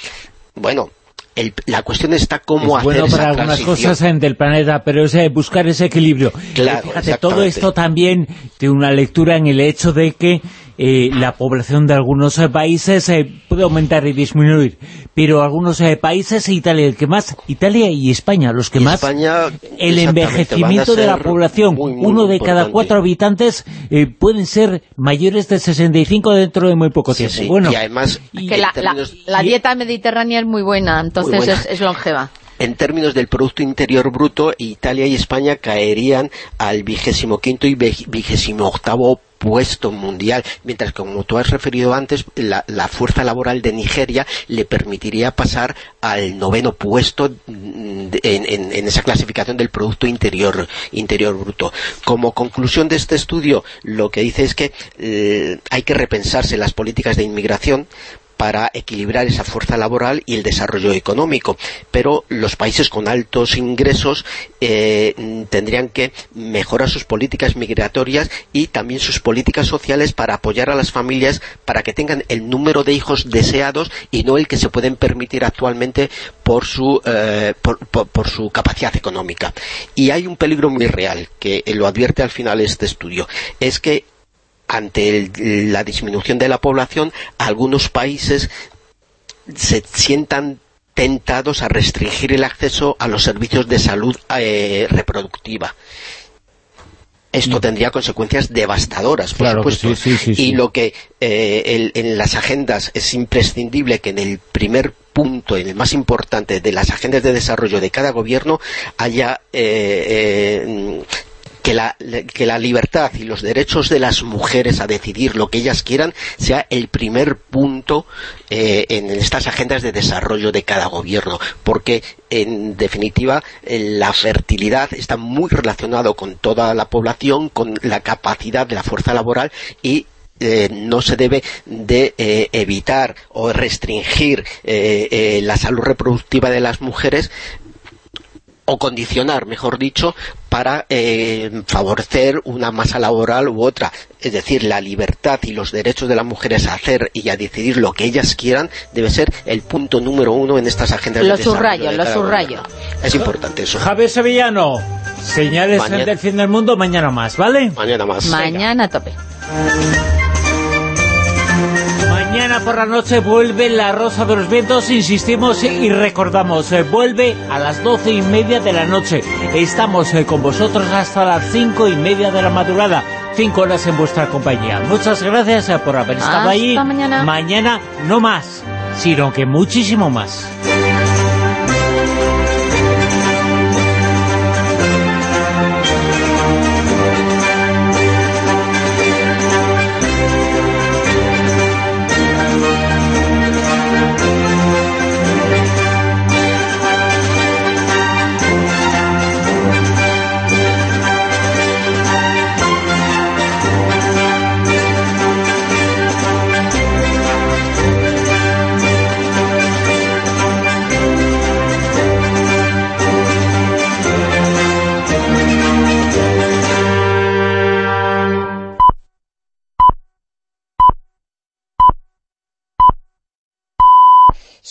Bueno, el, la cuestión está cómo es hacer bueno esa para algunas transición. cosas del planeta, pero es eh, buscar ese equilibrio. Claro, Eh, Fíjate, todo esto también tiene una lectura en el hecho de que eh, la población de algunos eh, países eh, puede aumentar y disminuir, pero algunos eh, países, Italia el que más, Italia y España, los que Y más, España, el envejecimiento de la población, muy, muy uno de cada cuatro habitantes eh, pueden ser mayores de 65 dentro de muy poco Sí, tiempo. sí, Bueno, y además, Que la, dieta mediterránea es muy buena, entonces buena. Es, es longeva. En términos del Producto Interior Bruto, Italia y España caerían al vigésimo quinto y vigésimo octavo puesto mundial, mientras que como tú has referido antes, la, fuerza laboral de Nigeria le permitiría pasar al noveno puesto en, esa clasificación del Producto Interior, interior Bruto. Como conclusión de este estudio, lo que dice es que eh, hay que repensarse las políticas de inmigración para equilibrar esa fuerza laboral y el desarrollo económico. Pero los países con altos ingresos eh, tendrían que mejorar sus políticas migratorias y también sus políticas sociales para apoyar a las familias para que tengan el número de hijos deseados y no el que se pueden permitir actualmente por su, eh, por, su capacidad económica. Y hay un peligro muy real que lo advierte al final este estudio. Es que ante el- la disminución de la población, algunos países se sientan tentados a restringir el acceso a los servicios de salud eh, reproductiva. Esto tendría consecuencias devastadoras, por Mm. Claro supuesto. sí, sí, sí, y lo que eh, el- en las agendas es imprescindible que en el primer punto, en el más importante de las agendas de desarrollo de cada gobierno, haya eh, eh, que la, libertad y los derechos de las mujeres a decidir lo que ellas quieran sea el primer punto eh, en estas agendas de desarrollo de cada gobierno, porque en definitiva eh, la fertilidad está muy relacionado con toda la población, con la capacidad de la fuerza laboral y eh, no se debe de evitar o restringir la salud reproductiva de las mujeres o condicionar, mejor dicho, para eh, favorecer una masa laboral u otra. Es decir, la libertad y los derechos de las mujeres a hacer y a decidir lo que ellas quieran debe ser el punto número uno en estas agendas Lo de subrayo, de lo subrayo. gobierno. Es importante eso. Javier Sevillano, señales Mañana- del fin del mundo, mañana más, ¿vale? Mañana más. Mañana a tope. Mañana por la noche vuelve La Rosa de los Vientos, insistimos y recordamos, eh, vuelve a las doce y media de la noche. Estamos eh, con vosotros hasta las cinco y media de la madrugada, cinco horas en vuestra compañía. Muchas gracias eh, por haber estado Hasta ahí. mañana. Mañana no más, sino que muchísimo más.